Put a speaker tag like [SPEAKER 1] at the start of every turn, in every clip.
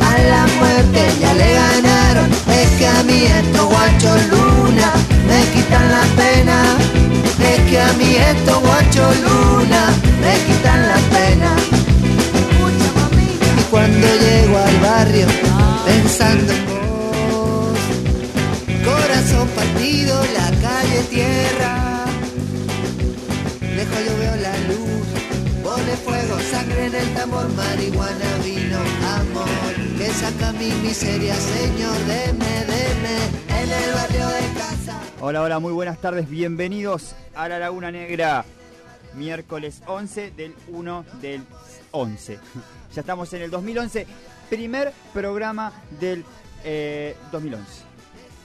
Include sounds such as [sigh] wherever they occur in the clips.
[SPEAKER 1] a la muerte ya le ganaron. Es que a mí estos guachos luna me quitan la pena. Es que a mí estos guachos luna me quitan la pena. Y cuando llego al barrio pensando en vos, corazón partido, la calle tierra. Lejos yo veo la sangre en el tambor, marihuana, vino, amor, que saca mi miseria, señor, deme, deme, en el barrio de casa.
[SPEAKER 2] Hola, hola, muy buenas tardes, bienvenidos a La Laguna Negra, miércoles 11 del 1 del 11. Ya estamos en el 2011, primer programa del eh, 2011.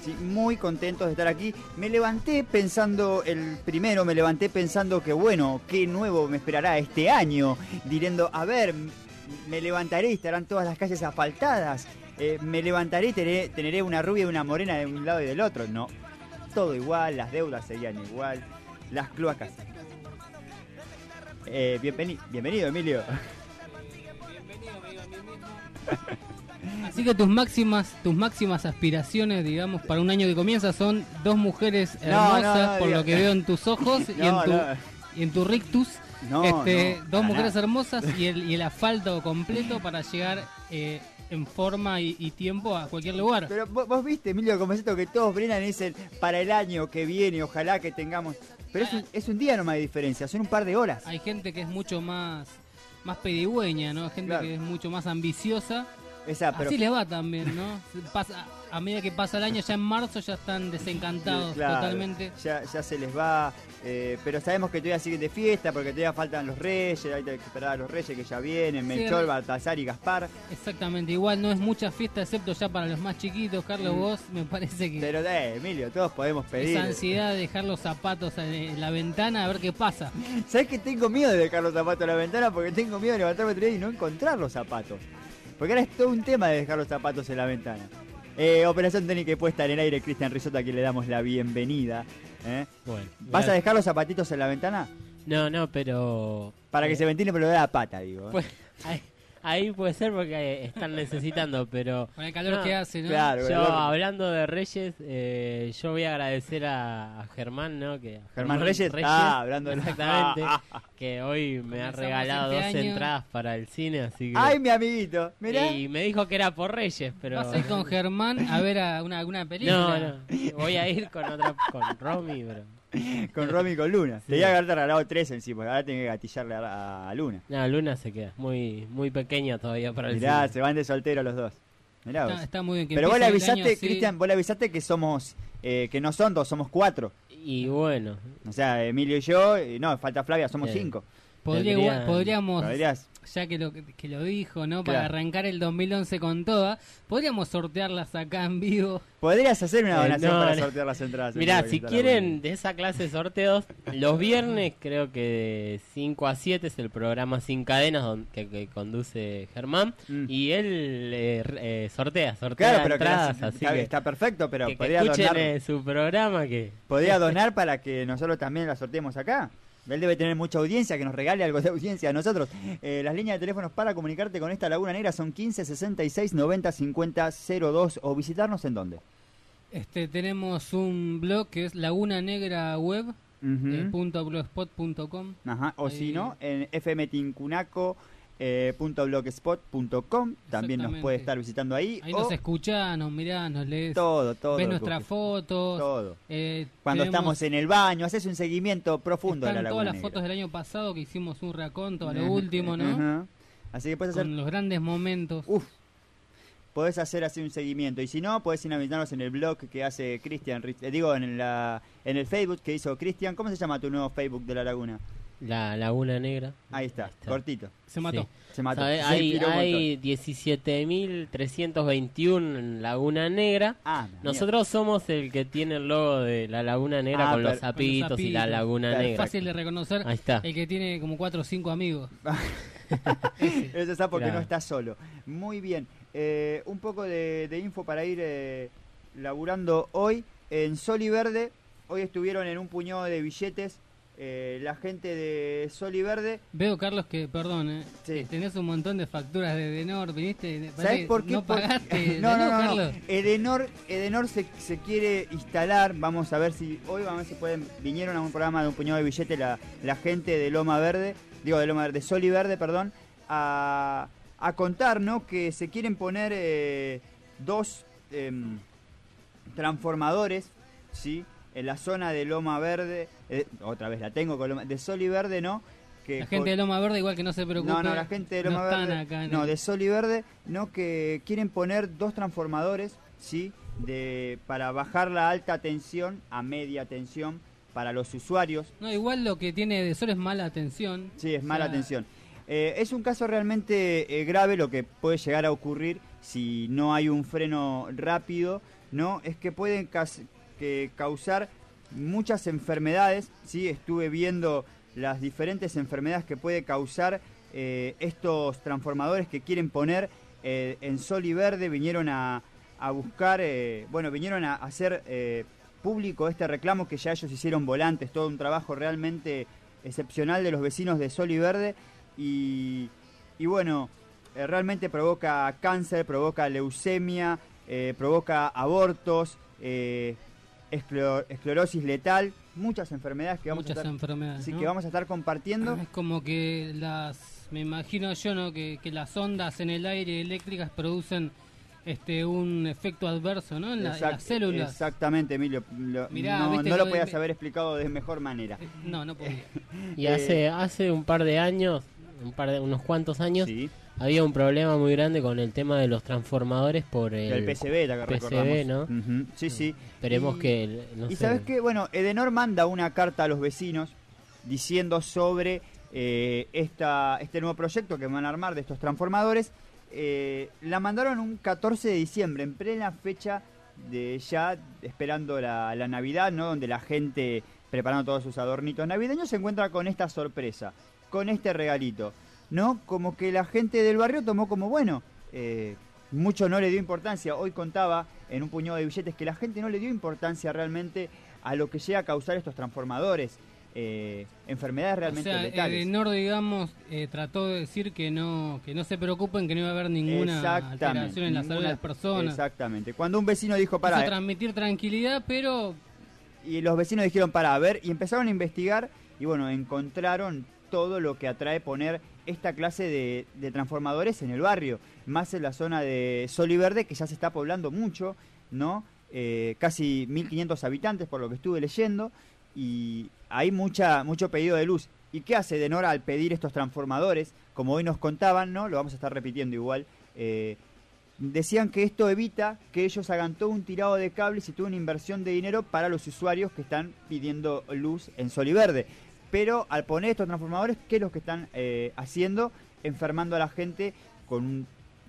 [SPEAKER 2] Sí, muy contentos de estar aquí. Me levanté pensando, el primero me levanté pensando que bueno, qué nuevo me esperará este año. Diciendo, a ver, me levantaré y estarán todas las calles asfaltadas. Eh, me levantaré y teneré, teneré una rubia y una morena de un lado y del otro. No, todo igual, las deudas seguían igual, las cloacas. Eh, bienveni- bienvenido, Emilio. [laughs]
[SPEAKER 3] Así que tus máximas, tus máximas aspiraciones, digamos, para un año que comienza son dos mujeres hermosas,
[SPEAKER 2] no, no,
[SPEAKER 3] por lo que veo en tus ojos [laughs] y, en tu,
[SPEAKER 2] no.
[SPEAKER 3] y en tu rictus. Este, dos mujeres
[SPEAKER 2] nada.
[SPEAKER 3] hermosas y el, y el [laughs] asfalto completo para llegar eh, en forma y, y tiempo a cualquier lugar.
[SPEAKER 2] Pero vos, vos viste, Emilio, como es esto que todos brindan dicen para el año que viene, ojalá que tengamos. Pero es un, es un día nomás de diferencia, son un par de horas.
[SPEAKER 3] Hay gente que es mucho más más pedigüeña, ¿no? Gente
[SPEAKER 2] Claro.
[SPEAKER 3] que es mucho más ambiciosa.
[SPEAKER 2] Esa, pero
[SPEAKER 3] Así les va también, ¿no? Pasa, a medida que pasa el año, ya en marzo ya están desencantados
[SPEAKER 2] Claro,
[SPEAKER 3] totalmente.
[SPEAKER 2] Ya, ya se les va, eh, pero sabemos que todavía siguen de fiesta porque todavía faltan los reyes, hay que esperar a los reyes que ya vienen, Melchor,
[SPEAKER 3] re-
[SPEAKER 2] Baltasar y Gaspar.
[SPEAKER 3] Exactamente, igual no es mucha fiesta, excepto ya para los más chiquitos. Carlos,
[SPEAKER 2] Mm.
[SPEAKER 3] vos me parece que
[SPEAKER 2] Pero eh, Emilio, todos podemos pedir.
[SPEAKER 3] esa ansiedad de dejar los zapatos en, la ventana a ver qué pasa. [laughs]
[SPEAKER 2] ¿Sabes que tengo miedo de dejar los zapatos en la ventana? Porque tengo miedo de levantarme y no encontrar los zapatos. Porque ahora es todo un tema de dejar los zapatos en la ventana. Eh, Operación técnica y puesta en el aire, Cristian Risotto, a quien le damos la bienvenida. ¿eh?
[SPEAKER 4] Bueno,
[SPEAKER 2] ¿Vas a dejar los zapatitos en la ventana?
[SPEAKER 4] No, no, pero.
[SPEAKER 2] Para que
[SPEAKER 4] eh,
[SPEAKER 2] se ventile pero de la pata, digo. ¿eh?
[SPEAKER 4] pues, ahí, ahí puede ser porque están necesitando, pero.
[SPEAKER 3] Con el calor
[SPEAKER 4] No,
[SPEAKER 3] que hace, ¿no?
[SPEAKER 2] Claro,
[SPEAKER 4] Yo,
[SPEAKER 2] claro.
[SPEAKER 4] hablando de Reyes, eh, yo voy a agradecer a, a Germán, ¿no? Que,
[SPEAKER 2] Germán Reyes. Ah, hablando de
[SPEAKER 4] Exactamente.
[SPEAKER 2] Ah, [laughs] ah,
[SPEAKER 4] que hoy me ha
[SPEAKER 3] Comenzamos
[SPEAKER 4] regalado dos
[SPEAKER 3] este año.
[SPEAKER 4] entradas para el cine, así que.
[SPEAKER 2] ¡Ay, mi amiguito! Mirá.
[SPEAKER 4] y me dijo que era por Reyes, pero.
[SPEAKER 3] Vas a ir con Germán a ver a una, alguna película.
[SPEAKER 4] No, no. Voy a ir con otra, con Romy, pero. [laughs]
[SPEAKER 2] Con Romy y con Luna.
[SPEAKER 4] Sí.
[SPEAKER 2] Te voy a haberte regalado tres encima. Ahora tengo que gatillarle a, a Luna.
[SPEAKER 4] No, Luna se queda muy, muy pequeña todavía para el
[SPEAKER 2] Mirá, se van de soltero los dos. Mirá vos.
[SPEAKER 3] Está, está muy bien. que
[SPEAKER 2] Pero vos le
[SPEAKER 3] año
[SPEAKER 2] avisaste. Cristian, vos le avisaste que somos, eh, que no son dos, somos cuatro.
[SPEAKER 4] Y bueno,
[SPEAKER 2] O sea, Emilio y yo, y no, falta Flavia, somos
[SPEAKER 4] Sí.
[SPEAKER 2] cinco.
[SPEAKER 3] Podría- podríamos,
[SPEAKER 2] Podrías,
[SPEAKER 3] ya que lo, que lo dijo, ¿no? Para
[SPEAKER 2] Claro.
[SPEAKER 3] arrancar el 2011 con toda, podríamos sortearlas acá en vivo.
[SPEAKER 2] podrías hacer una
[SPEAKER 4] Eh,
[SPEAKER 2] donación
[SPEAKER 4] no,
[SPEAKER 2] para
[SPEAKER 4] no.
[SPEAKER 2] sortear las entradas.
[SPEAKER 4] Mirá, si quieren de esa clase de sorteos, los viernes creo que de 5 a 7 es el programa Sin Cadenas don- que, que conduce Germán
[SPEAKER 2] Mm.
[SPEAKER 4] y él eh, eh, sortea, sortea
[SPEAKER 2] Claro, pero
[SPEAKER 4] entradas,
[SPEAKER 2] las-
[SPEAKER 4] así
[SPEAKER 2] está,
[SPEAKER 4] que,
[SPEAKER 2] está perfecto, pero
[SPEAKER 4] que- que
[SPEAKER 2] podría
[SPEAKER 4] escuchen
[SPEAKER 2] donar,
[SPEAKER 4] eh, su programa que
[SPEAKER 2] podría [laughs] donar para que nosotros también la sorteemos acá. Él debe tener mucha audiencia, que nos regale algo de audiencia a nosotros. Eh, las líneas de teléfonos para comunicarte con esta Laguna Negra son 15 66 90 50 02 o visitarnos en dónde.
[SPEAKER 3] Este, tenemos un blog que es Laguna Negra Web.
[SPEAKER 2] Ujú.
[SPEAKER 3] eh, punto blogspot.com.
[SPEAKER 2] Ajá, o
[SPEAKER 3] Ahí-
[SPEAKER 2] si no, en fmtincunaco eh, blogspot.com también nos puede estar visitando ahí.
[SPEAKER 3] Ahí
[SPEAKER 2] o
[SPEAKER 3] nos escuchás, nos mirás, nos lees,
[SPEAKER 2] todo, todo.
[SPEAKER 3] ves nuestras fotos.
[SPEAKER 2] Todo.
[SPEAKER 3] eh,
[SPEAKER 2] Cuando
[SPEAKER 3] tenemos-
[SPEAKER 2] estamos en el baño, haces un seguimiento profundo de la
[SPEAKER 3] todas
[SPEAKER 2] Laguna
[SPEAKER 3] las
[SPEAKER 2] Negra.
[SPEAKER 3] fotos del año pasado que hicimos un raconto a lo último, ¿no?
[SPEAKER 2] Así que puedes hacer
[SPEAKER 3] Con los grandes momentos.
[SPEAKER 2] Uf. Podés hacer así un seguimiento. Y si no, podés ir a visitarnos en el blog que hace Cristian. Eh, digo, en, la, en el Facebook que hizo Cristian. ¿Cómo se llama tu nuevo Facebook de la Laguna?
[SPEAKER 4] La Laguna Negra.
[SPEAKER 2] Ahí está,
[SPEAKER 4] Ahí está.
[SPEAKER 2] cortito.
[SPEAKER 3] Se mató.
[SPEAKER 4] Sí.
[SPEAKER 2] Se mató. Se
[SPEAKER 4] hay hay 17.321 en Laguna Negra.
[SPEAKER 2] Ah, mierda.
[SPEAKER 4] Nosotros somos el que tiene el logo de la Laguna Negra
[SPEAKER 2] Ah,
[SPEAKER 4] con,
[SPEAKER 2] per-
[SPEAKER 4] los
[SPEAKER 2] con los
[SPEAKER 4] zapitos y la. Laguna
[SPEAKER 2] Perfecto.
[SPEAKER 4] Negra.
[SPEAKER 3] Fácil de reconocer
[SPEAKER 4] Ahí está.
[SPEAKER 3] el que tiene como cuatro o cinco amigos. [laughs]
[SPEAKER 2] Eso está porque
[SPEAKER 4] Claro.
[SPEAKER 2] no está solo. Muy bien. Eh, un poco de, de info para ir eh, laburando hoy. En Sol y Verde, hoy estuvieron en un puñado de billetes eh, la gente de Sol y Verde.
[SPEAKER 3] Veo, Carlos, que, perdón, eh,
[SPEAKER 2] Sí.
[SPEAKER 3] tenés un montón de facturas de Denor, viniste.
[SPEAKER 2] ¿Sabes por qué?
[SPEAKER 3] No pagaste. [laughs]
[SPEAKER 2] no, no,
[SPEAKER 3] Denor,
[SPEAKER 2] no, no.
[SPEAKER 3] Carlos.
[SPEAKER 2] Edenor, Edenor se, se quiere instalar. Vamos a ver si hoy vamos a ver si pueden. Vinieron a un programa de un puñado de billetes la, la gente de Loma Verde, digo de Loma Verde, Sol y Verde, perdón, a, a contar, ¿no? Que se quieren poner eh, dos em, transformadores, ¿sí? En la zona de Loma Verde, eh, otra vez la tengo con Loma, de Sol y Verde, ¿no? Que
[SPEAKER 3] La gente de Loma Verde, igual que no se preocupe.
[SPEAKER 2] no, no, la gente de Loma
[SPEAKER 3] no
[SPEAKER 2] Verde.
[SPEAKER 3] acá
[SPEAKER 2] no, de Sol y Verde, no, que quieren poner dos transformadores, ¿sí? De, para bajar la alta tensión a media tensión para los usuarios.
[SPEAKER 3] No, igual lo que tiene de Sol es mala atención.
[SPEAKER 2] Sí, es
[SPEAKER 3] O
[SPEAKER 2] mala
[SPEAKER 3] sea,
[SPEAKER 2] tensión. Eh, es un caso realmente eh, grave lo que puede llegar a ocurrir si no hay un freno rápido, ¿no? Es que pueden que causar muchas enfermedades, ¿sí? Estuve viendo las diferentes enfermedades que puede causar eh, estos transformadores que quieren poner eh, en sol y verde, vinieron a, a buscar, eh, bueno, vinieron a hacer público este reclamo que ya ellos hicieron volantes, todo un trabajo realmente excepcional de los vecinos de Sol y Verde y, y bueno, realmente provoca cáncer, provoca leucemia, provoca abortos, eh, esclero- esclerosis letal, muchas enfermedades que vamos
[SPEAKER 3] muchas
[SPEAKER 2] a estar,
[SPEAKER 3] enfermedades.
[SPEAKER 2] sí,
[SPEAKER 3] ¿no?
[SPEAKER 2] que vamos a estar compartiendo.
[SPEAKER 3] Es como que las, me imagino yo, ¿no? Que, que las ondas en el aire eléctricas producen este un efecto adverso, ¿no? En, la- en
[SPEAKER 2] Exact-
[SPEAKER 3] las células.
[SPEAKER 2] Exactamente, Emilio. Lo-
[SPEAKER 3] Mirá,
[SPEAKER 2] no lo
[SPEAKER 3] lo-
[SPEAKER 2] podías haber explicado de mejor manera.
[SPEAKER 3] Eh, No, no podía. [laughs]
[SPEAKER 4] Y
[SPEAKER 2] Eh,
[SPEAKER 4] hace, hace un par de años, un par de, unos cuantos años,
[SPEAKER 2] Sí,
[SPEAKER 4] había un problema muy grande con el tema de los transformadores por el...
[SPEAKER 2] el PCB, la que
[SPEAKER 4] PCB,
[SPEAKER 2] recordamos.
[SPEAKER 4] ¿no?
[SPEAKER 2] Sí, sí.
[SPEAKER 4] Esperemos
[SPEAKER 2] Y-
[SPEAKER 4] que... el- No
[SPEAKER 2] y
[SPEAKER 4] sé,
[SPEAKER 2] sabes qué, bueno, Edenor manda una carta a los vecinos diciendo sobre eh, esta, este nuevo proyecto que van a armar de estos transformadores. Eh, la mandaron un 14 de diciembre, en plena fecha de ya esperando la, la Navidad, ¿no? Donde la gente preparando todos sus adornitos navideños se encuentra con esta sorpresa, con este regalito, ¿no? Como que la gente del barrio tomó como bueno. eh, mucho no le dio importancia. Hoy contaba en un puñado de billetes que la gente no le dio importancia realmente a lo que llega a causar estos transformadores. eh, enfermedades
[SPEAKER 3] O
[SPEAKER 2] realmente
[SPEAKER 3] sea,
[SPEAKER 2] letales.
[SPEAKER 3] Edenor, digamos, eh, trató de decir que no que no se preocupen, que no iba a haber ninguna alteración en la salud de las personas.
[SPEAKER 2] Exactamente. Cuando un vecino dijo
[SPEAKER 3] Quiso
[SPEAKER 2] para
[SPEAKER 3] transmitir tranquilidad, pero
[SPEAKER 2] y los vecinos dijeron para a ver y empezaron a investigar y bueno encontraron todo lo que atrae poner esta clase de, transformadores en el barrio más en la zona de Sol Verde que ya se está poblando mucho no Eh, casi 1500 habitantes por lo que estuve leyendo y hay mucha mucho pedido de luz. Y qué hace Denora al pedir estos transformadores como hoy nos contaban no lo vamos a estar repitiendo igual. Eh, decían que esto evita que ellos hagan todo un tirado de cables y toda una inversión de dinero para los usuarios que están pidiendo luz en sol verde. Pero al poner estos transformadores, ¿qué es lo que están eh, haciendo? Enfermando a la gente con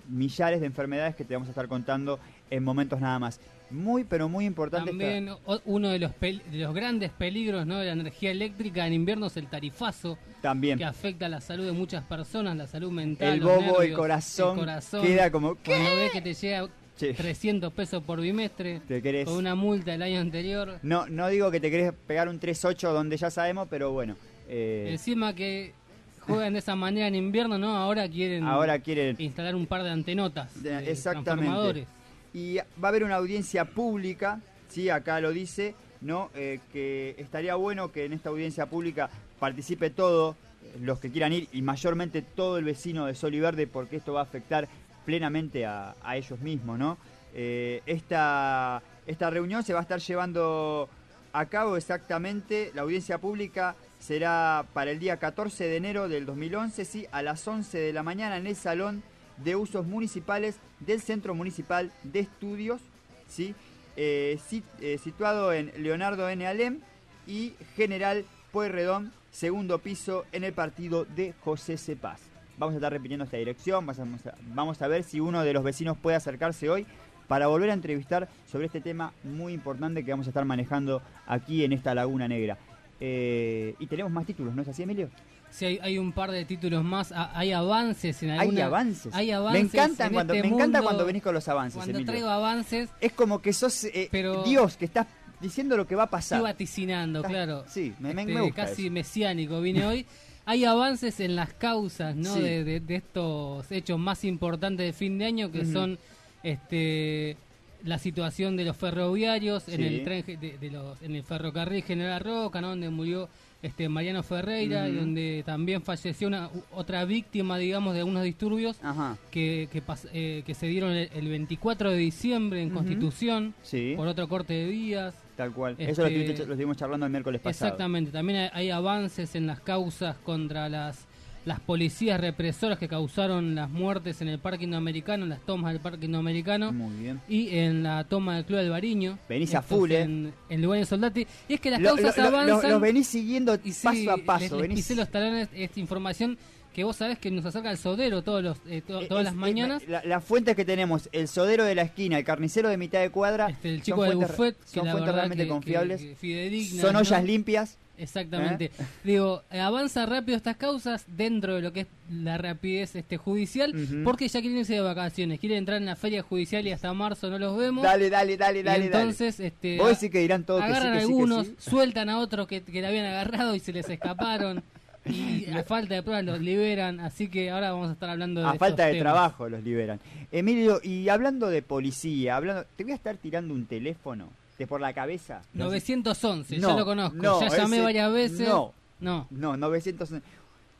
[SPEAKER 2] millares de enfermedades que te vamos a estar contando en momentos nada más. Muy, pero muy importante.
[SPEAKER 3] también uno de los, de los grandes peligros ¿no? de la energía eléctrica en invierno es el tarifazo,
[SPEAKER 2] también.
[SPEAKER 3] que afecta a la salud de muchas personas, la salud mental.
[SPEAKER 2] El bobo, el corazón,
[SPEAKER 3] el corazón.
[SPEAKER 2] queda como... ¿qué?
[SPEAKER 3] Cuando ves que te llega
[SPEAKER 2] Che,
[SPEAKER 3] 300 pesos por bimestre,
[SPEAKER 2] te querés...
[SPEAKER 3] con una multa del año anterior.
[SPEAKER 2] No, no digo que te querés pegar un 3-8 donde ya sabemos, pero bueno. eh,
[SPEAKER 3] Encima que juegan de esa manera en invierno, ¿no? Ahora quieren
[SPEAKER 2] ahora quieren
[SPEAKER 3] instalar un par de antenotas.
[SPEAKER 2] De-
[SPEAKER 3] de
[SPEAKER 2] exactamente.
[SPEAKER 3] transformadores.
[SPEAKER 2] Y va a haber una audiencia pública, sí, acá lo dice, ¿no? Eh, que estaría bueno que en esta audiencia pública participe todo, eh, los que quieran ir, y mayormente todo el vecino de Sol y Verde, porque esto va a afectar plenamente a, ellos mismos, ¿no? Eh, esta, esta reunión se va a estar llevando a cabo exactamente, la audiencia pública será para el día 14 de enero del 2011, sí, a las 11 de la mañana en el Salón de Usos Municipales del Centro Municipal de Estudios, ¿sí? Eh, eh, situado en Leonardo N. Alem y General Pueyrredón, segundo piso en el partido de José Cepaz. Vamos a estar repitiendo esta dirección, vamos a, vamos a ver si uno de los vecinos puede acercarse hoy para volver a entrevistar sobre este tema muy importante que vamos a estar manejando aquí en esta Laguna Negra. Eh, y tenemos más títulos, ¿no es así, Emilio?
[SPEAKER 3] Sí, hay, hay un par de títulos más, ha- hay avances en
[SPEAKER 2] Hay
[SPEAKER 3] alguna...
[SPEAKER 2] avances.
[SPEAKER 3] hay
[SPEAKER 2] me
[SPEAKER 3] avances
[SPEAKER 2] encantan
[SPEAKER 3] en
[SPEAKER 2] cuando
[SPEAKER 3] este
[SPEAKER 2] me encanta cuando venís con los avances,
[SPEAKER 3] Cuando
[SPEAKER 2] Emilio.
[SPEAKER 3] traigo avances,
[SPEAKER 2] Es como que sos eh,
[SPEAKER 3] Pero-
[SPEAKER 2] Dios que estás diciendo lo que va a
[SPEAKER 3] Estoy
[SPEAKER 2] pasar.
[SPEAKER 3] vaticinando,
[SPEAKER 2] Estás-
[SPEAKER 3] claro.
[SPEAKER 2] sí, me- me-
[SPEAKER 3] Este,
[SPEAKER 2] me gusta
[SPEAKER 3] Casi
[SPEAKER 2] eso.
[SPEAKER 3] mesiánico vine hoy. [laughs] Hay avances en las causas, ¿no?
[SPEAKER 2] Sí.
[SPEAKER 3] De, de- de estos hechos más importantes de fin de año, que son este la situación de los ferroviarios en el tren de, de los en el ferrocarril General Roca, ¿no? donde murió este Mariano Ferreira y donde también falleció una otra víctima, digamos, de algunos disturbios
[SPEAKER 2] Ajá,
[SPEAKER 3] que que, pas- eh, que se dieron el, el 24 de diciembre en. Constitución
[SPEAKER 2] sí,
[SPEAKER 3] por otro corte de vías.
[SPEAKER 2] Tal cual.
[SPEAKER 3] este-
[SPEAKER 2] Eso lo, estuviste- lo estuvimos charlando el miércoles pasado.
[SPEAKER 3] Exactamente, también hay, hay avances en las causas contra las las policías represoras que causaron las muertes en el Parque Indoamericano, en las tomas del Parque Indoamericano
[SPEAKER 2] Muy bien.
[SPEAKER 3] y en la toma del Club del Bariño.
[SPEAKER 2] Venís a full, ¿eh?
[SPEAKER 3] En, en Lugares Soldati. Y es que las
[SPEAKER 2] Lo-
[SPEAKER 3] causas
[SPEAKER 2] lo-
[SPEAKER 3] avanzan.
[SPEAKER 2] lo- Los venís siguiendo
[SPEAKER 3] y sí,
[SPEAKER 2] paso a paso.
[SPEAKER 3] les, les
[SPEAKER 2] venís-
[SPEAKER 3] los talones esta información que vos sabés que nos acerca el sodero todos los, eh, to-
[SPEAKER 2] Eh,
[SPEAKER 3] todas
[SPEAKER 2] es-
[SPEAKER 3] las
[SPEAKER 2] es-
[SPEAKER 3] mañanas.
[SPEAKER 2] la- las fuentes que tenemos, el sodero de la esquina, el carnicero de mitad de cuadra,
[SPEAKER 3] Este, el
[SPEAKER 2] son
[SPEAKER 3] chico del
[SPEAKER 2] fuentes-
[SPEAKER 3] buffet, que
[SPEAKER 2] son
[SPEAKER 3] la
[SPEAKER 2] fuentes realmente
[SPEAKER 3] que-
[SPEAKER 2] confiables.
[SPEAKER 3] que- que fidedignas,
[SPEAKER 2] son
[SPEAKER 3] ¿no?
[SPEAKER 2] ollas limpias.
[SPEAKER 3] Exactamente.
[SPEAKER 2] ¿Eh?
[SPEAKER 3] Digo, avanza rápido estas causas dentro de lo que es la rapidez este judicial, porque ya quieren irse de vacaciones, quieren entrar en la feria judicial y hasta marzo no los vemos.
[SPEAKER 2] Dale, dale, dale,
[SPEAKER 3] Y
[SPEAKER 2] dale.
[SPEAKER 3] entonces, este,
[SPEAKER 2] Vos decís que dirán todo que sí,
[SPEAKER 3] agarran
[SPEAKER 2] que sí, que
[SPEAKER 3] algunos,
[SPEAKER 2] sí.
[SPEAKER 3] sueltan a otros que, que la habían agarrado y se les escaparon. [laughs] Y a falta de pruebas los liberan, así que ahora vamos a estar hablando de
[SPEAKER 2] A falta de
[SPEAKER 3] temas.
[SPEAKER 2] trabajo los liberan. Emilio, y hablando de policía, hablando, te voy a estar tirando un teléfono de por la cabeza.
[SPEAKER 3] 911,
[SPEAKER 2] No,
[SPEAKER 3] ya lo conozco,
[SPEAKER 2] no,
[SPEAKER 3] ya llamé
[SPEAKER 2] ese-
[SPEAKER 3] varias veces.
[SPEAKER 2] no.
[SPEAKER 3] no.
[SPEAKER 2] No, 900.
[SPEAKER 3] Son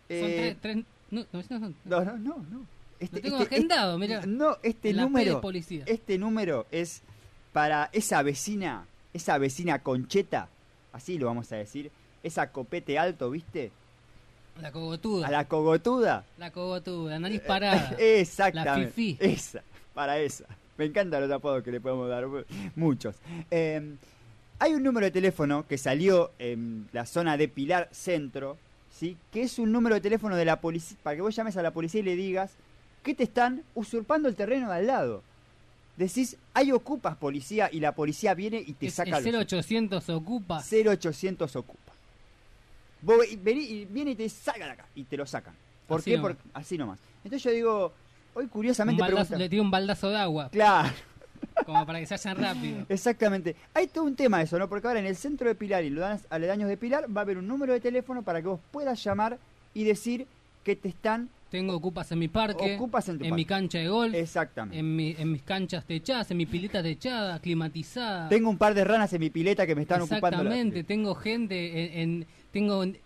[SPEAKER 2] eh,
[SPEAKER 3] tres, tres- no, 911.
[SPEAKER 2] no, no, no, no. Este-
[SPEAKER 3] Lo tengo
[SPEAKER 2] este-
[SPEAKER 3] agendado,
[SPEAKER 2] este-
[SPEAKER 3] mirá.
[SPEAKER 2] No, este número.
[SPEAKER 3] policía.
[SPEAKER 2] Este número es para esa vecina, esa vecina concheta, así lo vamos a decir, esa copete alto, ¿viste?
[SPEAKER 3] La cogotuda.
[SPEAKER 2] A la cogotuda.
[SPEAKER 3] La cogotuda, nariz parada. [laughs]
[SPEAKER 2] Exactamente.
[SPEAKER 3] La fifí.
[SPEAKER 2] Esa, para esa. Me encantan los apodos que le podemos dar, muchos. Eh, hay un número de teléfono que salió en la zona de Pilar Centro, ¿sí? que es un número de teléfono de la policía, para que vos llames a la policía y le digas que te están usurpando el terreno de al lado. Decís, hay ocupas policía y la policía viene y te
[SPEAKER 3] Es-
[SPEAKER 2] saca
[SPEAKER 3] el
[SPEAKER 2] los
[SPEAKER 3] 0800 ocupa.
[SPEAKER 2] 0800 ocupa. Vos ve- vení y viene y te saca de acá y te lo sacan. ¿Por
[SPEAKER 3] Así
[SPEAKER 2] qué?
[SPEAKER 3] nomás.
[SPEAKER 2] Porque, así nomás. Entonces yo digo, hoy curiosamente
[SPEAKER 3] baldazo-
[SPEAKER 2] preguntan-
[SPEAKER 3] le tira un baldazo de agua,
[SPEAKER 2] Claro, [laughs]
[SPEAKER 3] como para que se hayan rápido.
[SPEAKER 2] exactamente. Hay todo un tema eso, ¿no? Porque ahora en el centro de Pilar y los dan- aledaños de Pilar va a haber un número de teléfono para que vos puedas llamar y decir que te están
[SPEAKER 3] Tengo ocupas en mi parque,
[SPEAKER 2] Ocupas en tu
[SPEAKER 3] mi
[SPEAKER 2] parque.
[SPEAKER 3] cancha de golf,
[SPEAKER 2] exactamente.
[SPEAKER 3] en, mi- en mis canchas techadas, en mi pileta techada, climatizada.
[SPEAKER 2] Tengo un par de ranas en mi pileta que me están ocupando. la-
[SPEAKER 3] Exactamente, tengo gente en, en- tengo en-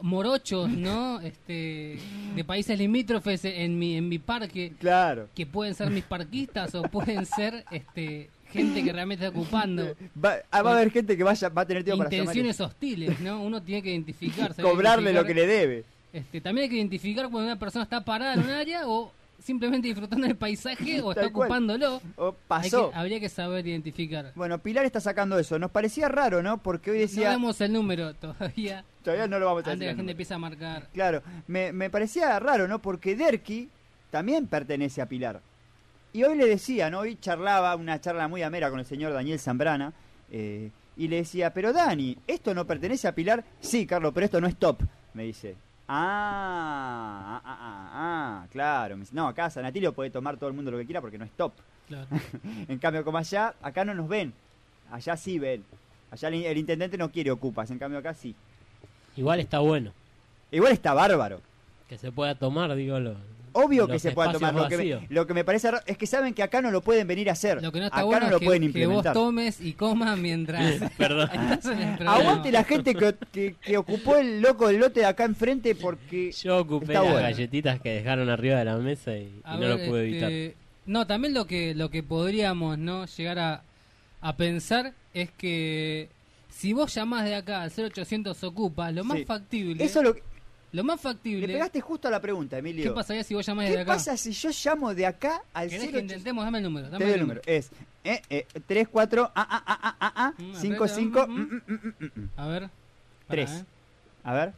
[SPEAKER 3] morochos, ¿no? [laughs] Este de países limítrofes en mi en mi parque
[SPEAKER 2] Claro.
[SPEAKER 3] que pueden ser mis parquistas o pueden [laughs] ser este gente que realmente está ocupando
[SPEAKER 2] Va, ah, va a haber gente que vaya, va a tener tiempo para
[SPEAKER 3] intenciones hostiles, ¿no? Uno tiene que identificarse.
[SPEAKER 2] cobrarle lo que le debe.
[SPEAKER 3] Este, también hay que identificar cuando una persona está parada en un área o simplemente disfrutando del paisaje [laughs] o está
[SPEAKER 2] cual.
[SPEAKER 3] ocupándolo.
[SPEAKER 2] O pasó.
[SPEAKER 3] que- habría que saber identificar.
[SPEAKER 2] Bueno, Pilar está sacando eso. Nos parecía raro, ¿no? Porque hoy
[SPEAKER 3] No
[SPEAKER 2] decía...
[SPEAKER 3] demos el número todavía. [laughs]
[SPEAKER 2] Todavía no lo vamos a
[SPEAKER 3] Antes
[SPEAKER 2] decir.
[SPEAKER 3] la gente empieza a marcar.
[SPEAKER 2] Claro, me, me parecía raro, ¿no? Porque Derki también pertenece a Pilar. Y hoy le decía, ¿no? Hoy charlaba una charla muy amera con el señor Daniel Zambrana. eh, y le decía, pero Dani, ¿esto no pertenece a Pilar? Sí, Carlos, pero esto no es top, me dice. Ah, ah, ah, ah, ah, claro. No, acá San Atilio puede tomar todo el mundo lo que quiera porque no es top.
[SPEAKER 3] Claro. [laughs]
[SPEAKER 2] En cambio, como allá, acá no nos ven. Allá sí ven. Allá el, el intendente no quiere ocupas, en cambio acá sí.
[SPEAKER 4] Igual está bueno
[SPEAKER 2] Igual está bárbaro.
[SPEAKER 4] que se pueda tomar, digo, lo,
[SPEAKER 2] Obvio que se pueda tomar. Lo que, me, lo que me parece raro es que saben que acá no lo pueden venir a hacer.
[SPEAKER 3] Lo que no está
[SPEAKER 2] acá
[SPEAKER 3] bueno
[SPEAKER 2] no lo
[SPEAKER 3] que,
[SPEAKER 2] pueden
[SPEAKER 3] que vos
[SPEAKER 2] implementar.
[SPEAKER 3] tomes y comas mientras
[SPEAKER 4] Perdón. [laughs]
[SPEAKER 2] Aguante la gente que, que- que ocupó el loco del lote de acá enfrente porque...
[SPEAKER 4] Yo ocupé
[SPEAKER 2] Está
[SPEAKER 4] las
[SPEAKER 2] bueno.
[SPEAKER 4] galletitas que dejaron arriba de la mesa y, no
[SPEAKER 3] ver,
[SPEAKER 4] lo pude evitar.
[SPEAKER 3] este, No, también lo que lo que podríamos no llegar a, a pensar es que si vos llamás de acá al 0800 ocupa, lo más
[SPEAKER 2] Sí.
[SPEAKER 3] factible,
[SPEAKER 2] Eso lo,
[SPEAKER 3] lo más
[SPEAKER 2] le
[SPEAKER 3] factible,
[SPEAKER 2] pegaste justo a la pregunta,
[SPEAKER 3] ¿qué
[SPEAKER 2] Emilio.
[SPEAKER 3] pasaría si vos llamás de
[SPEAKER 2] ¿Qué
[SPEAKER 3] acá?
[SPEAKER 2] pasa si yo llamo de acá al
[SPEAKER 3] ¿Querés que
[SPEAKER 2] 0800?
[SPEAKER 3] intentemos? Dame el número.
[SPEAKER 2] Te
[SPEAKER 3] Dame
[SPEAKER 2] doy
[SPEAKER 3] el
[SPEAKER 2] número. Es eh, eh, 3, 4, ah, ah, ah, ah, ah, ah,
[SPEAKER 3] Mm,
[SPEAKER 2] 5,
[SPEAKER 3] aprieta,
[SPEAKER 2] 5,
[SPEAKER 3] mm,
[SPEAKER 2] mm, mm.
[SPEAKER 3] A ver. Pará,
[SPEAKER 2] Tres.
[SPEAKER 3] eh.
[SPEAKER 2] A ver,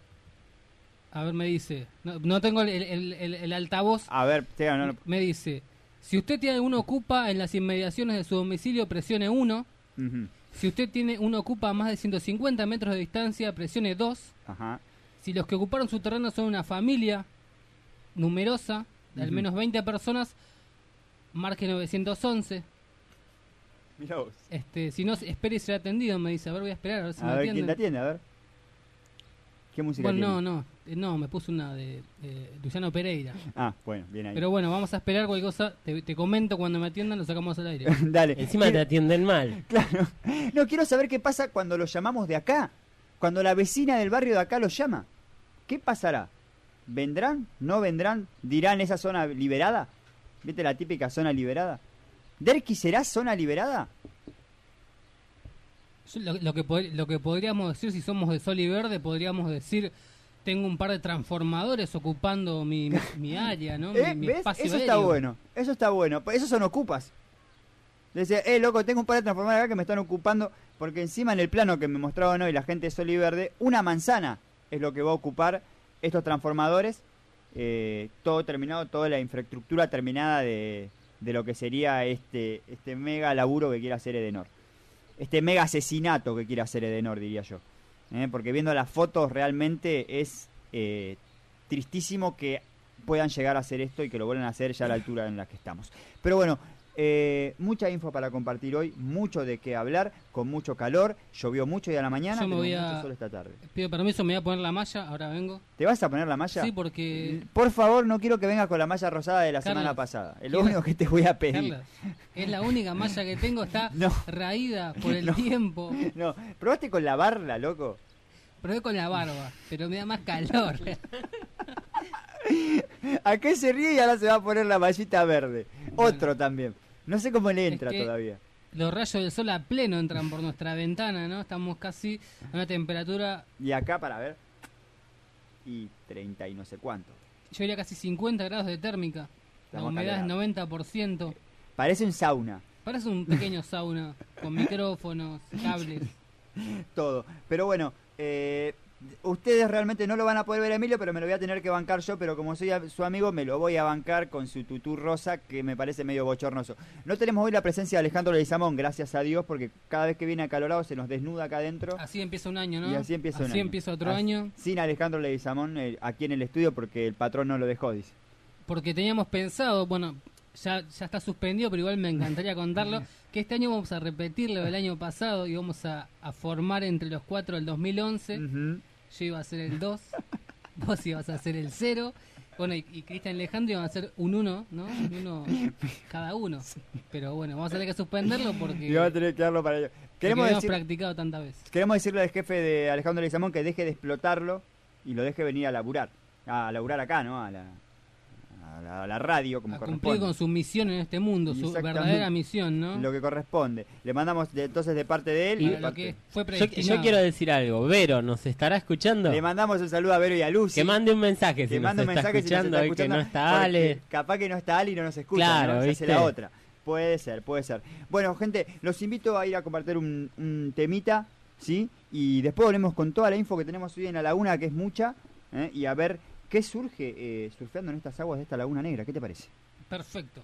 [SPEAKER 3] A ver, me dice. No, no tengo el, el- el- el altavoz.
[SPEAKER 2] a ver, te- no, no,
[SPEAKER 3] Me dice. Si usted tiene un ocupa en las inmediaciones de su domicilio, presione 1.
[SPEAKER 2] ujú,
[SPEAKER 3] Si usted tiene un ocupa a más de 150 metros de distancia, presione 2.
[SPEAKER 2] Ajá.
[SPEAKER 3] Si los que ocuparon su terreno son una familia numerosa, de al menos 20 personas, marque 911.
[SPEAKER 2] Mira vos.
[SPEAKER 3] Este, si no, espere y será atendido, me dice. A ver, voy a esperar, a ver si
[SPEAKER 2] A
[SPEAKER 3] me
[SPEAKER 2] ver
[SPEAKER 3] atienden.
[SPEAKER 2] quién te atiende, a ver. ¿Qué música
[SPEAKER 3] Bueno,
[SPEAKER 2] tiene?
[SPEAKER 3] no, no, eh, no, me puse una de, de Luciano Pereira.
[SPEAKER 2] Ah, bueno, bien ahí.
[SPEAKER 3] Pero bueno, vamos a esperar cualquier cosa. Te, te comento cuando me atiendan, lo sacamos al aire. [laughs]
[SPEAKER 2] Dale.
[SPEAKER 4] Encima te
[SPEAKER 2] Quiero-
[SPEAKER 4] atienden mal. [laughs]
[SPEAKER 2] Claro. No, quiero saber qué pasa cuando lo llamamos de acá. Cuando la vecina del barrio de acá lo llama. ¿Qué pasará? ¿Vendrán? ¿No vendrán? ¿Dirán esa zona liberada? ¿Viste la típica zona liberada? ¿Derqui será zona liberada?
[SPEAKER 3] Lo, lo que lo que podríamos decir, si somos de Sol y Verde, podríamos decir: tengo un par de transformadores ocupando mi, mi, [laughs] mi área, ¿no? Mi,
[SPEAKER 2] ¿Eh?
[SPEAKER 3] mi
[SPEAKER 2] ¿Ves?
[SPEAKER 3] espacio
[SPEAKER 2] Eso está bueno. Eso está bueno. Pues Esos son ocupas. Dice, eh, loco, tengo un par de transformadores acá que me están ocupando. Porque encima en el plano que me mostraban hoy la gente de Sol y Verde, una manzana es lo que va a ocupar estos transformadores. eh, todo terminado, toda la infraestructura terminada de, de lo que sería este, este mega laburo que quiere hacer Edenor. Este mega asesinato que quiere hacer Edenor, diría yo. ¿eh? Porque viendo las fotos realmente es eh, tristísimo que puedan llegar a hacer esto y que lo vuelvan a hacer ya a la altura en la que estamos. Pero bueno, eh, mucha info para compartir hoy, mucho de qué hablar, con mucho calor, llovió mucho hoy a la mañana,
[SPEAKER 3] Yo me
[SPEAKER 2] tenemos
[SPEAKER 3] voy a-
[SPEAKER 2] mucho sol esta tarde.
[SPEAKER 3] Pido permiso, me voy a poner la malla, ahora vengo.
[SPEAKER 2] ¿Te vas a poner la malla?
[SPEAKER 3] Sí, porque.
[SPEAKER 2] Por favor, no quiero que vengas con la malla rosada de la
[SPEAKER 3] Carlos,
[SPEAKER 2] semana pasada. Es lo único que te voy a pedir.
[SPEAKER 3] Es la única malla que tengo, está [laughs]
[SPEAKER 2] No.
[SPEAKER 3] raída por el [laughs]
[SPEAKER 2] No.
[SPEAKER 3] tiempo. [laughs]
[SPEAKER 2] No, ¿probaste con lavarla, loco?
[SPEAKER 3] Probé con la barba, pero me da más calor.
[SPEAKER 2] ¿A qué se ríe y ahora se va a poner la mallita verde? Otro también. No sé cómo le entra
[SPEAKER 3] que-
[SPEAKER 2] todavía.
[SPEAKER 3] Los rayos del sol a pleno entran por nuestra ventana, ¿no? Estamos casi a una temperatura,
[SPEAKER 2] Y acá para ver. Y 30 y no sé cuánto.
[SPEAKER 3] yo diría casi 50 grados de térmica. La humedad es
[SPEAKER 2] acalorados.
[SPEAKER 3] 90%.
[SPEAKER 2] Parece un sauna.
[SPEAKER 3] Parece un pequeño sauna con [laughs] micrófonos, cables.
[SPEAKER 2] todo. Pero bueno, eh, ustedes realmente no lo van a poder ver a Emilio, pero me lo voy a tener que bancar yo, pero como soy su amigo, me lo voy a bancar con su tutú rosa, que me parece medio bochornoso. No tenemos hoy la presencia de Alejandro Leguizamón, gracias a Dios, porque cada vez que viene acalorado se nos desnuda acá adentro.
[SPEAKER 3] Así empieza un año, ¿no?
[SPEAKER 2] Y así empieza un
[SPEAKER 3] Así
[SPEAKER 2] año.
[SPEAKER 3] empieza otro
[SPEAKER 2] Así-
[SPEAKER 3] año.
[SPEAKER 2] Sin Alejandro Leguizamón eh, aquí en el estudio, porque el patrón no lo dejó, dice.
[SPEAKER 3] Porque teníamos pensado, bueno, ya, ya está suspendido, pero igual me encantaría contarlo, [laughs] que este año vamos a repetir lo del año pasado y vamos a, a formar entre los cuatro el 2011.
[SPEAKER 2] Ujú.
[SPEAKER 3] Yo iba a ser el 2, [laughs] vos ibas a ser el 0. Bueno, y, y Cristian y Alejandro iban a ser un 1, ¿no? Un 1 cada uno. [laughs] Pero bueno, vamos a tener que suspenderlo porque
[SPEAKER 2] Y vamos a tener que darlo para ello.
[SPEAKER 3] porque
[SPEAKER 2] Queremos,
[SPEAKER 3] hemos
[SPEAKER 2] decir-
[SPEAKER 3] practicado tantas veces.
[SPEAKER 2] queremos decirle al jefe de Alejandro Leguizamón que deje de explotarlo y lo deje venir a laburar. A laburar acá, ¿no? A la, a la, a la radio, como
[SPEAKER 3] A cumplir
[SPEAKER 2] corresponde.
[SPEAKER 3] con su misión en este mundo, su verdadera misión, ¿no?
[SPEAKER 2] Lo que corresponde. Le mandamos de- entonces de parte de él. Y de
[SPEAKER 3] lo
[SPEAKER 2] parte-
[SPEAKER 3] que fue
[SPEAKER 4] Yo, quiero decir algo. Vero, ¿nos estará escuchando?
[SPEAKER 2] Le mandamos un saludo a Vero y a Lucy.
[SPEAKER 4] Que mande un mensaje si
[SPEAKER 2] que
[SPEAKER 4] nos
[SPEAKER 2] mande un
[SPEAKER 4] está
[SPEAKER 2] mensaje si nos está
[SPEAKER 4] que
[SPEAKER 2] escuchando,
[SPEAKER 4] no está Ale.
[SPEAKER 2] Capaz que no está Ale y no nos escucha.
[SPEAKER 4] Claro,
[SPEAKER 2] ¿no? Es
[SPEAKER 4] ¿viste?
[SPEAKER 2] la otra. Puede ser, puede ser. Bueno, gente, los invito a ir a compartir un, un temita, ¿sí? Y después volvemos con toda la info que tenemos hoy en la laguna, que es mucha, ¿eh? y a ver qué surge eh, surfeando en estas aguas de esta laguna negra. ¿Qué te parece?
[SPEAKER 3] Perfecto.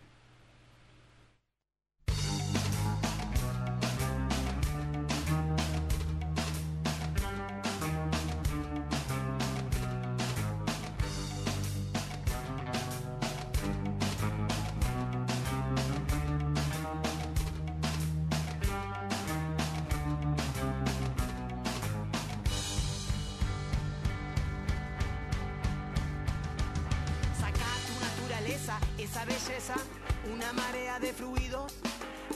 [SPEAKER 5] Esa belleza, una marea de fluidos,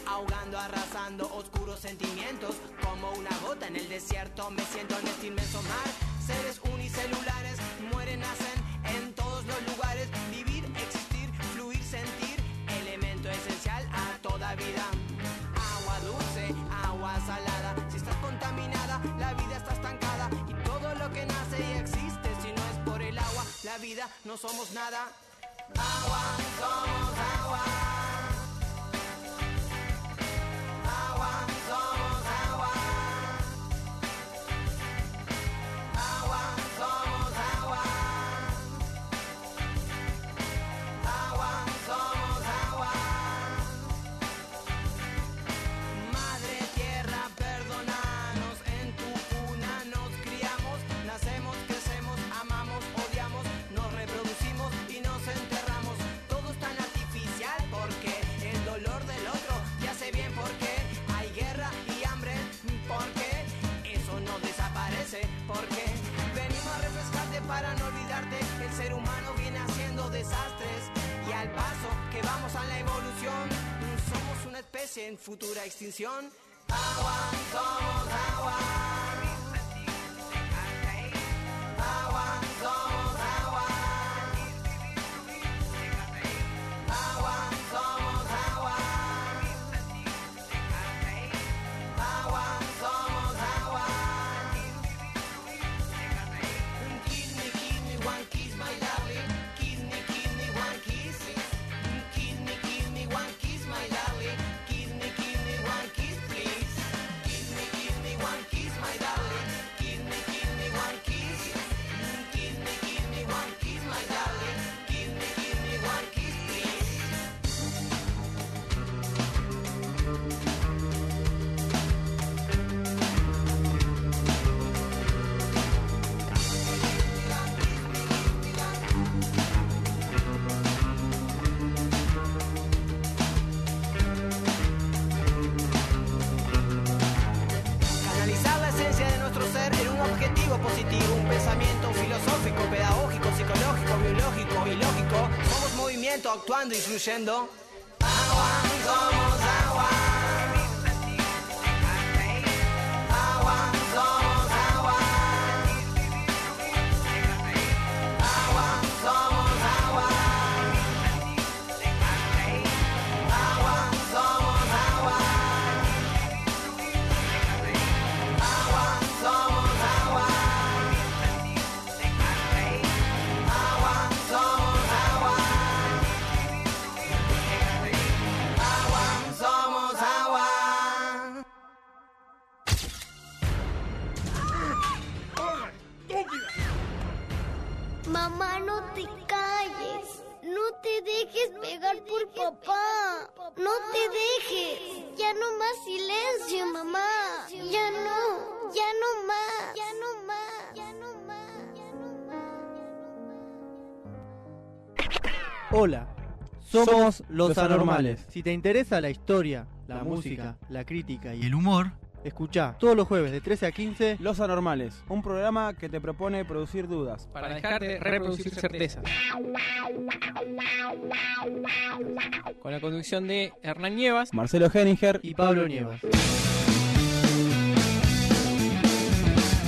[SPEAKER 5] ahogando, arrasando oscuros sentimientos, como una gota en el desierto. Me siento en este inmenso mar, seres unicelulares mueren, nacen en todos los lugares. Vivir, existir, fluir, sentir, elemento esencial a toda vida. Agua dulce, agua salada, si estás contaminada, la vida está estancada y todo lo que nace y existe si no es por el agua, la vida no somos nada. Agua, somos agua. En futura extinción. Agua, somos agua. Agua, somos Movimiento actuando, influyendo. Agua, somos
[SPEAKER 6] los anormales. Si te interesa la historia, la música, la crítica y el humor, escucha todos los jueves de 13 a 15
[SPEAKER 7] Los Anormales, un programa que te propone producir dudas.
[SPEAKER 8] para dejarte reproducir certezas. [laughs] Con la conducción de Hernán Nievas,
[SPEAKER 7] Marcelo Henninger
[SPEAKER 6] y Pablo Nievas.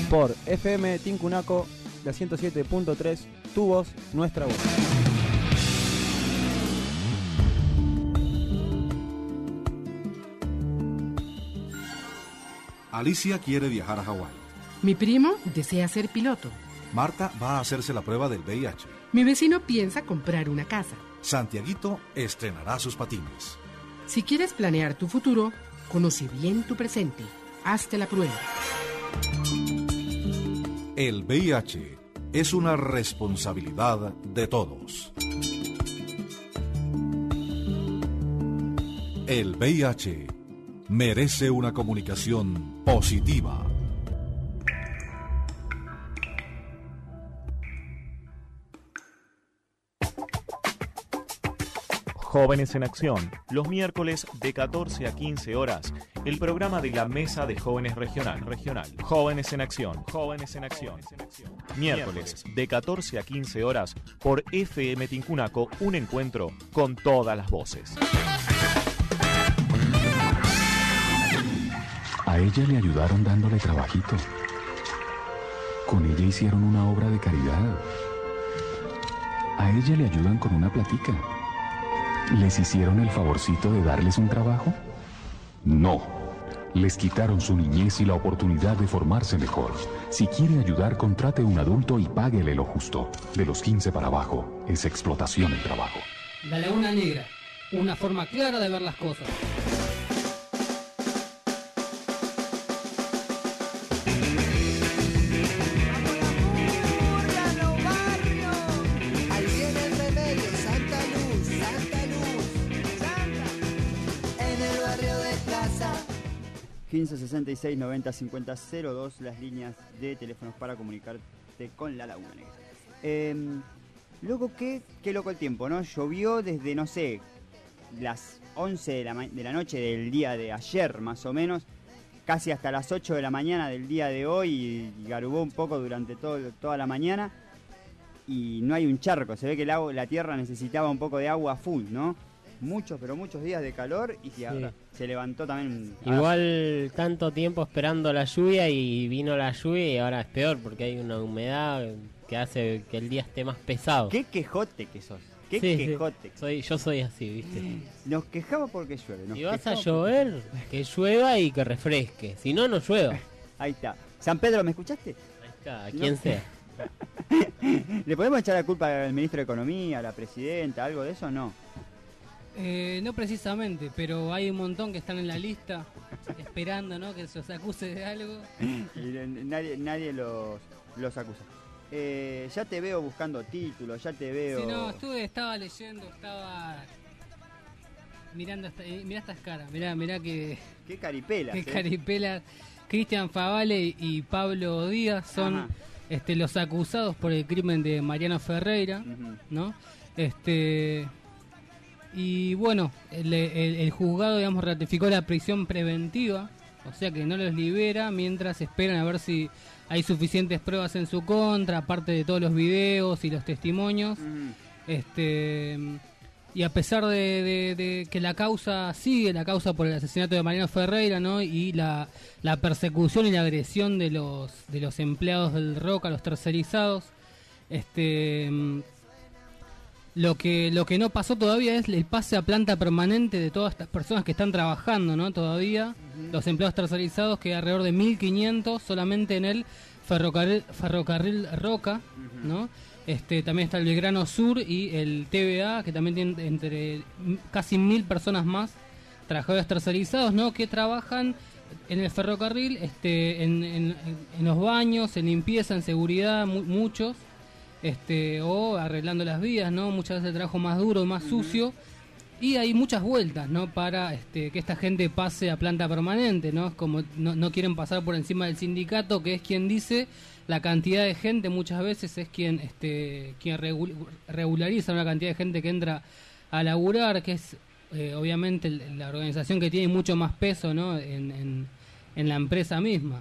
[SPEAKER 7] por FM Tincunaco de 107.3, tu voz, nuestra voz.
[SPEAKER 9] Alicia quiere viajar a Hawái.
[SPEAKER 10] Mi primo desea ser piloto.
[SPEAKER 9] Marta va a hacerse la prueba del VIH.
[SPEAKER 10] Mi vecino piensa comprar una casa.
[SPEAKER 9] Santiaguito estrenará sus patines.
[SPEAKER 10] Si quieres planear tu futuro, conoce bien tu presente. Hazte la prueba.
[SPEAKER 9] El VIH es una responsabilidad de todos. El VIH merece una comunicación positiva.
[SPEAKER 11] Jóvenes en Acción, los miércoles de 14 a 15 horas, el programa de la Mesa de Jóvenes Regional. Regional. Jóvenes en Acción, Jóvenes en Acción. Miércoles de 14 a 15 horas por FM Tincunaco, un encuentro con todas las voces.
[SPEAKER 12] A ella le ayudaron dándole trabajito. Con ella hicieron una obra de caridad. A ella le ayudan con una platica. ¿Les hicieron el favorcito de darles un trabajo? No. Les quitaron su niñez y la oportunidad de formarse mejor. Si quiere ayudar, contrate un adulto y páguele lo justo. De los 15 para abajo, es explotación el trabajo.
[SPEAKER 3] La Laguna Negra, una forma clara de ver las cosas.
[SPEAKER 2] 15 66 90 50 02 las líneas de teléfonos para comunicarte con la Laguna Negra. Em, loco, qué, qué loco el tiempo, ¿no? Llovió desde, no sé, las 11 de la, de la noche del día de ayer, más o menos, casi hasta las 8 de la mañana del día de hoy y garubó un poco durante todo, toda la mañana y no hay un charco, se ve que agua- la tierra necesitaba un poco de agua full, ¿no? Muchos, pero muchos días de calor y que ahora se levantó también.
[SPEAKER 4] Igual tanto tiempo esperando la lluvia y vino la lluvia y ahora es peor porque hay una humedad que hace que el día esté más pesado.
[SPEAKER 2] Qué quejote que sos. Qué
[SPEAKER 4] Sí, sí.
[SPEAKER 2] quejote.
[SPEAKER 4] Soy, yo soy así, ¿viste?
[SPEAKER 2] Nos quejamos porque llueve. nos
[SPEAKER 4] Si vas a llover, que llueva y que refresque. Si no, no llueva. [laughs]
[SPEAKER 2] Ahí está. San Pedro, ¿me escuchaste?
[SPEAKER 4] Ahí está, a
[SPEAKER 2] No.
[SPEAKER 4] quien sea. [laughs]
[SPEAKER 2] ¿Le podemos echar la culpa al ministro de Economía, a la presidenta, algo de eso? No.
[SPEAKER 3] Eh, no precisamente, pero hay un montón que están en la lista esperando ¿no? que se los acuse de algo.
[SPEAKER 2] Y nadie, nadie los, los acusa. Eh, ya te veo buscando títulos, ya te veo.
[SPEAKER 3] Si no, estuve, estaba leyendo, estaba mirando esta, eh, mirá estas caras, mirá, mirá que,
[SPEAKER 2] Qué caripelas.
[SPEAKER 3] que
[SPEAKER 2] eh.
[SPEAKER 3] caripela. Cristian Favale y Pablo Díaz son
[SPEAKER 2] Ajá.
[SPEAKER 3] este, los acusados por el crimen de Mariano Ferreira. ¿no? Este y bueno, el, el- el juzgado digamos ratificó la prisión preventiva, o sea que no los libera mientras esperan a ver si hay suficientes pruebas en su contra, aparte de todos los videos y los testimonios. Este y a pesar de, de- de que la causa sigue, la causa por el asesinato de Mariano Ferreira, ¿no? Y la, la persecución y la agresión de los de los empleados del Roca, los tercerizados, este lo que lo que no pasó todavía es el pase a planta permanente de todas estas personas que están trabajando, ¿no? Todavía los empleados tercerizados que hay alrededor de 1500 solamente en el ferrocarril ferrocarril Roca, ¿no? Este, también está el Belgrano Sur y el TVA, que también tiene entre casi mil personas más, trabajadores tercerizados, ¿no? Que trabajan en el ferrocarril, este, en, en- en los baños, en limpieza, en seguridad, mu- muchos, este, o arreglando las vías, ¿no? Muchas veces el trabajo más duro, más sucio. Y hay muchas vueltas, ¿no? Para este, que esta gente pase a planta permanente, ¿no? Es como no, no quieren pasar por encima del sindicato, que es quien dice la cantidad de gente, muchas veces es quien, este, quien regu- regulariza una cantidad de gente que entra a laburar, que es eh, obviamente la organización que tiene mucho más peso, ¿no? En, en, en la empresa misma.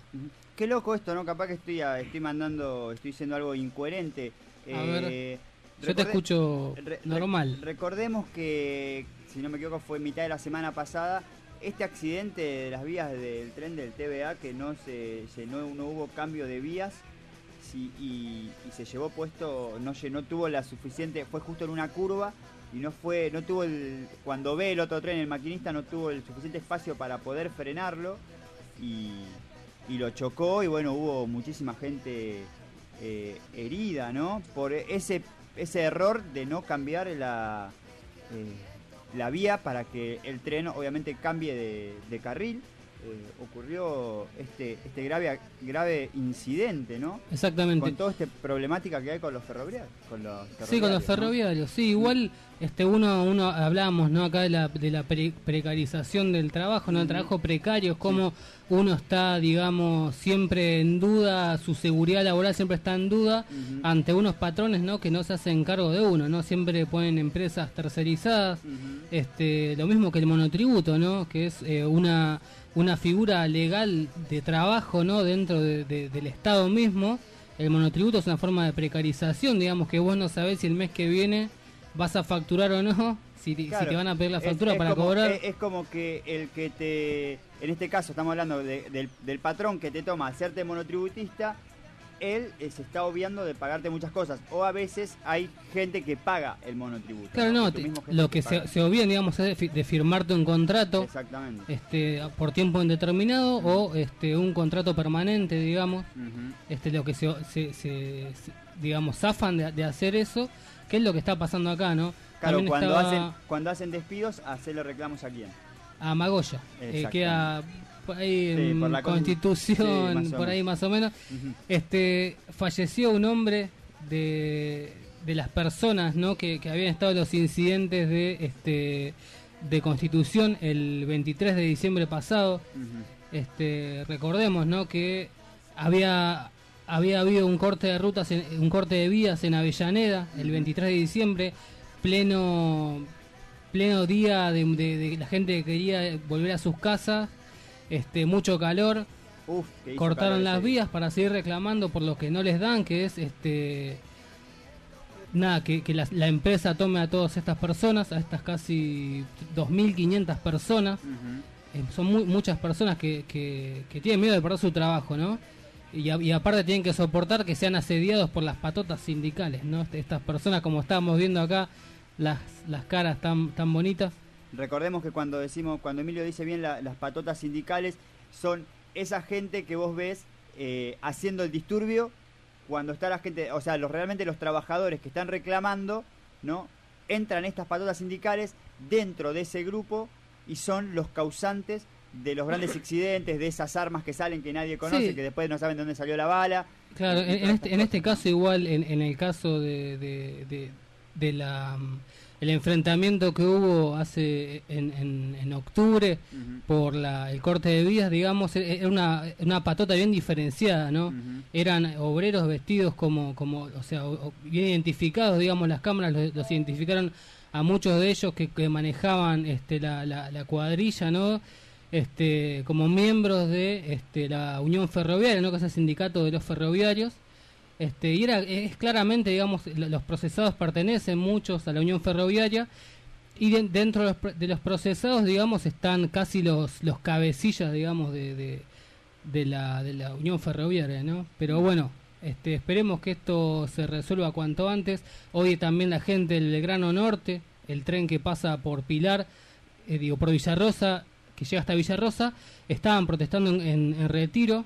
[SPEAKER 2] Qué loco esto, ¿no? Capaz que estoy, a- estoy mandando, estoy diciendo algo incoherente.
[SPEAKER 3] A ver, yo te escucho normal.
[SPEAKER 2] recordemos que, si no me equivoco, fue mitad de la semana pasada, este accidente de las vías del tren del TVA, que no se, se- no, no hubo cambio de vías sí, y, y se llevó puesto, no, lle- no tuvo la suficiente, fue justo en una curva y no fue, no tuvo el, cuando ve el otro tren, el maquinista no tuvo el suficiente espacio para poder frenarlo y, y lo chocó y bueno, hubo muchísima gente eh, herida, ¿no? Por ese, ese error de no cambiar la, eh, la vía para que el tren obviamente cambie de, de carril. Eh, ocurrió este, este grave, grave incidente, ¿no?
[SPEAKER 3] Exactamente.
[SPEAKER 2] Con toda esta problemática que hay con los ferroviarios. Con los
[SPEAKER 3] Sí, con los
[SPEAKER 2] ferroviarios, ¿no?
[SPEAKER 3] ferroviarios. Sí, igual este uno uno hablábamos, ¿no? Acá de la, de la pre- precarización del trabajo, ¿no? El trabajo precario, es como uno está, digamos, siempre en duda, su seguridad laboral siempre está en duda ante unos patrones, ¿no? Que no se hacen cargo de uno, ¿no? Siempre ponen empresas tercerizadas. Este, lo mismo que el monotributo, ¿no? Que es eh, una una figura legal de trabajo, ¿no? Dentro de- de- del Estado mismo. El monotributo es una forma de precarización, digamos que vos no sabés si el mes que viene vas a facturar o no, si, te- si
[SPEAKER 2] Claro.
[SPEAKER 3] te van a pedir la factura
[SPEAKER 2] es
[SPEAKER 3] para
[SPEAKER 2] como-
[SPEAKER 3] cobrar.
[SPEAKER 2] Es, es como que el que te. En este caso, estamos hablando de- del, del patrón que te toma hacerte monotributista. Él eh, se está obviando de pagarte muchas cosas. O a veces hay gente que paga el monotributo.
[SPEAKER 3] Claro, no, te- lo que se, se obvian, digamos, es de, fi- de firmarte un contrato
[SPEAKER 2] Exactamente.
[SPEAKER 3] este, por tiempo indeterminado o este, un contrato permanente, digamos. Este, lo que se, se- se- se- digamos, zafan de, de hacer eso, que es lo que está pasando acá, ¿no?
[SPEAKER 2] Claro,
[SPEAKER 3] También
[SPEAKER 2] cuando,
[SPEAKER 3] estaba
[SPEAKER 2] hacen, cuando hacen despidos, hacerle reclamos a quién.
[SPEAKER 3] a Magoya, eh, queda por ahí
[SPEAKER 2] Sí,
[SPEAKER 3] en
[SPEAKER 2] por la con-
[SPEAKER 3] Constitución,
[SPEAKER 2] sí,
[SPEAKER 3] por ahí más o menos. Este, falleció un hombre de, de las personas, ¿no? Que, que habían estado en los incidentes de, este, de Constitución el 23 de diciembre pasado. Este, recordemos, ¿no? Que había había habido un corte de rutas, en- un corte de vías en Avellaneda el 23 de diciembre, pleno pleno día de, de- de la gente que quería volver a sus casas, este mucho calor,
[SPEAKER 2] Uf,
[SPEAKER 3] cortaron
[SPEAKER 2] calor
[SPEAKER 3] las vías para seguir reclamando por lo que no les dan, que es este nada, que, que la, la empresa tome a todas estas personas, a estas casi 2.500 personas, eh, son muy, muchas personas que, que, que tienen miedo de perder su trabajo, ¿no? Y, a- y aparte tienen que soportar que sean asediados por las patotas sindicales, ¿no? Este- Estas personas, como estábamos viendo acá, las, las caras tan, tan bonitas.
[SPEAKER 2] Recordemos que cuando decimos, cuando Emilio dice bien la- las patotas sindicales, son esa gente que vos ves eh, haciendo el disturbio cuando está la gente, o sea, los realmente los trabajadores que están reclamando, ¿no? Entran estas patotas sindicales dentro de ese grupo y son los causantes de los grandes accidentes, de esas armas que salen que nadie conoce,
[SPEAKER 3] Sí.
[SPEAKER 2] que después no saben de dónde salió la bala.
[SPEAKER 3] Claro, en, este, en este caso igual, en, en el caso de, de, de- de la el enfrentamiento que hubo hace en, en, en octubre por la, el corte de vías, digamos, e- era una, una patota bien diferenciada, ¿no? Eran obreros vestidos como, como o sea, bien identificados, digamos, las cámaras los, los identificaron a muchos de ellos que, que manejaban este, la, la, la cuadrilla, ¿no? Este, como miembros de este, la Unión Ferroviaria, ¿no? Que es el sindicato de los ferroviarios. Este, y era, es claramente, digamos, lo- los procesados pertenecen muchos a la Unión Ferroviaria y de- dentro de los, de los procesados, digamos, están casi los, los cabecillas, digamos, de, de, de la, de la Unión Ferroviaria, ¿no? Pero bueno, este, esperemos que esto se resuelva cuanto antes. Hoy también la gente del Belgrano Norte, el tren que pasa por Pilar, eh, digo, por Villarrosa, que llega hasta Villarrosa, estaban protestando en, en- en retiro,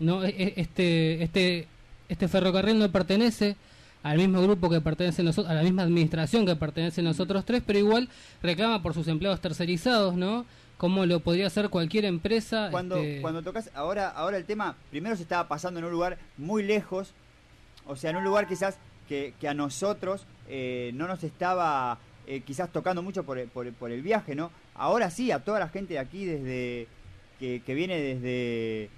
[SPEAKER 3] ¿no? E- e- Este, este, este ferrocarril no pertenece al mismo grupo que pertenece nosotros, a la misma administración que pertenece nosotros tres, pero igual reclama por sus empleados tercerizados, ¿no? Como lo podría hacer cualquier empresa.
[SPEAKER 2] Cuando,
[SPEAKER 3] este,
[SPEAKER 2] cuando tocas, ahora, ahora el tema, primero se estaba pasando en un lugar muy lejos, o sea, en un lugar quizás que, que a nosotros eh, no nos estaba eh, quizás tocando mucho por, por, por el viaje, ¿no? Ahora sí, a toda la gente de aquí, desde que, viene desde,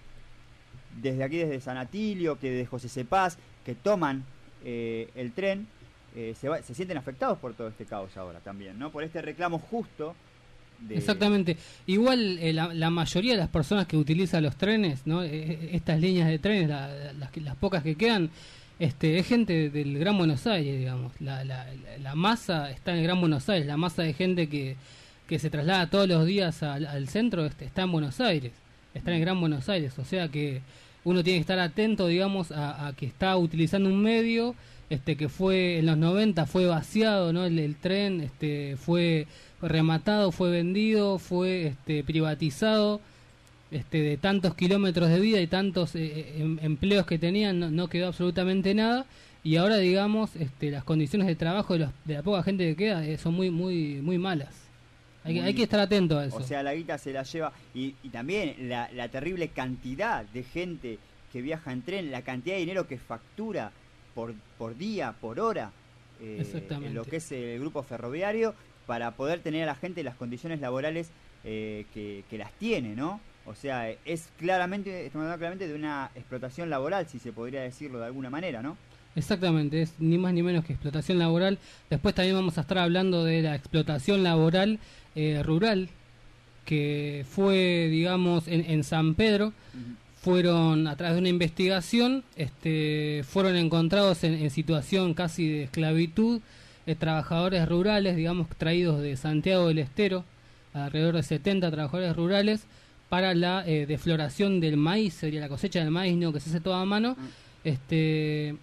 [SPEAKER 2] desde aquí, desde San Atilio, que de José Cepaz, que toman eh, el tren, eh, se, se sienten afectados por todo este caos ahora también, ¿no? Por este reclamo justo. De,
[SPEAKER 3] Exactamente. Igual eh, la, mayoría de las personas que utilizan los trenes, ¿no? Estas líneas de trenes, la- la- las, pocas que quedan, este, es gente del Gran Buenos Aires, digamos. La, la- la masa está en el Gran Buenos Aires, la masa de gente que, que se traslada todos los días al, al centro este, está en Buenos Aires, está en el Gran Buenos Aires. O sea que uno tiene que estar atento, digamos, a, que está utilizando un medio este que fue en los 90 fue vaciado, ¿no? El, tren este fue rematado, fue vendido, fue este privatizado. Este de tantos kilómetros de vida y tantos eh, em- empleos que tenían no, no quedó absolutamente nada y ahora digamos este las condiciones de trabajo de, los- de la poca gente que queda eh, son muy muy muy malas. Hay, que-
[SPEAKER 2] Muy-
[SPEAKER 3] hay que estar atento a eso.
[SPEAKER 2] O sea, la guita se la lleva. Y, y también la, la terrible cantidad de gente que viaja en tren, la cantidad de dinero que factura por, por día, por hora, eh,
[SPEAKER 3] Exactamente.
[SPEAKER 2] en lo que es el grupo ferroviario, para poder tener a la gente las condiciones laborales eh, que, que las tiene, ¿no? O sea, es claramente, estamos hablando claramente de una explotación laboral, si se podría decirlo de alguna manera, ¿no?
[SPEAKER 3] Exactamente, es ni más ni menos que explotación laboral. Después también vamos a estar hablando de la explotación laboral eh, rural, que fue, digamos, en, en San Pedro. Fueron, a través de una investigación, este, fueron encontrados en, en situación casi de esclavitud eh, trabajadores rurales, digamos, traídos de Santiago del Estero, alrededor de 70 trabajadores rurales, para la eh, defloración del maíz, sería la cosecha del maíz, ¿no? que se hace toda a mano. Este,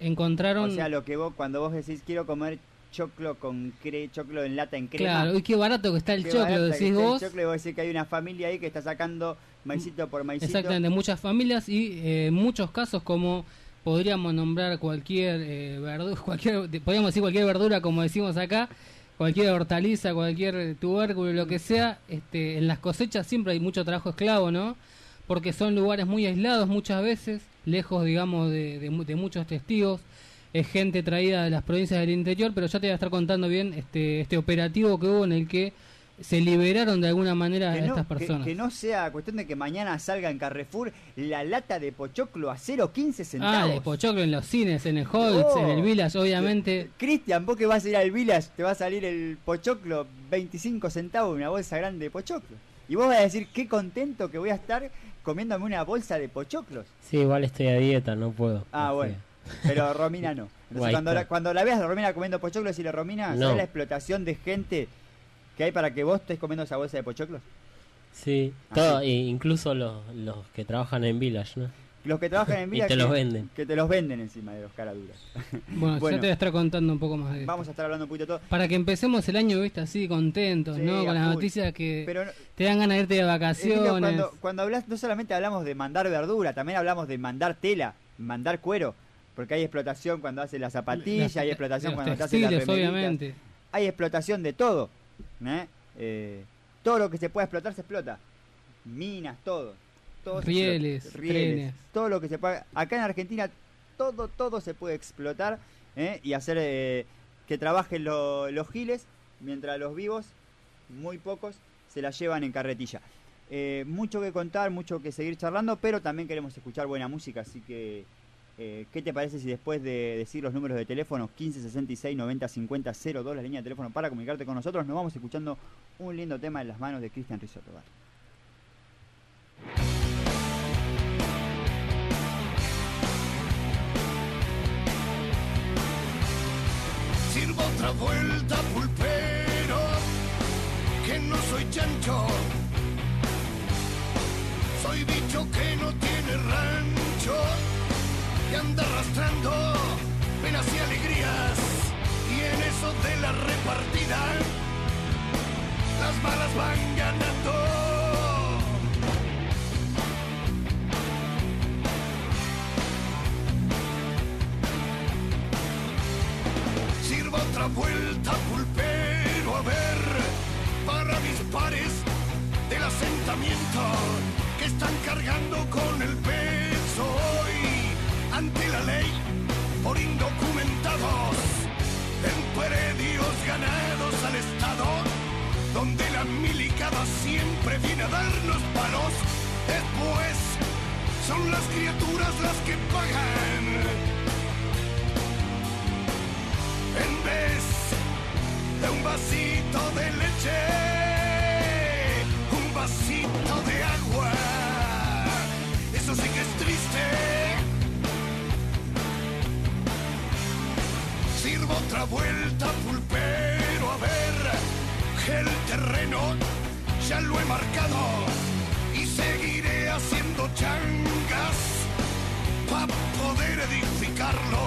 [SPEAKER 3] encontraron...
[SPEAKER 2] O sea, lo que vos, cuando vos decís quiero comer choclo con cre choclo en lata en crema.
[SPEAKER 3] Claro, y qué barato que está el
[SPEAKER 2] qué
[SPEAKER 3] choclo, decís
[SPEAKER 2] está el
[SPEAKER 3] vos.
[SPEAKER 2] choclo, y vos decís que hay una familia ahí que está sacando maicito por maicito.
[SPEAKER 3] Exactamente, muchas familias y eh, en muchos casos como podríamos nombrar cualquier eh, verdura, [laughs] cualquier, podríamos decir cualquier verdura como decimos acá, cualquier hortaliza, cualquier tubérculo, lo que sea, este, en las cosechas siempre hay mucho trabajo esclavo, ¿no? Porque son lugares muy aislados muchas veces, lejos, digamos, de, de mu- de muchos testigos. Es gente traída de las provincias del interior, pero ya te voy a estar contando bien este, este operativo que hubo en el que se liberaron de alguna manera a
[SPEAKER 2] no,
[SPEAKER 3] estas personas.
[SPEAKER 2] que no sea cuestión de que mañana salga en Carrefour la lata de pochoclo a 0.15 centavos.
[SPEAKER 3] Ah, de Pochoclo en los cines, en el Holtz,
[SPEAKER 2] Oh.
[SPEAKER 3] en el Village, obviamente.
[SPEAKER 2] Cristian, vos que vas a ir al Village, te va a salir el pochoclo 25 centavos, una bolsa grande de pochoclo. Y vos vas a decir, qué contento que voy a estar comiéndome una bolsa de pochoclos.
[SPEAKER 4] Sí, igual estoy a dieta, no puedo.
[SPEAKER 2] Ah, bueno.
[SPEAKER 4] sea.
[SPEAKER 2] Pero Romina no. Entonces, cuando la, cuando la veas a Romina comiendo pochoclos, decirle Romina, ¿sabes
[SPEAKER 4] No.
[SPEAKER 2] la explotación de gente que hay para que vos estés comiendo esa bolsa de pochoclos?
[SPEAKER 4] Sí,
[SPEAKER 2] Así.
[SPEAKER 4] todo, e incluso los, los que trabajan en Village, ¿no?
[SPEAKER 2] Los que trabajan en [laughs]
[SPEAKER 4] Y
[SPEAKER 2] Villa
[SPEAKER 4] te
[SPEAKER 2] que,
[SPEAKER 4] los venden.
[SPEAKER 2] que te los venden encima de los caraduras. [laughs]
[SPEAKER 3] Bueno, ya te voy a estar contando un poco más de esto.
[SPEAKER 2] Vamos a estar hablando un poquito de todo.
[SPEAKER 3] Para que empecemos el año, viste, así contentos,
[SPEAKER 2] Sí,
[SPEAKER 3] ¿no? Con las noticias que
[SPEAKER 2] Pero
[SPEAKER 3] te dan ganas de irte de vacaciones.
[SPEAKER 2] cuando, cuando hablas, no solamente hablamos de mandar verdura, también hablamos de mandar tela, mandar cuero, porque hay explotación cuando haces las zapatillas,
[SPEAKER 3] Las-
[SPEAKER 2] hay explotación cuando te
[SPEAKER 3] textiles,
[SPEAKER 2] remeritas.
[SPEAKER 3] obviamente.
[SPEAKER 2] Hay explotación de todo, ¿eh? Eh, todo lo que se pueda explotar se explota, minas, todo, todo
[SPEAKER 3] Rieles.
[SPEAKER 2] Rieles,
[SPEAKER 3] trenes.
[SPEAKER 2] todo lo que se pueda. Acá en Argentina todo, todo se puede explotar ¿eh? y hacer eh, que trabajen lo- los giles, mientras los vivos, muy pocos, se la llevan en carretilla. Eh, mucho que contar, mucho que seguir charlando, pero también queremos escuchar buena música, así que eh, ¿qué te parece si después de decir los números de teléfono 15 66 90 50 02, la línea de teléfono para comunicarte con nosotros, nos vamos escuchando un lindo tema en las manos de Cristian Risotto? Vale.
[SPEAKER 13] Sirvo otra vuelta, pulpero, que no soy chancho. Soy bicho que no tiene rancho y anda arrastrando penas y alegrías. Y en eso de la repartida, las balas van ganando. Sirva otra vuelta, pulpero, a ver, para mis pares del asentamiento que están cargando con el peso hoy ante la ley por indocumentados en predios ganados al Estado, donde la milicada siempre viene a darnos palos. Después son las criaturas las que pagan en vez de un vasito de leche, un vasito de agua. Eso sí que es triste. Otra vuelta, pulpero, a ver, el terreno ya lo he marcado y seguiré haciendo changas para poder edificarlo.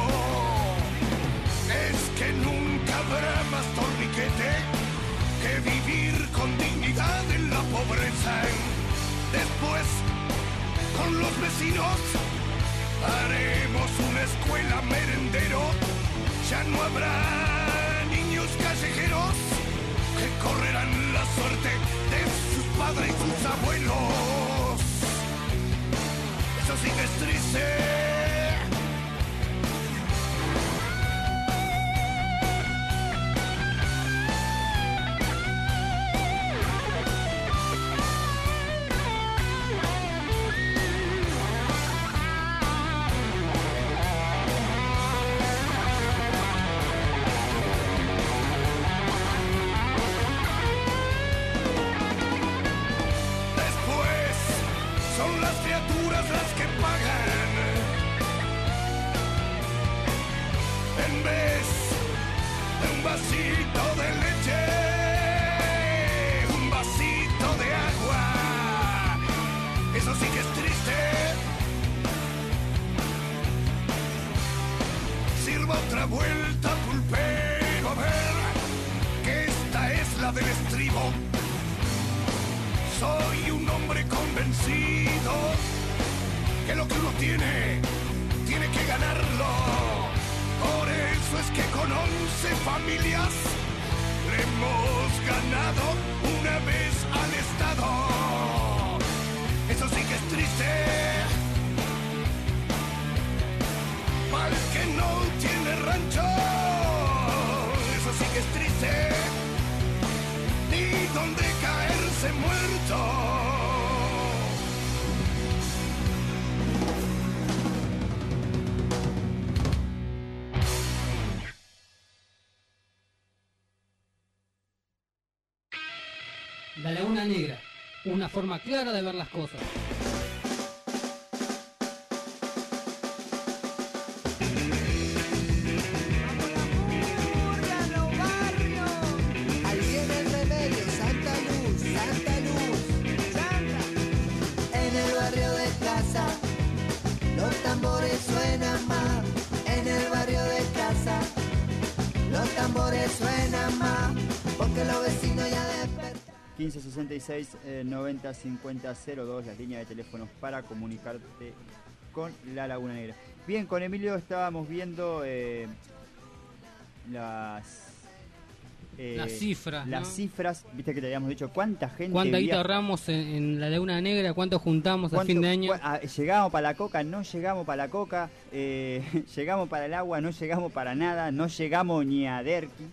[SPEAKER 13] Es que nunca habrá más torniquete que vivir con dignidad en la pobreza. Después, con los vecinos, haremos una escuela merendero. Ya no habrá niños callejeros que correrán la suerte de sus padres y sus abuelos. Eso sí que es triste.
[SPEAKER 3] Forma clara de ver las cosas.
[SPEAKER 2] 1566 eh, 90 50 02, las líneas de teléfonos para comunicarte con la Laguna Negra. Bien, con Emilio estábamos viendo eh, las... eh,
[SPEAKER 3] Las cifras,
[SPEAKER 2] Las
[SPEAKER 3] ¿no?
[SPEAKER 2] cifras, viste que te habíamos dicho, ¿cuánta gente
[SPEAKER 3] ¿Cuánta guita ahorramos en, en la Laguna Negra? ¿Cuánto juntamos a
[SPEAKER 2] ¿Cuánto-
[SPEAKER 3] fin de año?
[SPEAKER 2] ah, llegamos para la coca, no llegamos para la coca, eh, [laughs] llegamos para el agua, no llegamos para nada, no llegamos ni a Derqui,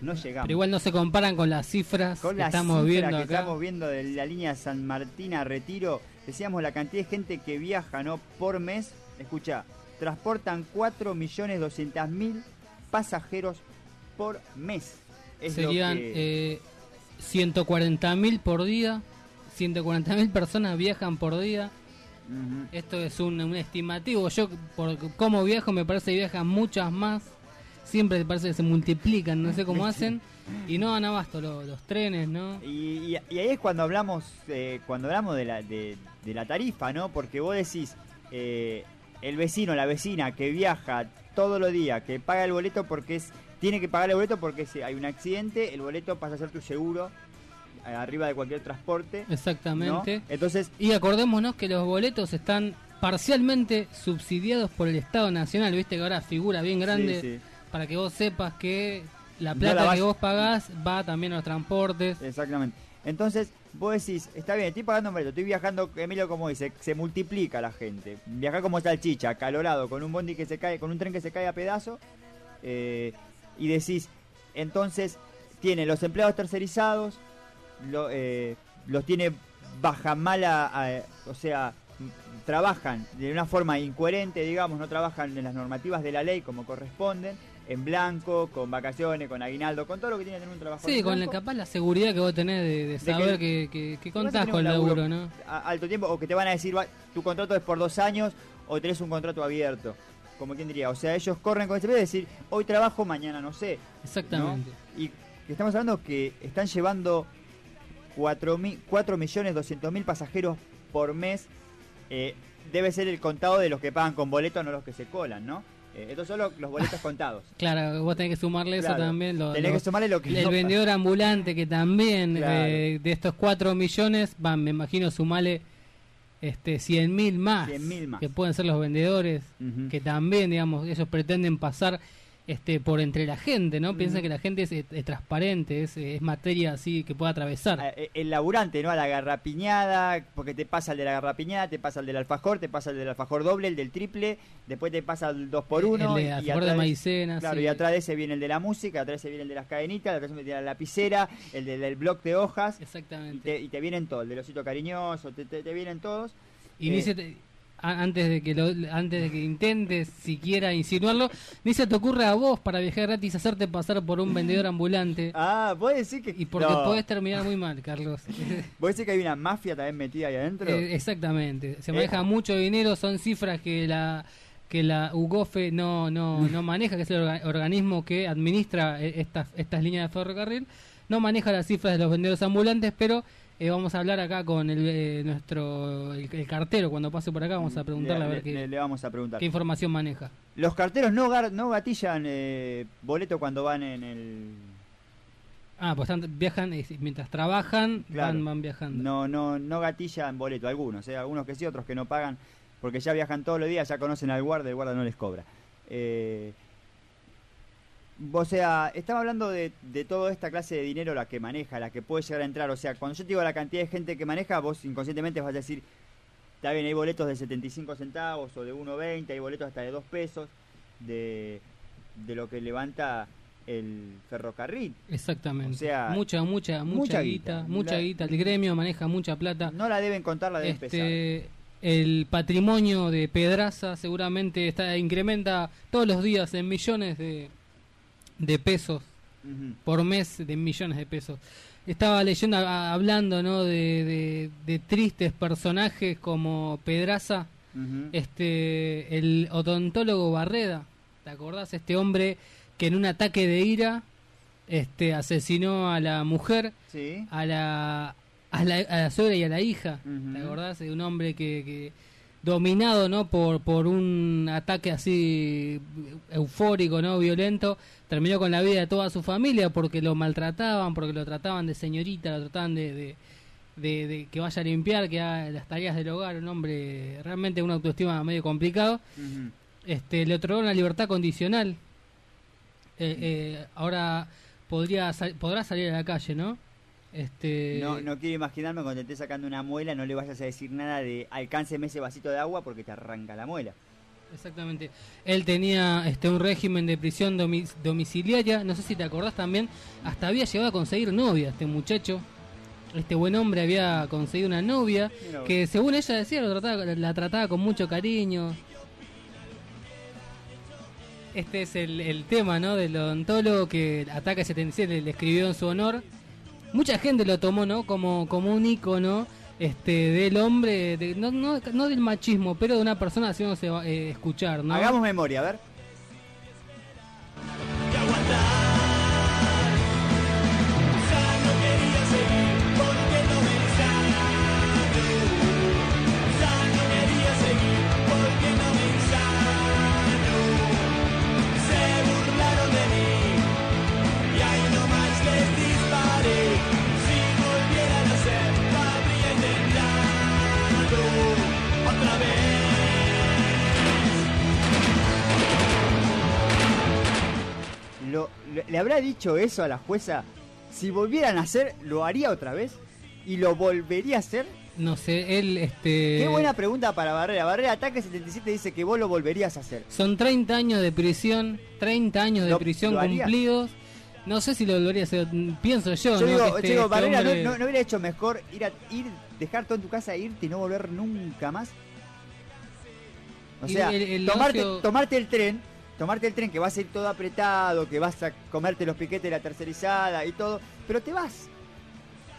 [SPEAKER 2] no llegamos.
[SPEAKER 3] Pero igual no se comparan con las cifras
[SPEAKER 2] Con
[SPEAKER 3] que
[SPEAKER 2] la
[SPEAKER 3] estamos
[SPEAKER 2] cifra
[SPEAKER 3] viendo
[SPEAKER 2] que
[SPEAKER 3] acá.
[SPEAKER 2] estamos viendo de la línea San Martín a Retiro, decíamos la cantidad de gente que viaja ¿no? por mes, escucha, transportan 4.200.000 pasajeros por mes. Es
[SPEAKER 3] Serían
[SPEAKER 2] que-
[SPEAKER 3] eh, 140.000 por día. 140.000 personas viajan por día. Esto es un, un estimativo. Yo, por cómo viajo, me parece que viajan muchas más. Siempre parece que se multiplican, no sé cómo hacen. Y no dan abasto los, los trenes, ¿no?
[SPEAKER 2] Y, y- y ahí es cuando hablamos eh, cuando hablamos de la, de, de la tarifa, ¿no? Porque vos decís, eh, el vecino, la vecina que viaja todos los días, que paga el boleto porque es tiene que pagar el boleto porque si hay un accidente, el boleto pasa a ser tu seguro eh, arriba de cualquier transporte.
[SPEAKER 3] Exactamente.
[SPEAKER 2] ¿no? Entonces,
[SPEAKER 3] Y acordémonos que los boletos están parcialmente subsidiados por el Estado Nacional. Viste que ahora figura bien grande
[SPEAKER 2] Sí, sí.
[SPEAKER 3] Para que vos sepas que la
[SPEAKER 2] No
[SPEAKER 3] plata
[SPEAKER 2] la vas-
[SPEAKER 3] que vos pagás va también a los transportes.
[SPEAKER 2] Exactamente. Entonces, vos decís, está bien, estoy pagando un boleto, estoy viajando, Emilio, como dice, se multiplica la gente. Viajar como salchicha, acalorado, con un bondi que se cae, con un tren que se cae a pedazo. eh, y decís, entonces, tiene los empleados tercerizados, lo- eh, los tiene baja mala, eh, o sea, trabajan de una forma incoherente, digamos, no trabajan en las normativas de la ley como corresponden, en blanco, con vacaciones, con aguinaldo, con todo lo que tiene que tener un trabajo.
[SPEAKER 3] Sí, con la, capaz la seguridad que vos tenés de, de saber que, que, que contás con el laburo, ¿no?
[SPEAKER 2] a alto tiempo o que te van a decir va, tu contrato es por dos años o tenés un contrato abierto como quien diría o sea ellos corren con ese pedo de decir hoy trabajo mañana no sé
[SPEAKER 3] Exactamente.
[SPEAKER 2] ¿no? y estamos hablando que están llevando 4 millones 200 mil pasajeros por mes eh, debe ser el contado de los que pagan con boleto no los que se colan no Eh, estos son los, los boletos contados [laughs]
[SPEAKER 3] Claro, vos tenés que sumarle eso también. lo-
[SPEAKER 2] Tenés
[SPEAKER 3] lo-
[SPEAKER 2] que sumarle lo que
[SPEAKER 3] El
[SPEAKER 2] no-
[SPEAKER 3] vendedor ambulante que también,
[SPEAKER 2] Claro.
[SPEAKER 3] eh, de estos 4 millones, van, me imagino, sumale este 100 mil más,
[SPEAKER 2] 100.000 más.
[SPEAKER 3] que pueden ser los vendedores, que también, digamos, ellos pretenden pasar este por entre la gente, ¿no? Piensan que la gente es, es transparente, es, es materia así que pueda atravesar.
[SPEAKER 2] Eh, el laburante, ¿no? A la garrapiñada, porque te pasa el de la garrapiñada, te pasa el del alfajor, te pasa el del alfajor doble, el del triple, después te pasa el 2 por 1
[SPEAKER 3] El de alfajor de maicena,
[SPEAKER 2] Claro,
[SPEAKER 3] sí.
[SPEAKER 2] y atrás de ese viene el de la música, atrás de ese viene el de las cadenitas, atrás viene el de la lapicera, el de- del bloc de hojas.
[SPEAKER 3] Exactamente.
[SPEAKER 2] Y te, y te vienen todos, el del osito cariñoso, te, te- te vienen todos.
[SPEAKER 3] Y
[SPEAKER 2] Eh,
[SPEAKER 3] a- antes de que lo, antes de que intentes siquiera insinuarlo, ni se te ocurre a vos para viajar gratis hacerte pasar por un vendedor ambulante. [laughs]
[SPEAKER 2] Ah, vos decís que
[SPEAKER 3] y porque
[SPEAKER 2] no.
[SPEAKER 3] podés terminar muy mal, Carlos. [laughs]
[SPEAKER 2] ¿Vos decís que hay una mafia también metida ahí adentro?
[SPEAKER 3] Eh, exactamente. Se
[SPEAKER 2] Eh.
[SPEAKER 3] maneja mucho dinero, son cifras que la que la UGOFE no, no, no maneja, que es el orga- organismo que administra eh, estas, estas líneas de ferrocarril, no maneja las cifras de los vendedores ambulantes, pero eh, vamos a hablar acá con el, eh, nuestro el, el cartero cuando pase por acá, vamos a preguntarle
[SPEAKER 2] le,
[SPEAKER 3] a ver
[SPEAKER 2] le-
[SPEAKER 3] qué,
[SPEAKER 2] le- vamos a preguntar.
[SPEAKER 3] qué información maneja.
[SPEAKER 2] Los carteros no, gar- no gatillan eh, boleto cuando van en el...
[SPEAKER 3] Ah, pues están- viajan, mientras trabajan,
[SPEAKER 2] Claro.
[SPEAKER 3] van, van viajando.
[SPEAKER 2] No, no, no gatillan boleto, algunos, eh, algunos que sí, otros que no pagan, porque ya viajan todos los días, ya conocen al guarda, el guarda no les cobra. Eh, o sea, estaba hablando de, de toda esta clase de dinero la que maneja, la que puede llegar a entrar. O sea, cuando yo te digo la cantidad de gente que maneja, vos inconscientemente vas a decir, está bien, hay boletos de 75 centavos o de 1,20, hay boletos hasta de 2 pesos, de, de lo que levanta el ferrocarril.
[SPEAKER 3] Exactamente.
[SPEAKER 2] O sea,
[SPEAKER 3] mucha, mucha, mucha,
[SPEAKER 2] mucha
[SPEAKER 3] guita,
[SPEAKER 2] guita.
[SPEAKER 3] mucha
[SPEAKER 2] La-
[SPEAKER 3] guita. El gremio maneja mucha plata.
[SPEAKER 2] No la deben contar, la deben pesar.
[SPEAKER 3] Este, el patrimonio de Pedraza seguramente está incrementa todos los días en millones de, de pesos por mes, de millones de pesos. Estaba leyendo, a- hablando, ¿no? De, de, de tristes personajes como Pedraza, este, el odontólogo Barreda. ¿Te acordás? Este hombre que en un ataque de ira, este, asesinó a la mujer,
[SPEAKER 2] Sí.
[SPEAKER 3] a la, a la, a la suegra y a la hija. ¿Te acordás? De un hombre que, que dominado no por por un ataque así eufórico no violento terminó con la vida de toda su familia porque lo maltrataban porque lo trataban de señorita lo trataban de, de, de- de que vaya a limpiar que haga las tareas del hogar un hombre realmente una autoestima medio complicado. Este le otorgaron la libertad condicional. Eh, eh, ahora podría sal- podrá salir a la calle no este
[SPEAKER 2] No, no quiero imaginarme cuando te estés sacando una muela, no le vayas a decir nada de alcánceme ese vasito de agua porque te arranca la muela.
[SPEAKER 3] Exactamente. Él tenía este un régimen de prisión domi- domiciliaria, no sé si te acordás también, hasta había llegado a conseguir novia este muchacho. Este buen hombre había conseguido una novia que según ella decía lo trataba, la trataba con mucho cariño. Este es el, el tema, ¿no? Del odontólogo que Ataque 77 le, le escribió en su honor. Mucha gente lo tomó, ¿no? Como, como un ícono este, del hombre, de- no, no, no del machismo, pero de una persona haciéndose eh, escuchar, ¿no?
[SPEAKER 2] Hagamos memoria, a ver.
[SPEAKER 14] Lo-
[SPEAKER 2] le- ¿Le habrá dicho eso a la jueza? Si volvieran a hacer, ¿lo haría otra vez? ¿Y lo volvería a hacer?
[SPEAKER 3] No sé, él, este...
[SPEAKER 2] Qué buena pregunta para Barrera. Barrera Ataque 77 dice que vos lo volverías a hacer.
[SPEAKER 3] Son 30 años de prisión, 30 años de
[SPEAKER 2] Lo-
[SPEAKER 3] prisión
[SPEAKER 2] lo
[SPEAKER 3] cumplidos. No sé si lo volvería a hacer, pienso yo,
[SPEAKER 2] Yo
[SPEAKER 3] ¿no?
[SPEAKER 2] digo,
[SPEAKER 3] Que este-
[SPEAKER 2] digo,
[SPEAKER 3] este
[SPEAKER 2] Barrera, ¿no-
[SPEAKER 3] hombre-
[SPEAKER 2] no, no hubiera hecho mejor ir a ir, dejar todo en tu casa, irte y no volver nunca más? O
[SPEAKER 3] Y
[SPEAKER 2] sea,
[SPEAKER 3] el- el
[SPEAKER 2] tomarte,
[SPEAKER 3] ocio-
[SPEAKER 2] tomarte el tren, tomarte el tren que vas a ir todo apretado, que vas a comerte los piquetes de la tercerizada y todo, pero te vas.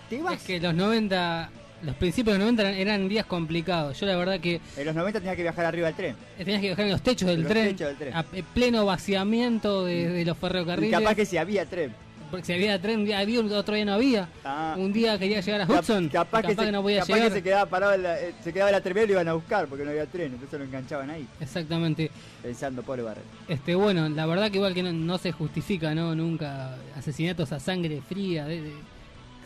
[SPEAKER 2] Te vas.
[SPEAKER 3] Es que los 90, los principios de los 90 eran, eran días complicados. Yo la verdad que
[SPEAKER 2] En los 90 tenías que viajar arriba del tren.
[SPEAKER 3] tenías que viajar en los techos del
[SPEAKER 2] Los
[SPEAKER 3] tren,
[SPEAKER 2] techos del tren.
[SPEAKER 3] a pleno vaciamiento de, de los
[SPEAKER 2] Y
[SPEAKER 3] ferrocarriles.
[SPEAKER 2] capaz que si había tren.
[SPEAKER 3] Porque si había tren, un día había, otro día no había.
[SPEAKER 2] Ah.
[SPEAKER 3] Un día quería llegar a Hudson,
[SPEAKER 2] capaz, que, se,
[SPEAKER 3] no podía
[SPEAKER 2] capaz
[SPEAKER 3] llegar.
[SPEAKER 2] que se quedaba parado en la, eh, se quedaba en la terminal y lo iban a buscar porque no había tren, entonces lo enganchaban ahí,
[SPEAKER 3] Exactamente.
[SPEAKER 2] pensando pobre Barrera.
[SPEAKER 3] Este, bueno, la verdad que igual que no, no se justifica, ¿no? Nunca asesinatos a sangre fría, de- de-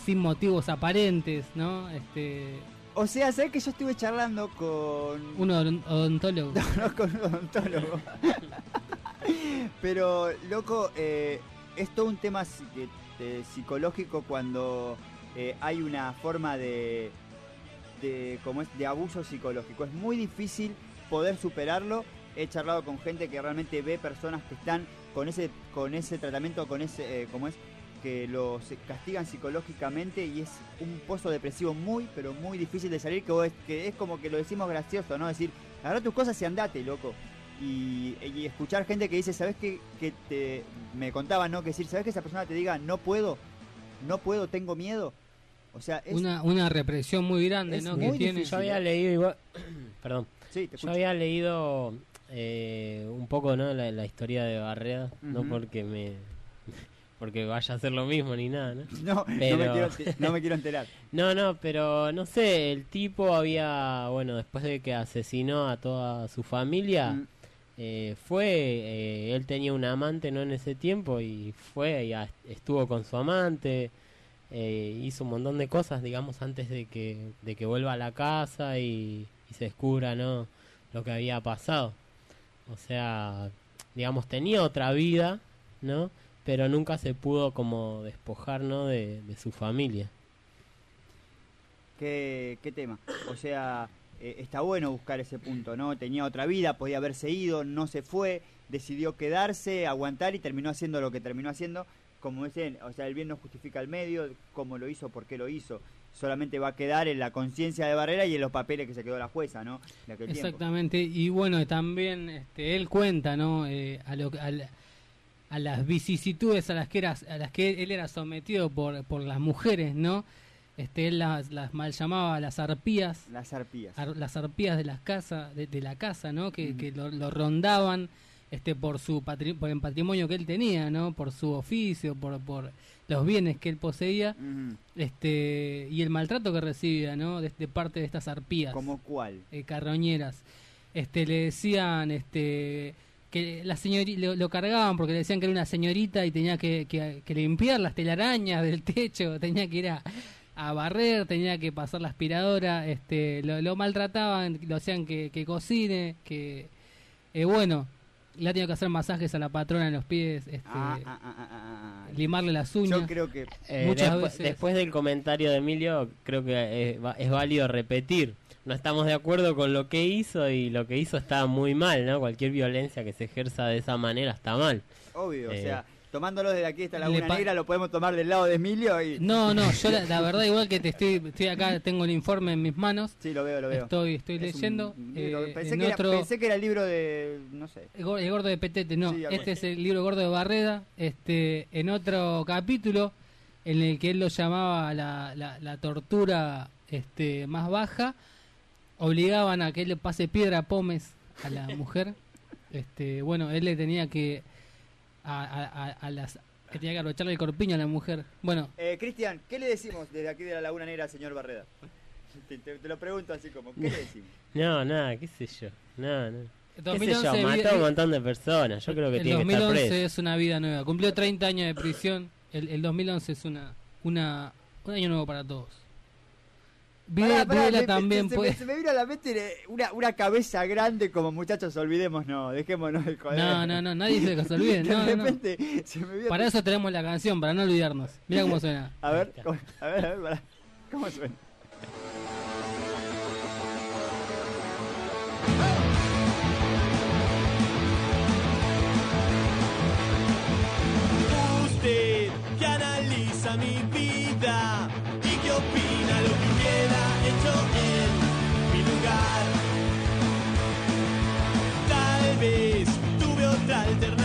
[SPEAKER 3] sin motivos aparentes, ¿no? Este,
[SPEAKER 2] O sea, ¿sabes que yo estuve charlando con
[SPEAKER 3] un odon- odontólogo. [laughs]
[SPEAKER 2] no con un odontólogo. [laughs] Pero, loco, eh, es todo un tema psicológico cuando eh, hay una forma de, como es, de abuso psicológico. Es muy difícil poder superarlo. He charlado con gente que realmente ve personas que están con ese, con ese tratamiento, con ese, eh, como es, que los castigan psicológicamente y es un pozo depresivo muy, pero muy difícil de salir, que, que es como que lo decimos gracioso, ¿no? Decir, agarra tus cosas y andate, loco. Y, y escuchar gente que dice, ¿sabes qué? Que te, me contaban, ¿no? Que decir, ¿sabes que esa persona te diga, no puedo, no puedo, tengo miedo? O sea, es...
[SPEAKER 3] Una, una represión muy grande, ¿no?
[SPEAKER 2] muy
[SPEAKER 3] Que tiene.
[SPEAKER 4] Yo había leído igual, [clears throat] perdón.
[SPEAKER 2] Sí, te
[SPEAKER 4] Yo había leído eh, un poco, ¿no? La, la historia de Barreda, no porque me [laughs] porque vaya a hacer lo mismo ni nada, ¿no? [laughs]
[SPEAKER 2] No, no me quiero [laughs] no me quiero enterar.
[SPEAKER 4] No, no, pero no sé, el tipo había, bueno, después de que asesinó a toda su familia,
[SPEAKER 2] Mm.
[SPEAKER 4] Eh, fue, eh, él tenía un amante, ¿no? En ese tiempo y fue, ya estuvo con su amante, eh, hizo un montón de cosas, digamos, antes de que, de que vuelva a la casa y, y se descubra, ¿no? Lo que había pasado. O sea, digamos, tenía otra vida, ¿no? Pero nunca se pudo como despojar, ¿no? De, de su familia.
[SPEAKER 2] ¿Qué, qué tema? O sea, eh, está bueno buscar ese punto, ¿no? Tenía otra vida, podía haberse ido, no se fue, decidió quedarse, aguantar y terminó haciendo lo que terminó haciendo. Como dicen, o sea, el bien no justifica el medio, cómo lo hizo, por qué lo hizo. Solamente va a quedar en la conciencia de Barrera y en los papeles que se quedó la jueza, ¿no?
[SPEAKER 3] Exactamente, y bueno, también este, él cuenta, ¿no? Eh, a, lo, a, a las vicisitudes a las que era, a las que él era sometido por, por las mujeres, ¿no? Este, él las, las mal llamaba las arpías,
[SPEAKER 2] Las arpías.
[SPEAKER 3] ar- las arpías de las casas, de, de la casa, ¿no? Que, que lo, lo rondaban este por su patri- por el patrimonio que él tenía, ¿no? Por su oficio, por por los bienes que él poseía, este y el maltrato que recibía, ¿no? De, de parte de estas arpías.
[SPEAKER 2] ¿Como cuál?
[SPEAKER 3] eh, carroñeras. Este, le decían, este, que la señorita lo, lo cargaban porque le decían que era una señorita y tenía que, que- que limpiar las telarañas del techo, [laughs] tenía que ir a, a barrer, tenía que pasar la aspiradora, este, lo, lo maltrataban, lo hacían que, que cocine, que, eh, bueno, le ha tenido que hacer masajes a la patrona en los pies, este,
[SPEAKER 2] Ah, ah, ah, ah, ah, ah.
[SPEAKER 3] limarle las uñas.
[SPEAKER 2] Yo creo que
[SPEAKER 4] Eh,
[SPEAKER 3] Muchas
[SPEAKER 4] despu-
[SPEAKER 3] veces.
[SPEAKER 4] Después del comentario de Emilio, creo que es, va- es válido repetir. No estamos de acuerdo con lo que hizo y lo que hizo está muy mal, ¿no? Cualquier violencia que se ejerza de esa manera está mal.
[SPEAKER 2] Obvio, o
[SPEAKER 4] Eh,
[SPEAKER 2] sea, tomándolo desde aquí
[SPEAKER 3] Le
[SPEAKER 2] Laguna Negra lo podemos tomar del lado de Emilio y...
[SPEAKER 3] No, no, [laughs] yo la, la verdad igual que te estoy, estoy acá, tengo el informe en mis manos.
[SPEAKER 2] Sí, lo veo, lo veo.
[SPEAKER 3] Estoy, estoy
[SPEAKER 2] Es un
[SPEAKER 3] leyendo. eh,
[SPEAKER 2] pensé,
[SPEAKER 3] en
[SPEAKER 2] que era,
[SPEAKER 3] otro,
[SPEAKER 2] pensé que era el libro de... no sé.
[SPEAKER 3] el Gor- el gordo de Petete, no.
[SPEAKER 2] Sí,
[SPEAKER 3] este es el libro gordo de Barreda. Este, en otro capítulo en el que él lo llamaba la, la, la tortura este, más baja, obligaban a que él le pase piedra a pomes a la [laughs] mujer. Este, bueno, él le tenía que a, a- las que tenía que abrocharle el corpiño a la mujer. Bueno,
[SPEAKER 2] Eh, Cristian, ¿qué le decimos desde aquí de la Laguna Negra al señor Barreda? [laughs] Te, te- te lo pregunto así como, ¿qué le decimos? [laughs]
[SPEAKER 4] No, nada, qué sé yo. No, no. ¿Qué sé
[SPEAKER 3] 2011
[SPEAKER 4] yo? Mató a un montón de personas. Yo creo que
[SPEAKER 3] el
[SPEAKER 4] tiene que estar
[SPEAKER 3] 2011
[SPEAKER 4] preso.
[SPEAKER 3] es una vida nueva. Cumplió 30 años de prisión. El, el 2011 es una, una un año nuevo para todos. Vide-
[SPEAKER 2] Pará, pará,
[SPEAKER 3] Videla
[SPEAKER 2] me-
[SPEAKER 3] también
[SPEAKER 2] se, me, se me vino a la mente una, una cabeza grande como muchachos, olvidemos, no, dejémonos de joder.
[SPEAKER 3] No, no, no, nadie dice que se olviden. [laughs]
[SPEAKER 2] De
[SPEAKER 3] No, no, no.
[SPEAKER 2] repente se me vio...
[SPEAKER 3] Para eso tenemos la canción, para no olvidarnos. Mira cómo suena. [laughs]
[SPEAKER 2] A ver, ¿cómo- a ver, a ver, pará. ¿Cómo suena?
[SPEAKER 14] Usted que analiza mi tuve otra alternativa,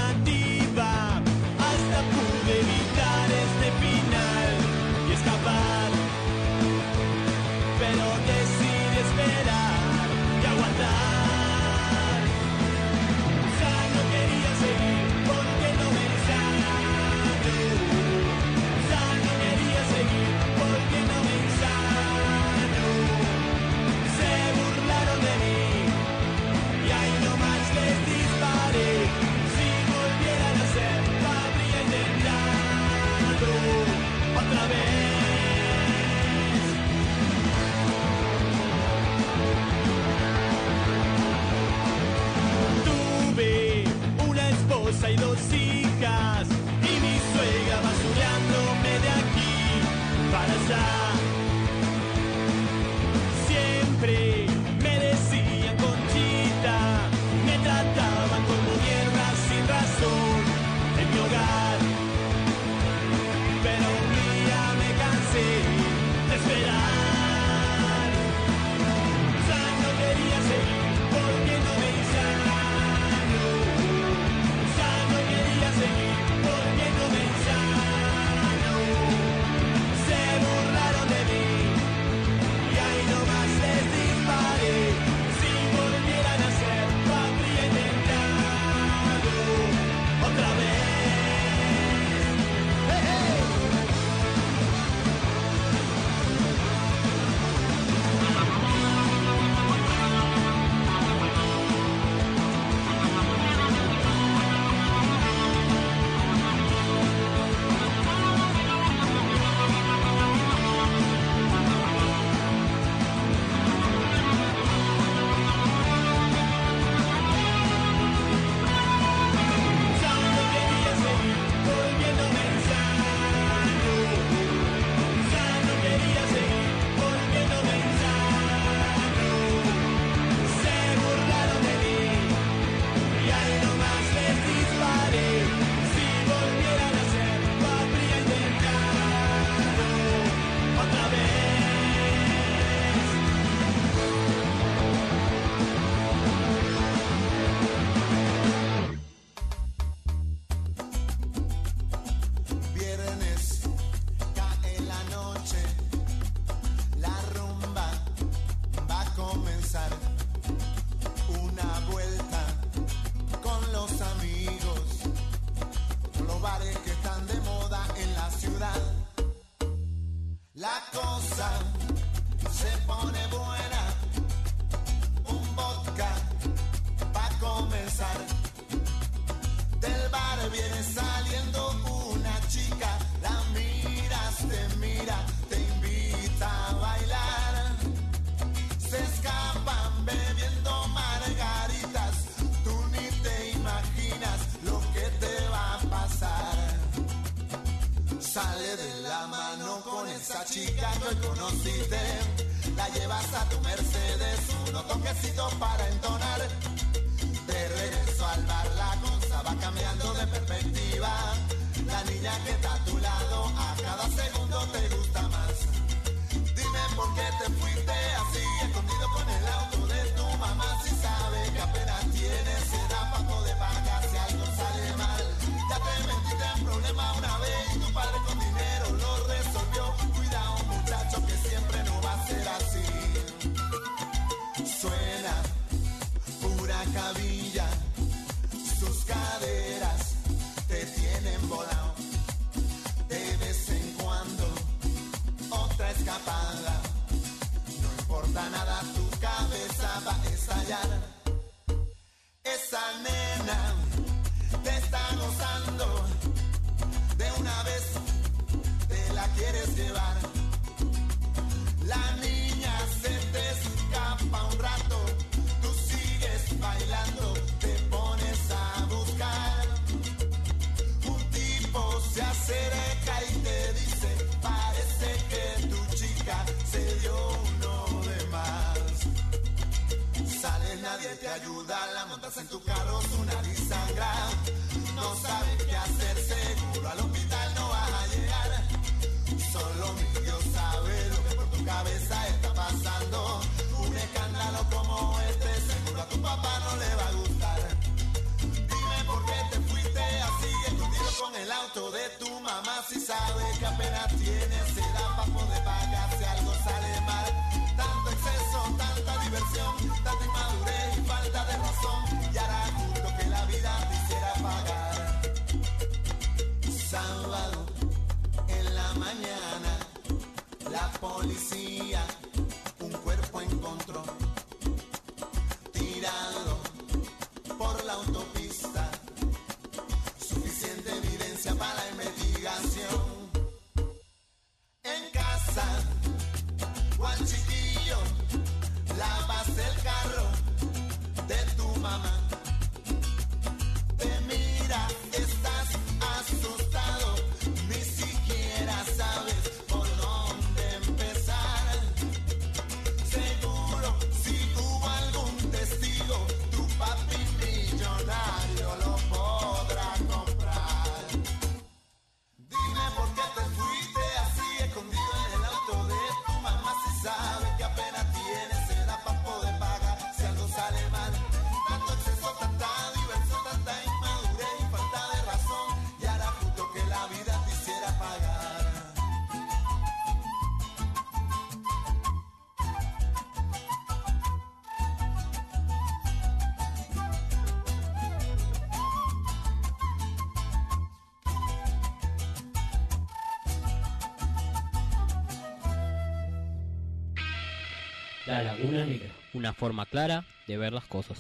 [SPEAKER 15] La
[SPEAKER 4] Laguna Negra, una forma clara de ver las cosas.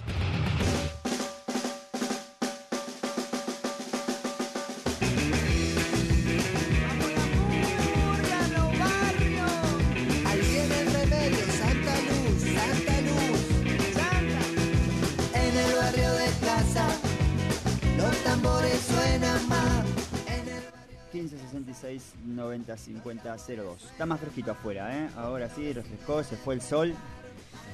[SPEAKER 2] 66 90 50 02. Está más fresquito afuera, ¿eh? Ahora sí, refrescó, se fue el sol.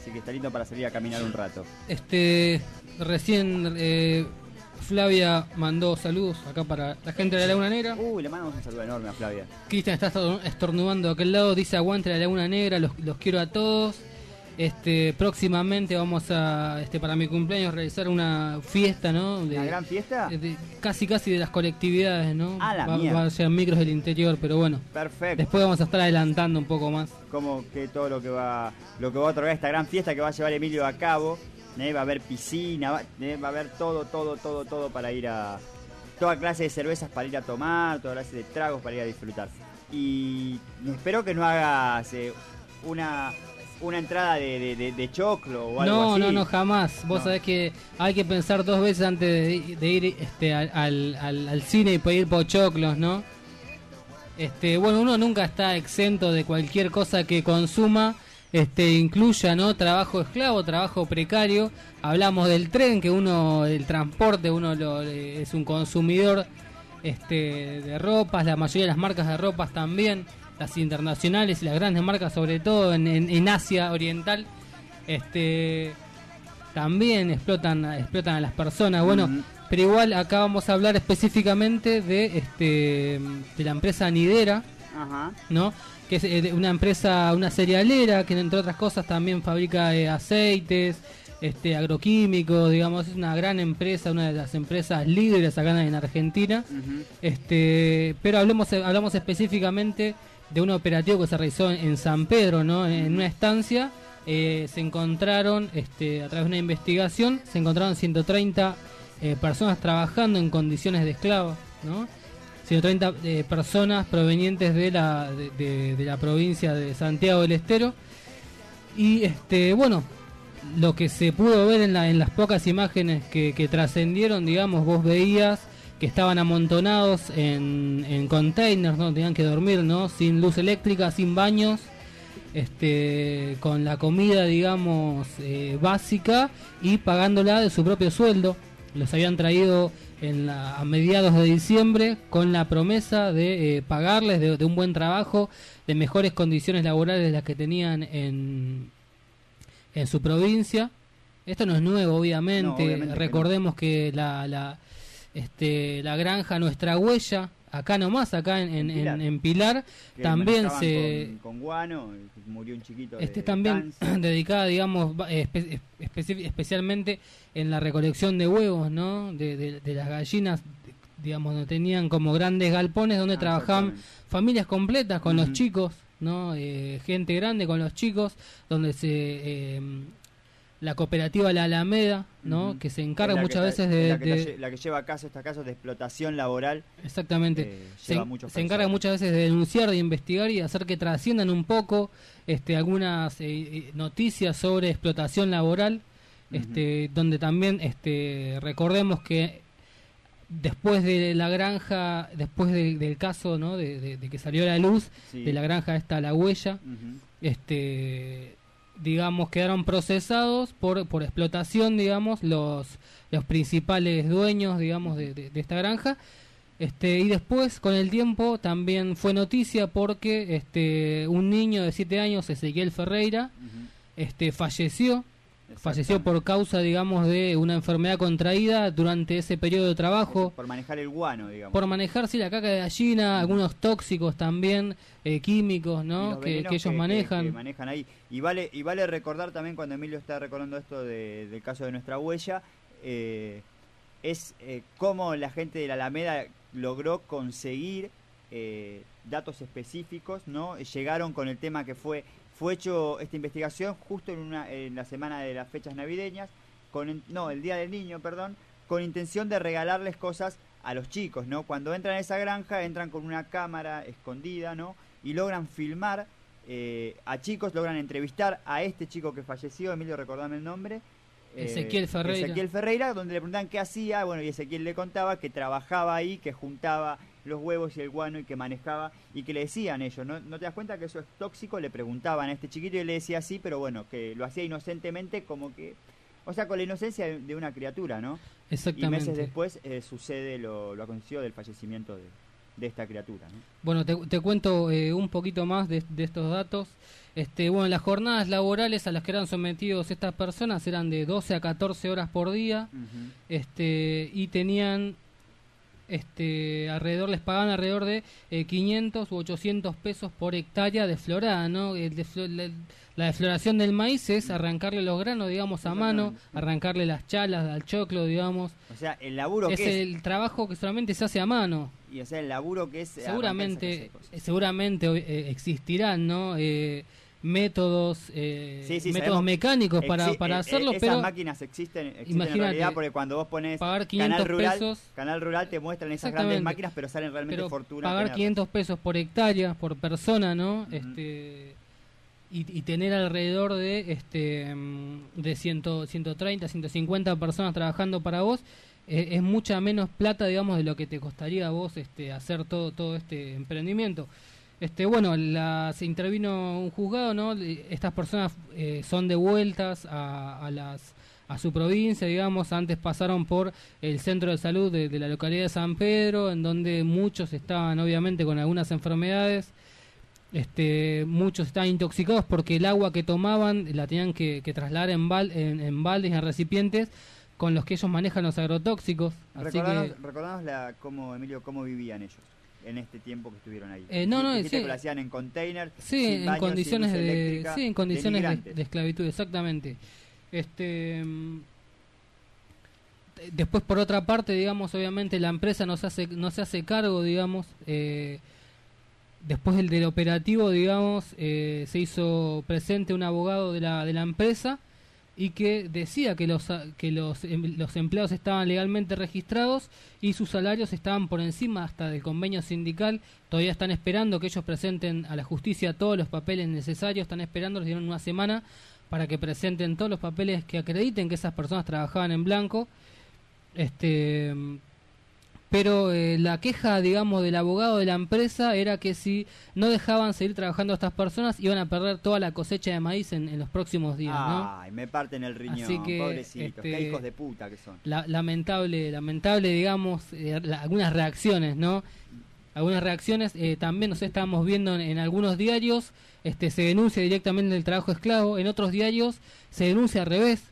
[SPEAKER 2] Así que está lindo para salir a caminar un rato.
[SPEAKER 3] Este, recién eh, Flavia mandó saludos acá para la gente de la Laguna Negra.
[SPEAKER 2] Uy, le mandamos un saludo enorme a Flavia.
[SPEAKER 3] Cristian está estor- estornudando de aquel lado, dice aguante la Laguna Negra, los, los quiero a todos. Este, próximamente vamos a, este, para mi cumpleaños realizar una fiesta, ¿no? De,
[SPEAKER 2] ¿Una gran fiesta?
[SPEAKER 3] de- casi casi de las colectividades, ¿no?
[SPEAKER 2] A la
[SPEAKER 3] va,
[SPEAKER 2] mierda.
[SPEAKER 3] va a ser micros del interior, pero bueno.
[SPEAKER 2] Perfecto.
[SPEAKER 3] Después vamos a estar adelantando un poco más.
[SPEAKER 2] Como que todo lo que va lo que va a otorgar esta gran fiesta que va a llevar Emilio a cabo. ¿eh? Va a haber piscina, va, ¿eh? va a haber todo, todo, todo, todo para ir a. Toda clase de cervezas para ir a tomar, toda clase de tragos para ir a disfrutar. Y espero que no hagas eh, una, una entrada de, de- de- de choclo o algo
[SPEAKER 3] No,
[SPEAKER 2] así.
[SPEAKER 3] no, no, jamás. Vos
[SPEAKER 2] No.
[SPEAKER 3] sabés que hay que pensar dos veces antes de, de ir este, al, al, al- al cine y pedir pochoclos, ¿no? Este, bueno, uno nunca está exento de cualquier cosa que consuma, este, incluya, ¿no? Trabajo esclavo, trabajo precario. Hablamos del tren, que uno, el transporte, uno lo, es un consumidor este, de ropas, la mayoría de las marcas de ropas también. Las internacionales y las grandes marcas, sobre todo en, en- en Asia Oriental, este también explotan, explotan a las personas. Bueno, pero igual acá vamos a hablar específicamente de este de la empresa Nidera,
[SPEAKER 2] Ajá.
[SPEAKER 3] ¿no? Que es eh, una empresa, una cerealera que entre otras cosas también fabrica eh, aceites, este agroquímicos, digamos, es una gran empresa, una de las empresas líderes acá en Argentina. Este, pero hablemos hablamos específicamente de un operativo que se realizó en, San Pedro, ¿no? En, una estancia eh, se encontraron, este, a través de una investigación, se encontraron 130 eh, personas trabajando en condiciones de esclavos, ¿no? 130 eh, personas provenientes de la, de, de- de la provincia de Santiago del Estero. Y este, bueno, lo que se pudo ver en, la, en las pocas imágenes que, que trascendieron, digamos, vos veías que estaban amontonados en, en containers, ¿no? Tenían que dormir, ¿no? Sin luz eléctrica, sin baños, este, con la comida, digamos, eh, básica y pagándola de su propio sueldo. Los habían traído en la- a mediados de diciembre con la promesa de eh, pagarles de, de un buen trabajo, de mejores condiciones laborales de las que tenían en, en su provincia. Esto no es nuevo, obviamente.
[SPEAKER 2] No, obviamente que no.
[SPEAKER 3] Recordemos que la, la, este, la granja Nuestra Huella, acá nomás, acá en, en, en- en Pilar, también se...
[SPEAKER 2] Con, con guano, murió un chiquito.
[SPEAKER 3] Este
[SPEAKER 2] de
[SPEAKER 3] también [clears throat] dedicada, digamos, va- espe- espe- especialmente en la recolección de huevos, ¿no? De, de- de las gallinas, digamos, donde tenían como grandes galpones donde
[SPEAKER 2] Ah,
[SPEAKER 3] trabajaban familias completas con los chicos, ¿no? Eh, gente grande con los chicos, donde se... eh, la cooperativa La Alameda, ¿no? Que se encarga
[SPEAKER 2] que
[SPEAKER 3] muchas veces de...
[SPEAKER 2] la que,
[SPEAKER 3] de-
[SPEAKER 2] lle- la que lleva casos, estos casos de explotación laboral.
[SPEAKER 3] Exactamente.
[SPEAKER 2] eh,
[SPEAKER 3] se, se encarga muchas veces de denunciar, de investigar y hacer que trasciendan un poco este, algunas eh, eh, noticias sobre explotación laboral, este, donde también este, recordemos que después de la granja, después de- del caso ¿no? de, que salió a la luz,
[SPEAKER 2] Sí.
[SPEAKER 3] de la granja esta La Huella, este digamos quedaron procesados por, por explotación digamos los los principales dueños digamos de, de- de esta granja. Este y después con el tiempo también fue noticia porque este un niño de 7 años Ezequiel Ferreira este falleció falleció por causa digamos de una enfermedad contraída durante ese periodo de trabajo
[SPEAKER 2] Por manejar el guano, digamos.
[SPEAKER 3] por manejar sí, la caca de gallina, algunos tóxicos también, eh, químicos, ¿no? Que, ellos manejan.
[SPEAKER 2] que manejan ahí. Y vale, y vale recordar también cuando Emilio está recordando esto de- del caso de nuestra huella, eh, es eh, cómo la gente de la Alameda logró conseguir datos específicos, ¿no? Llegaron con el tema que fue fue hecho esta investigación justo en una en la semana de las fechas navideñas, con no, el día del niño, perdón, con intención de regalarles cosas a los chicos, ¿no? Cuando entran a esa granja entran con una cámara escondida, ¿no? Y logran filmar eh, a chicos, logran entrevistar a este chico que falleció, Emilio, recordame el nombre. eh,
[SPEAKER 3] Ezequiel Ferreira.
[SPEAKER 2] Ezequiel Ferreira, donde le preguntaban qué hacía, bueno, y Ezequiel le contaba que trabajaba ahí, que juntaba los huevos y el guano y que manejaba, y que le decían ellos, ¿no, ¿no te das cuenta que eso es tóxico? Le preguntaban a este chiquito y le decía sí, pero bueno, que lo hacía inocentemente como que... O sea, con la inocencia de, una criatura, ¿no? Y
[SPEAKER 3] Exactamente.
[SPEAKER 2] meses después eh, sucede lo, lo acontecido del fallecimiento de, de esta criatura, ¿no?
[SPEAKER 3] Bueno, te, te cuento eh, un poquito más de, de estos datos. Este, bueno, las jornadas laborales a las que eran sometidos estas personas eran de 12 a 14 horas por día. Este, y tenían este alrededor les pagaban alrededor de eh, 500 u 800 pesos por hectárea de florada, ¿no? Deflo- la, defloración del maíz es arrancarle los granos, digamos, a mano, arrancarle las chalas al choclo, digamos.
[SPEAKER 2] O sea, el laburo
[SPEAKER 3] Es
[SPEAKER 2] que es...
[SPEAKER 3] el trabajo que solamente se hace a mano.
[SPEAKER 2] Y o sea, el laburo que es...
[SPEAKER 3] Seguramente, seguramente eh, existirán, ¿no? Eh, métodos, eh,
[SPEAKER 2] Sí, sí,
[SPEAKER 3] métodos mecánicos para, para
[SPEAKER 2] eh,
[SPEAKER 3] hacerlo,
[SPEAKER 2] esas
[SPEAKER 3] pero
[SPEAKER 2] máquinas existen, existen en realidad porque cuando vos pones
[SPEAKER 3] pagar 500
[SPEAKER 2] canal rural,
[SPEAKER 3] pesos-
[SPEAKER 2] canal rural te muestran esas grandes máquinas, pero salen realmente
[SPEAKER 3] pero
[SPEAKER 2] fortuna.
[SPEAKER 3] pagar
[SPEAKER 2] tenerlas.
[SPEAKER 3] 500 pesos por hectárea, por persona, ¿no? Este y, y tener alrededor de este mm, de 100, 130, 150 personas trabajando para vos eh, es mucha menos plata, digamos, de lo que te costaría a vos este hacer todo todo este emprendimiento. Este bueno, la, se intervino un juzgado, ¿no? Estas personas eh, son devueltas a, a las a su provincia, digamos, antes pasaron por el centro de salud de, de la localidad de San Pedro, en donde muchos estaban obviamente con algunas enfermedades Este, muchos estaban intoxicados porque el agua que tomaban la tenían que, que trasladar en, bal- en, en baldes, en recipientes, con los que ellos manejan los agrotóxicos. Así que,
[SPEAKER 2] la, cómo, Emilio, cómo vivían ellos en este tiempo que estuvieron ahí.
[SPEAKER 3] Eh, no, no, sí.
[SPEAKER 2] que lo hacían en container,
[SPEAKER 3] sí,
[SPEAKER 2] sin
[SPEAKER 3] en
[SPEAKER 2] baños, sin
[SPEAKER 3] condiciones
[SPEAKER 2] luz
[SPEAKER 3] de, sí, en condiciones de, de esclavitud, exactamente. Este, mm, después por otra parte, digamos, obviamente la empresa no se hace, no se hace cargo, digamos, eh, después del, del operativo, digamos, eh, se hizo presente un abogado de la, de la empresa y que decía que los que los, em- los empleados estaban legalmente registrados y sus salarios estaban por encima hasta del convenio sindical. Todavía están esperando que ellos presenten a la justicia todos los papeles necesarios, están esperando, les dieron una semana para que presenten todos los papeles que acrediten que esas personas trabajaban en blanco. Este pero eh, la queja, digamos, del abogado de la empresa era que si no dejaban seguir trabajando a estas personas iban a perder toda la cosecha de maíz en, en los próximos días, ¿no?
[SPEAKER 2] Ay, me parten el riñón,
[SPEAKER 3] Así que,
[SPEAKER 2] pobrecitos,
[SPEAKER 3] este,
[SPEAKER 2] qué hijos de puta que son.
[SPEAKER 3] La- lamentable, lamentable, digamos, eh, la- algunas reacciones, ¿no? Algunas reacciones, eh, también nos estábamos viendo en, en algunos diarios, este, se denuncia directamente el trabajo esclavo, en otros diarios se denuncia al revés,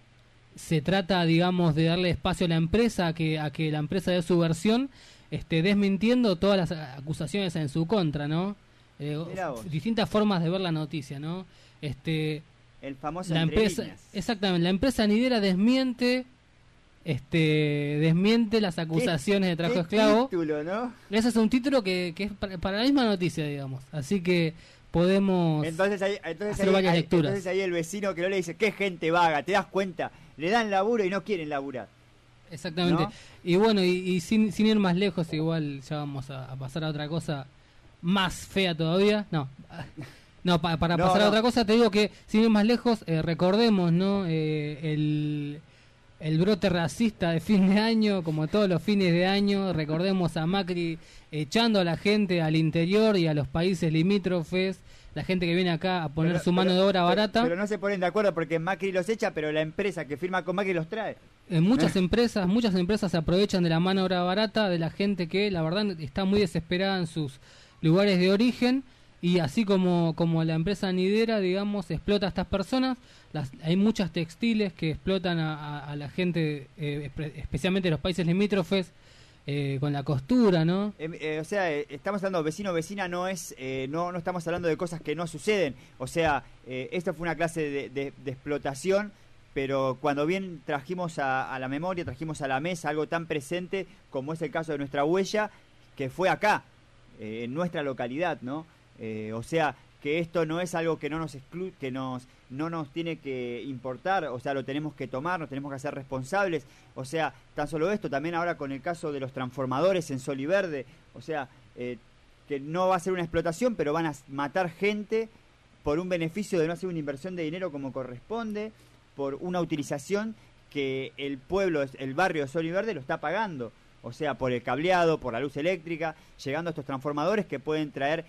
[SPEAKER 3] se trata, digamos, de darle espacio a la empresa, a que, a que la empresa dé su versión, este, desmintiendo todas las acusaciones en su contra, ¿no? Eh, distintas formas de ver la noticia, ¿no? Este,
[SPEAKER 2] El famoso
[SPEAKER 3] la empresa,
[SPEAKER 2] líneas.
[SPEAKER 3] exactamente, la empresa nidera desmiente, este, desmiente las acusaciones de trabajo esclavo.
[SPEAKER 2] título, ¿no?
[SPEAKER 3] Ese es un título que, que es para, para la misma noticia, digamos. Así que podemos
[SPEAKER 2] Entonces ahí, entonces,
[SPEAKER 3] hacer
[SPEAKER 2] ahí,
[SPEAKER 3] varias
[SPEAKER 2] ahí-
[SPEAKER 3] lecturas.
[SPEAKER 2] entonces ahí el vecino que no le dice, qué gente vaga, te das cuenta, le dan laburo y no quieren laburar.
[SPEAKER 3] Exactamente.
[SPEAKER 2] ¿No?
[SPEAKER 3] Y bueno, y, y sin, sin ir más lejos, igual ya vamos a, a pasar a otra cosa más fea todavía. No, [laughs] no pa- para
[SPEAKER 2] No,
[SPEAKER 3] pasar a otra cosa te digo que sin ir más lejos, eh, recordemos, ¿no? Eh, el, el brote racista de fin de año, como todos los fines de año, recordemos a Macri echando a la gente al interior y a los países limítrofes, la gente que viene acá a poner
[SPEAKER 2] Pero-
[SPEAKER 3] su mano
[SPEAKER 2] pero-
[SPEAKER 3] de obra barata.
[SPEAKER 2] Pero no se ponen de acuerdo porque Macri los echa, pero la empresa que firma con Macri los trae.
[SPEAKER 3] En muchas empresas, muchas empresas se aprovechan de la mano de obra barata de la gente que la verdad está muy desesperada en sus lugares de origen y así como, como la empresa nidera, digamos, explota a estas personas, las, hay muchas textiles que explotan a, a- a la gente, eh, espe- especialmente en los países limítrofes, eh, con la costura, ¿no?
[SPEAKER 2] Em, eh, o sea, eh, estamos hablando vecino vecina no es eh, no no estamos hablando de cosas que no suceden. O sea, esto fue una clase de, explotación, pero cuando bien trajimos a, la memoria, trajimos a la mesa algo tan presente como es el caso de nuestra huella, que fue acá, en nuestra localidad, ¿no? O sea, que esto no es algo que no nos exclu que nos no nos tiene que importar, o sea, lo tenemos que tomar, nos tenemos que hacer responsables, o sea, tan solo esto, también ahora con el caso de los transformadores en Sol Verde, o sea, eh, que no va a ser una explotación, pero van a matar gente por un beneficio de no hacer una inversión de dinero como corresponde, por una utilización que el pueblo, el barrio de Sol y Verde lo está pagando, o sea, por el cableado, por la luz eléctrica, llegando a estos transformadores que pueden traer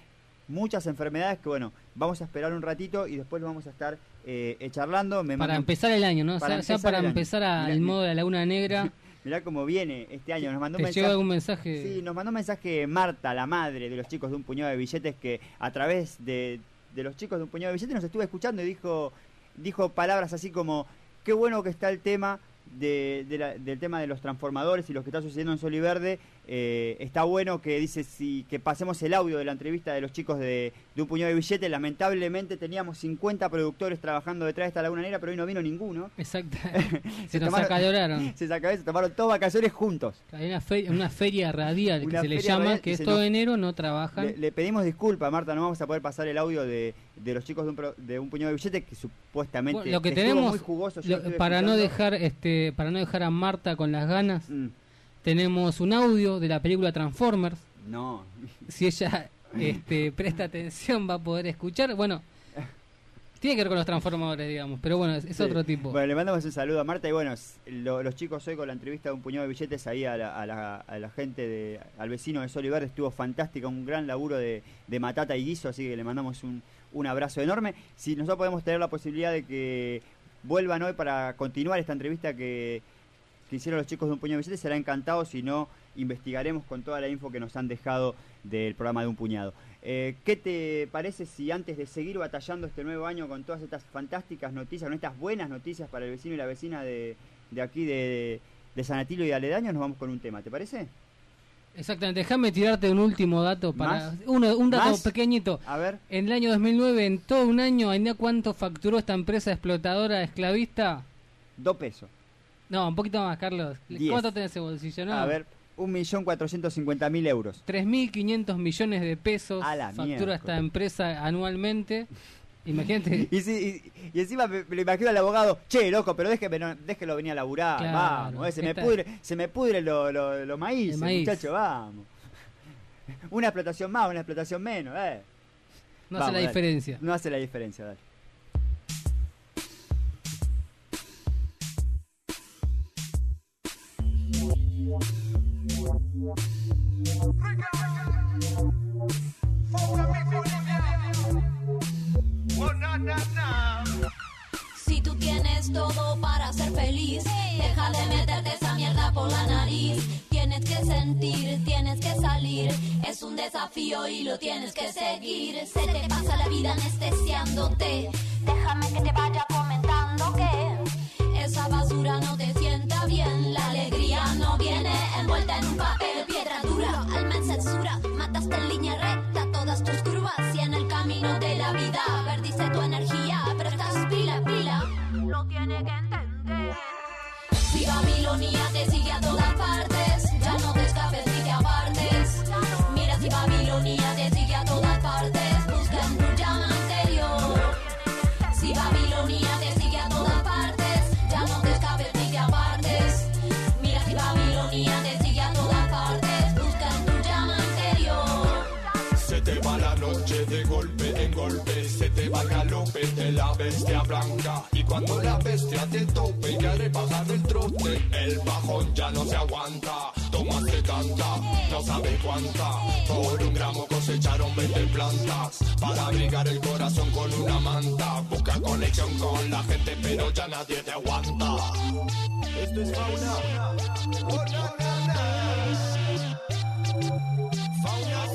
[SPEAKER 2] muchas enfermedades que bueno, vamos a esperar un ratito y después lo vamos a estar eh, eh, charlando. Me
[SPEAKER 3] Para empezar el año, ¿no?
[SPEAKER 2] Para
[SPEAKER 3] ya
[SPEAKER 2] empezar
[SPEAKER 3] para
[SPEAKER 2] el
[SPEAKER 3] empezar al
[SPEAKER 2] Mirá,
[SPEAKER 3] modo de la Laguna Negra. [laughs]
[SPEAKER 2] Mirá cómo viene este año. Nos mandó un
[SPEAKER 3] ¿Te
[SPEAKER 2] mensaje.
[SPEAKER 3] algún mensaje?
[SPEAKER 2] Sí, nos mandó un mensaje Marta, la madre de los chicos de un puñado de billetes, que a través de, de los chicos de un puñado de billetes nos estuvo escuchando y dijo, dijo palabras así como, qué bueno que está el tema de, de la- del tema de los transformadores y lo que está sucediendo en Sol y Verde. Eh, está bueno que dice si que pasemos el audio de la entrevista de los chicos de, de un puñado de billetes. Lamentablemente teníamos 50 productores trabajando detrás de esta Laguna Negra, pero hoy no vino ninguno.
[SPEAKER 3] Exacto. [laughs] Se nos
[SPEAKER 2] tomaron-
[SPEAKER 3] acaloraron. [laughs]
[SPEAKER 2] Se sacaron, se tomaron todas vacaciones juntos.
[SPEAKER 3] Hay una, fe- una feria radial que
[SPEAKER 2] Una
[SPEAKER 3] se le
[SPEAKER 2] feria
[SPEAKER 3] llama,
[SPEAKER 2] radial
[SPEAKER 3] que es
[SPEAKER 2] se
[SPEAKER 3] todo
[SPEAKER 2] nos-
[SPEAKER 3] enero, no trabajan.
[SPEAKER 2] Le, le pedimos disculpas, Marta, no vamos a poder pasar el audio de, de los chicos de un, de un puñado de billetes que supuestamente
[SPEAKER 3] Bueno, lo que tenemos
[SPEAKER 2] muy jugoso.
[SPEAKER 3] lo- para no dejar este para no dejar a Marta con las ganas
[SPEAKER 2] Mm.
[SPEAKER 3] Tenemos un audio de la película Transformers
[SPEAKER 2] No.
[SPEAKER 3] si ella este presta atención va a poder escuchar bueno tiene que ver con los transformadores digamos pero bueno es, es
[SPEAKER 2] Sí.
[SPEAKER 3] otro tipo
[SPEAKER 2] Bueno, le mandamos un saludo a Marta y bueno, lo- los chicos hoy con la entrevista de un puñado de billetes ahí a la, a la- a la gente, de, al vecino de Sol y Verde, estuvo fantástica, un gran laburo de, de matata y guiso, así que le mandamos un, un abrazo enorme. Si nosotros podemos tener la posibilidad de que vuelvan hoy para continuar esta entrevista que, que hicieron los chicos de un puñado de billetes, será encantado, si no, investigaremos con toda la info que nos han dejado del programa de un puñado. Eh, ¿Qué te parece si antes de seguir batallando este nuevo año con todas estas fantásticas noticias, con estas buenas noticias para el vecino y la vecina de, de aquí de, de San Atilio y de aledaños, nos vamos con un tema? ¿Te parece?
[SPEAKER 3] Exactamente, déjame tirarte un último dato para
[SPEAKER 2] ¿Más?
[SPEAKER 3] uno- un dato
[SPEAKER 2] ¿Más?
[SPEAKER 3] pequeñito.
[SPEAKER 2] A ver.
[SPEAKER 3] En el año 2009, en todo un año, ¿en cuánto facturó esta empresa explotadora esclavista?
[SPEAKER 2] Dos pesos.
[SPEAKER 3] No, un poquito más, Carlos.
[SPEAKER 2] Diez.
[SPEAKER 3] ¿Cuánto tenés? No.
[SPEAKER 2] A ver, 1.450.000 euros.
[SPEAKER 3] 3.500 millones de pesos
[SPEAKER 2] A la
[SPEAKER 3] factura esta empresa anualmente. Imagínate. [laughs]
[SPEAKER 2] Y, si- y- y encima me, imagino al abogado, che, loco, pero déjeme, no- déjelo venir a laburar,
[SPEAKER 3] Claro,
[SPEAKER 2] vamos, eh, se, me pudre, se me pudre lo, lo, lo maíz,
[SPEAKER 3] maíz.
[SPEAKER 2] muchacho, vamos. [laughs] Una explotación más, una explotación menos, eh.
[SPEAKER 3] No hace la
[SPEAKER 2] dale.
[SPEAKER 3] diferencia.
[SPEAKER 2] No hace la diferencia, dale.
[SPEAKER 16] Si tú tienes todo para ser feliz, deja de meterte esa mierda por la nariz. Tienes que sentir, tienes que salir. Es un desafío y lo tienes que seguir. Se te pasa la vida anestesiándote. Déjame que te vaya comentando
[SPEAKER 13] bestia blanca. Y cuando la bestia te tope y quiere bajar del trote, el bajón ya no se aguanta. Tomaste tanta, no sabe cuánta. Por un gramo cosecharon 20 plantas. Para abrigar el corazón con una manta. Busca conexión con la gente, pero ya nadie te aguanta. Esto es fauna. Fauna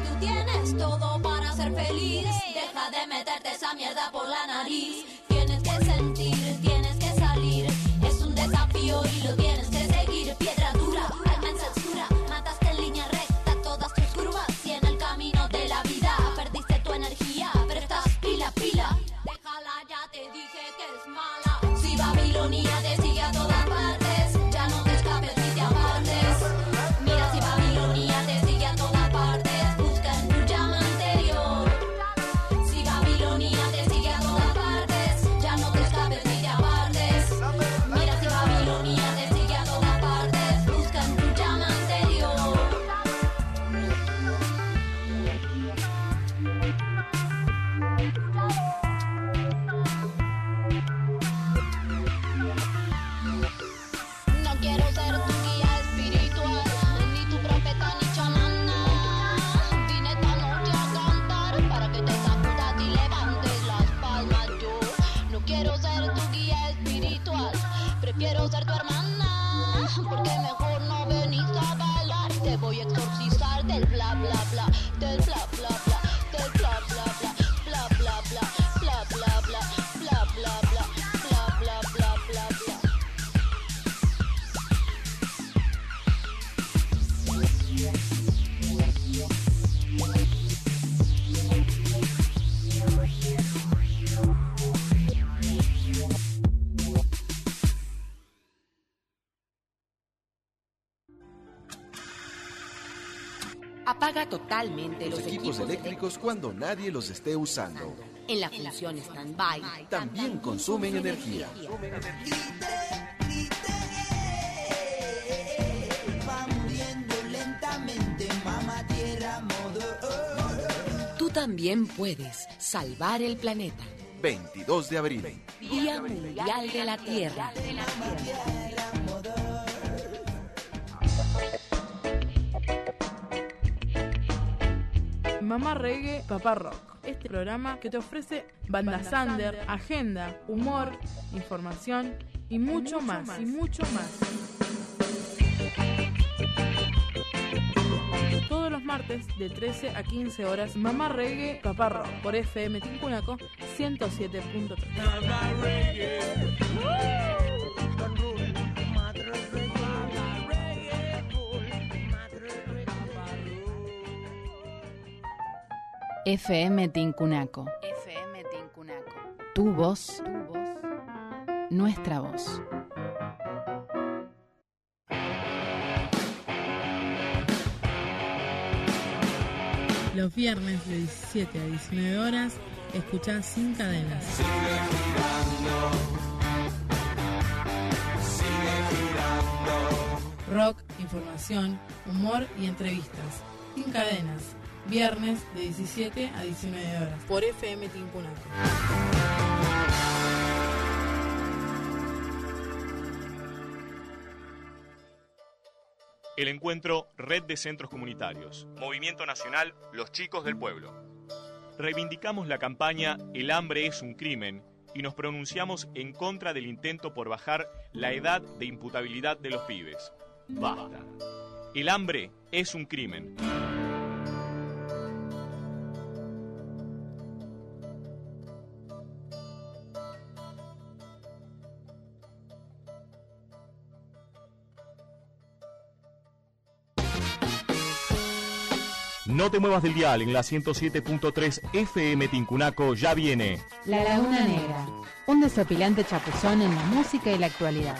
[SPEAKER 16] tú tienes todo ser feliz, deja de meterte esa mierda por la nariz.
[SPEAKER 10] Totalmente
[SPEAKER 17] Los equipos eléctricos cuando nadie los esté usando.
[SPEAKER 10] En la función stand-by.
[SPEAKER 17] También consumen energía.
[SPEAKER 1] Tierra.
[SPEAKER 10] Tú también puedes salvar el planeta.
[SPEAKER 17] 22 de abril.
[SPEAKER 10] Día Mundial de la Tierra.
[SPEAKER 18] Mamá Reggae, Papá Rock. Este programa que te ofrece banda Sander, agenda, humor, información y mucho, más, y mucho más. martes de 13 a 15 horas. Mamá Reggae, Papá Rock por FM Tincunaco 107.3.
[SPEAKER 19] FM Tincunaco.
[SPEAKER 20] FM Tincunaco.
[SPEAKER 19] Tu voz. Nuestra voz.
[SPEAKER 18] Los viernes de 17 a 19 horas, escuchás Sin Cadenas. Rock, información, humor y entrevistas. Sin Cadenas. Viernes de 17 a 19 horas. Por FM Tincunaco.
[SPEAKER 11] El encuentro Red de Centros Comunitarios. Movimiento Nacional Los Chicos del Pueblo. Reivindicamos la campaña El hambre es un crimen y nos pronunciamos en contra del intento por bajar la edad de imputabilidad de los pibes. Basta. El hambre es un crimen. No te muevas del dial en la 107.3 FM Tincunaco ya viene.
[SPEAKER 19] La Laguna Negra. Un desopilante chapuzón en la música y la actualidad.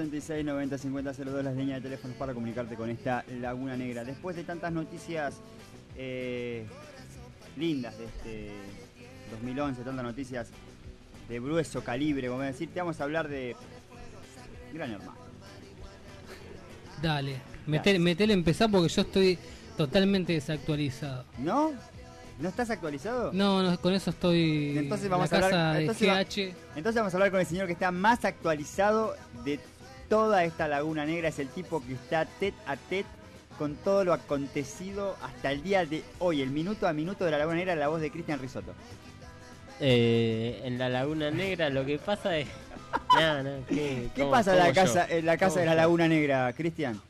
[SPEAKER 2] 66 90 50 02 las líneas de teléfono para comunicarte con esta Laguna Negra. Después de tantas noticias eh, lindas de este 2011, tantas noticias de grueso calibre, como decir, te vamos a hablar de Gran Hermano.
[SPEAKER 3] Dale, metele, metele empezar porque yo estoy totalmente desactualizado.
[SPEAKER 2] ¿No? ¿No estás actualizado?
[SPEAKER 3] No, no, con eso estoy
[SPEAKER 2] Entonces
[SPEAKER 3] en
[SPEAKER 2] vamos
[SPEAKER 3] la
[SPEAKER 2] a
[SPEAKER 3] casa
[SPEAKER 2] hablar.
[SPEAKER 3] de
[SPEAKER 2] Entonces, va-
[SPEAKER 3] GH.
[SPEAKER 2] entonces vamos a hablar con el señor que está más actualizado de toda esta Laguna Negra. Es el tipo que está tet a tet con todo lo acontecido hasta el día de hoy, el minuto a minuto de la Laguna Negra, la voz de Cristian Risotto.
[SPEAKER 4] Eh, en la Laguna Negra lo que pasa es... [laughs] Nada, nada, ¿qué,
[SPEAKER 2] ¿Qué
[SPEAKER 4] cómo-
[SPEAKER 2] pasa en la casa, en la casa
[SPEAKER 4] ¿Cómo
[SPEAKER 2] de la? Laguna Negra, Cristian?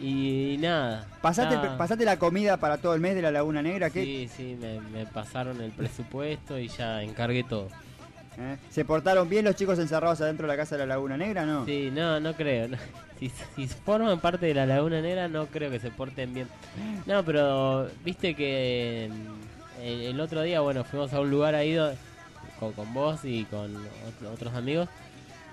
[SPEAKER 4] Y nada.
[SPEAKER 2] ¿Pasaste, ¿Pasaste la comida para todo el mes de la Laguna Negra? ¿Qué?
[SPEAKER 4] Sí, sí, me, me pasaron el presupuesto y ya encargué todo.
[SPEAKER 2] ¿Eh? ¿Se portaron bien los chicos encerrados adentro de la casa de la Laguna Negra, no?
[SPEAKER 4] Sí, no, no creo. no. [laughs] Si, si forman parte de la Laguna Negra, no creo que se porten bien. No, pero viste que mm, el, el otro día, bueno, fuimos a un lugar ahí do- con, con vos y con otro- otros amigos.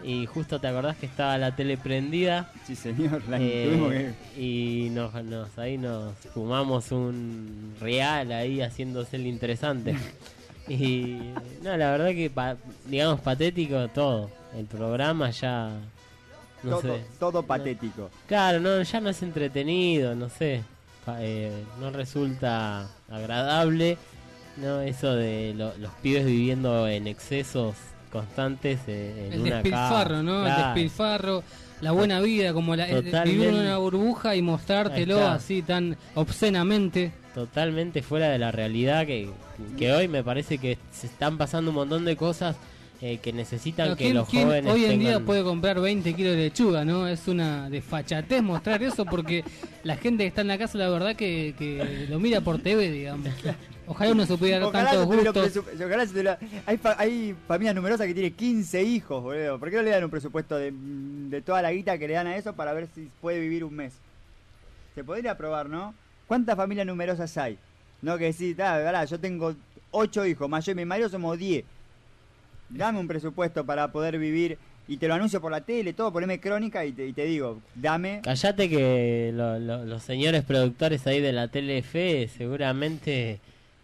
[SPEAKER 4] Y justo te acordás que estaba la tele prendida.
[SPEAKER 2] Sí, señor. la
[SPEAKER 4] Eh,
[SPEAKER 2] que-
[SPEAKER 4] Y nos, nos- ahí nos fumamos un real ahí haciéndose el interesante. [laughs] y no, la verdad que, pa- digamos, patético todo. El programa ya. No
[SPEAKER 2] todo,
[SPEAKER 4] sé.
[SPEAKER 2] todo patético.
[SPEAKER 4] Claro, no, ya no es entretenido, no sé. Pa- eh, no resulta agradable. No, eso de lo- los pibes viviendo en excesos constantes eh, en
[SPEAKER 3] El
[SPEAKER 4] una
[SPEAKER 3] despilfarro,
[SPEAKER 4] casa.
[SPEAKER 3] ¿no?
[SPEAKER 4] Claro.
[SPEAKER 3] El despilfarro, la buena vida, como la, el- vivir en una burbuja y mostrártelo así tan obscenamente.
[SPEAKER 4] Totalmente fuera de la realidad que, que hoy me parece que se están pasando un montón de cosas eh, que necesitan que
[SPEAKER 3] ¿quién-
[SPEAKER 4] los
[SPEAKER 3] quién
[SPEAKER 4] jóvenes
[SPEAKER 3] hoy en día puede comprar 20 kilos de lechuga, ¿no? Es una desfachatez mostrar eso porque la gente que está en la casa, la verdad que, que lo mira por TV, digamos. Ojalá uno se pudiera dar tantos gustos.
[SPEAKER 2] ojalá se hay, fa- hay familias numerosas que tienen 15 hijos, boludo. ¿Por qué no le dan un presupuesto de, de toda la guita que le dan a eso para ver si puede vivir un mes? Se podría probar, ¿no? ¿Cuántas familias numerosas hay? No que decís, ah, verdad, yo tengo 8 hijos, más yo y mi marido somos 10. Dame un presupuesto para poder vivir y te lo anuncio por la tele, todo, poneme crónica y te, y te digo, dame.
[SPEAKER 4] Callate que lo- lo- los señores productores ahí de la Telefe seguramente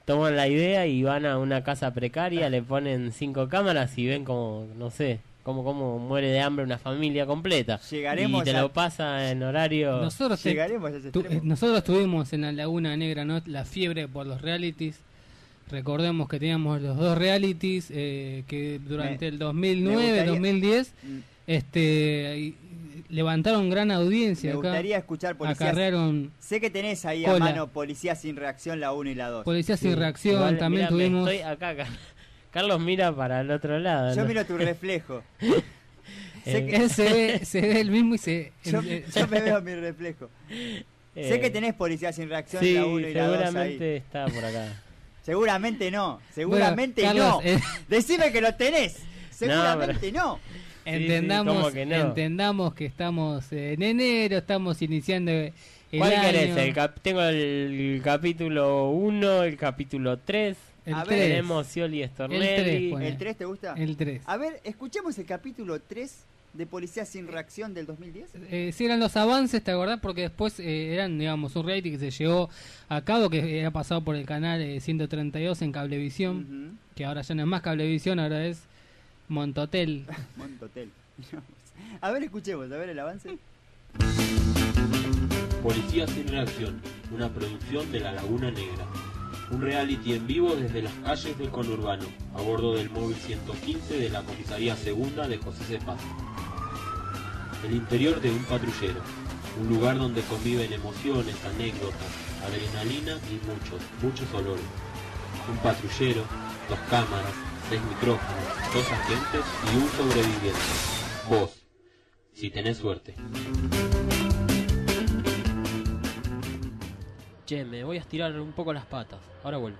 [SPEAKER 4] toman la idea y van a una casa precaria, le ponen cinco cámaras y ven como, no sé, como como muere de hambre una familia completa.
[SPEAKER 2] Llegaremos
[SPEAKER 4] y te
[SPEAKER 2] a-
[SPEAKER 4] lo pasa en horario...
[SPEAKER 3] Nosotros, te-
[SPEAKER 2] Llegaremos a ese
[SPEAKER 3] tu-
[SPEAKER 2] extremo.
[SPEAKER 3] nosotros tuvimos en la Laguna Negra ¿no? la fiebre por los realities. Recordemos que teníamos los dos realities eh, que durante
[SPEAKER 2] Me-
[SPEAKER 3] el
[SPEAKER 2] me
[SPEAKER 3] 2009,
[SPEAKER 2] gustaría-
[SPEAKER 3] 2010
[SPEAKER 2] Mm.
[SPEAKER 3] este y- levantaron gran audiencia
[SPEAKER 2] Me
[SPEAKER 3] acá.
[SPEAKER 2] gustaría escuchar policías.
[SPEAKER 3] Acarrearon
[SPEAKER 2] Sé que tenés ahí a mano Policía sin reacción, la 1 y la 2.
[SPEAKER 3] Policía sin reacción,
[SPEAKER 4] Igual,
[SPEAKER 3] también tuvimos
[SPEAKER 4] estoy acá, Car- Carlos mira para el otro lado.
[SPEAKER 2] Yo
[SPEAKER 4] ¿no?
[SPEAKER 2] miro tu reflejo. [laughs] sé
[SPEAKER 4] Eh,
[SPEAKER 2] que,
[SPEAKER 3] él se ve, se ve el mismo y se [laughs]
[SPEAKER 2] yo, yo me veo mi reflejo. sé
[SPEAKER 4] Eh,
[SPEAKER 2] que tenés Policía sin reacción,
[SPEAKER 4] Sí,
[SPEAKER 2] la 1 y la 2 ahí.
[SPEAKER 4] seguramente está por acá. [laughs]
[SPEAKER 2] Seguramente no, seguramente
[SPEAKER 3] Carlos,
[SPEAKER 2] no.
[SPEAKER 3] eh.
[SPEAKER 2] Decime que lo tenés. Seguramente no.
[SPEAKER 3] entendamos,
[SPEAKER 4] ¿cómo que no?
[SPEAKER 3] entendamos que estamos en enero, estamos iniciando el
[SPEAKER 4] ¿Cuál
[SPEAKER 3] año.
[SPEAKER 4] querés? El cap- tengo el capítulo 1, el capítulo 3.
[SPEAKER 3] El
[SPEAKER 2] A ver,
[SPEAKER 3] tres.
[SPEAKER 4] Tenemos Scioli
[SPEAKER 3] El tres,
[SPEAKER 4] Stornelli.
[SPEAKER 3] pone.
[SPEAKER 2] ¿El 3 te gusta?
[SPEAKER 3] El 3.
[SPEAKER 2] A ver, escuchemos el capítulo 3 de Policía sin reacción del 2010.
[SPEAKER 3] Eh, sí, eran los avances, ¿te acordás? Porque después eh, eran, digamos, un reality que se llevó a cabo, que era pasado por el canal eh, 132 en Cablevisión, que ahora ya no es más Cablevisión, ahora es Montotel. [laughs]
[SPEAKER 2] Montotel. [laughs] A ver, escuchemos, a ver el avance.
[SPEAKER 21] Policía sin reacción, una producción de La Laguna Negra. Un reality en vivo desde las calles del conurbano, a bordo del móvil 115 de la comisaría segunda de José Cepaz. El interior de un patrullero, un lugar donde conviven emociones, anécdotas, adrenalina y muchos, muchos olores. Un patrullero, dos cámaras, seis micrófonos, dos agentes y un sobreviviente. Vos, si tenés suerte.
[SPEAKER 4] Che, me voy a estirar un poco las patas. Ahora vuelvo.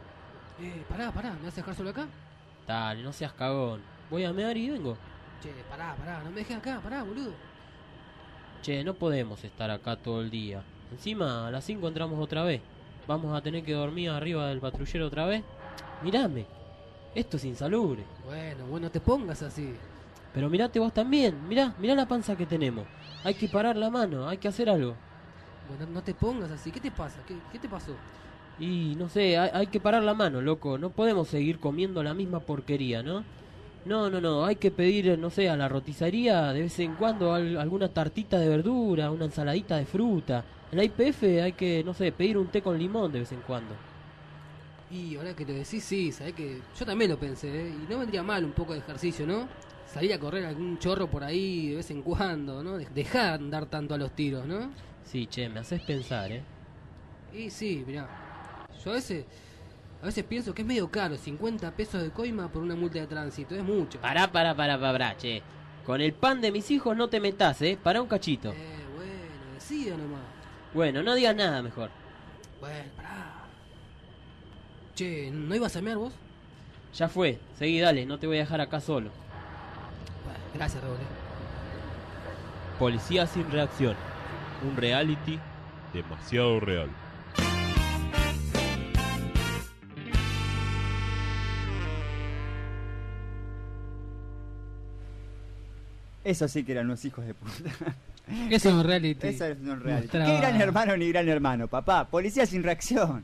[SPEAKER 3] Eh, pará, pará, ¿me vas a dejar solo acá?
[SPEAKER 4] Dale, no seas cagón. Voy a mear y vengo.
[SPEAKER 3] Che, pará, pará, no me dejes acá, pará, boludo.
[SPEAKER 4] Che, no podemos estar acá todo el día. Encima, a las 5 entramos otra vez. Vamos a tener que dormir arriba del patrullero otra vez. Mirame. Esto es insalubre.
[SPEAKER 3] Bueno, bueno, te pongas así.
[SPEAKER 4] Pero mirate vos también. Mirá, mirá la panza que tenemos. Hay que parar la mano, hay que hacer algo.
[SPEAKER 3] Bueno, no te pongas así. ¿Qué te pasa? ¿Qué, qué te pasó?
[SPEAKER 4] Y no sé, hay, hay que parar la mano, loco. No podemos seguir comiendo la misma porquería, ¿no? No, no, no. Hay que pedir, no sé, a la roticería de vez en cuando al- alguna tartita de verdura, una ensaladita de fruta. En la IPF hay que, no sé, pedir un té con limón de vez en cuando.
[SPEAKER 3] Y ahora que lo decís, sí, sabés que yo también lo pensé, ¿eh? Y no vendría mal un poco de ejercicio, ¿no? Salir a correr algún chorro por ahí de vez en cuando, ¿no? De- Dejar de andar tanto a los tiros, ¿no?
[SPEAKER 4] Sí, che, me haces pensar, ¿eh?
[SPEAKER 3] Y sí, mirá. Yo a veces, a veces pienso que es medio caro, 50 pesos de coima por una multa de tránsito, es mucho.
[SPEAKER 4] Pará, pará, pará, pará, che. Con el pan de mis hijos no te metas, ¿eh? Para un cachito.
[SPEAKER 3] Eh, bueno, decida nomás.
[SPEAKER 4] Bueno, no digas nada mejor.
[SPEAKER 3] Bueno, pará. Che, ¿no ibas a mear vos?
[SPEAKER 4] Ya fue, seguí, dale, no te voy a dejar acá solo.
[SPEAKER 3] Bueno, gracias, Raúl. eh.
[SPEAKER 21] Policía sin reacción. Un reality demasiado real.
[SPEAKER 2] Eso sí que eran unos hijos de puta.
[SPEAKER 3] Eso es un reality.
[SPEAKER 2] Eso es un reality.
[SPEAKER 3] Mostraba-
[SPEAKER 2] ¿Qué gran hermano ni gran hermano, papá? Policía sin reacción.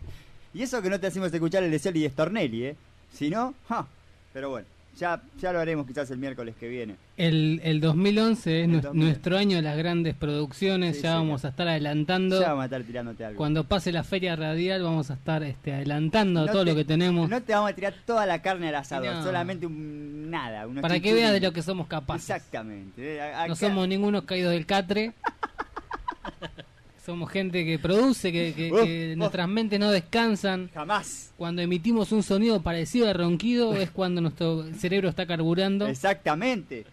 [SPEAKER 2] Y eso que no te hacemos escuchar el de Scioli y Stornelli, ¿eh? Si no, ja. Pero bueno, ya, ya lo haremos quizás el miércoles que viene.
[SPEAKER 3] El, el 2011 es
[SPEAKER 2] El
[SPEAKER 3] nu-
[SPEAKER 2] 2011.
[SPEAKER 3] nuestro año de las grandes producciones,
[SPEAKER 2] Sí,
[SPEAKER 3] ya
[SPEAKER 2] sí,
[SPEAKER 3] vamos a estar adelantando.
[SPEAKER 2] Ya vamos a estar tirándote algo.
[SPEAKER 3] Cuando pase la feria radial vamos a estar este, adelantando
[SPEAKER 2] No
[SPEAKER 3] todo
[SPEAKER 2] te-
[SPEAKER 3] lo que tenemos
[SPEAKER 2] No te vamos a tirar toda la carne al asador,
[SPEAKER 3] No.
[SPEAKER 2] solamente un nada.
[SPEAKER 3] para que veas de lo que somos capaces.
[SPEAKER 2] Exactamente. eh,
[SPEAKER 3] No somos ningunos caídos del catre. [laughs] somos gente que produce, que, que [laughs]
[SPEAKER 2] uf.
[SPEAKER 3] nuestras mentes no descansan.
[SPEAKER 2] Jamás.
[SPEAKER 3] Cuando emitimos un sonido parecido a ronquido [laughs] es cuando nuestro cerebro está carburando.
[SPEAKER 2] Exactamente.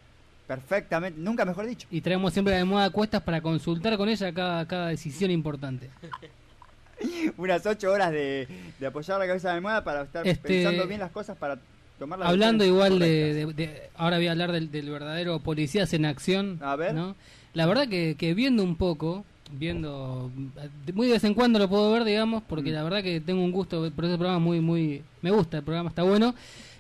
[SPEAKER 2] Perfectamente. Nunca mejor dicho.
[SPEAKER 3] Y traemos siempre la almohada a cuestas para consultar con ella cada, cada decisión importante. [laughs]
[SPEAKER 2] Unas ocho horas de, de apoyar la cabeza de almohada para estar
[SPEAKER 3] Este-
[SPEAKER 2] pensando bien las cosas para tomar las
[SPEAKER 3] Hablando igual de, de- de- Ahora voy a hablar del, del verdadero Policías en Acción.
[SPEAKER 2] A ver.
[SPEAKER 3] ¿no? La verdad que, que viendo un poco, viendo... Muy de vez en cuando lo puedo ver, digamos, porque
[SPEAKER 2] Mm.
[SPEAKER 3] la verdad que tengo un gusto por ese programa muy, muy... Me gusta, el programa está bueno.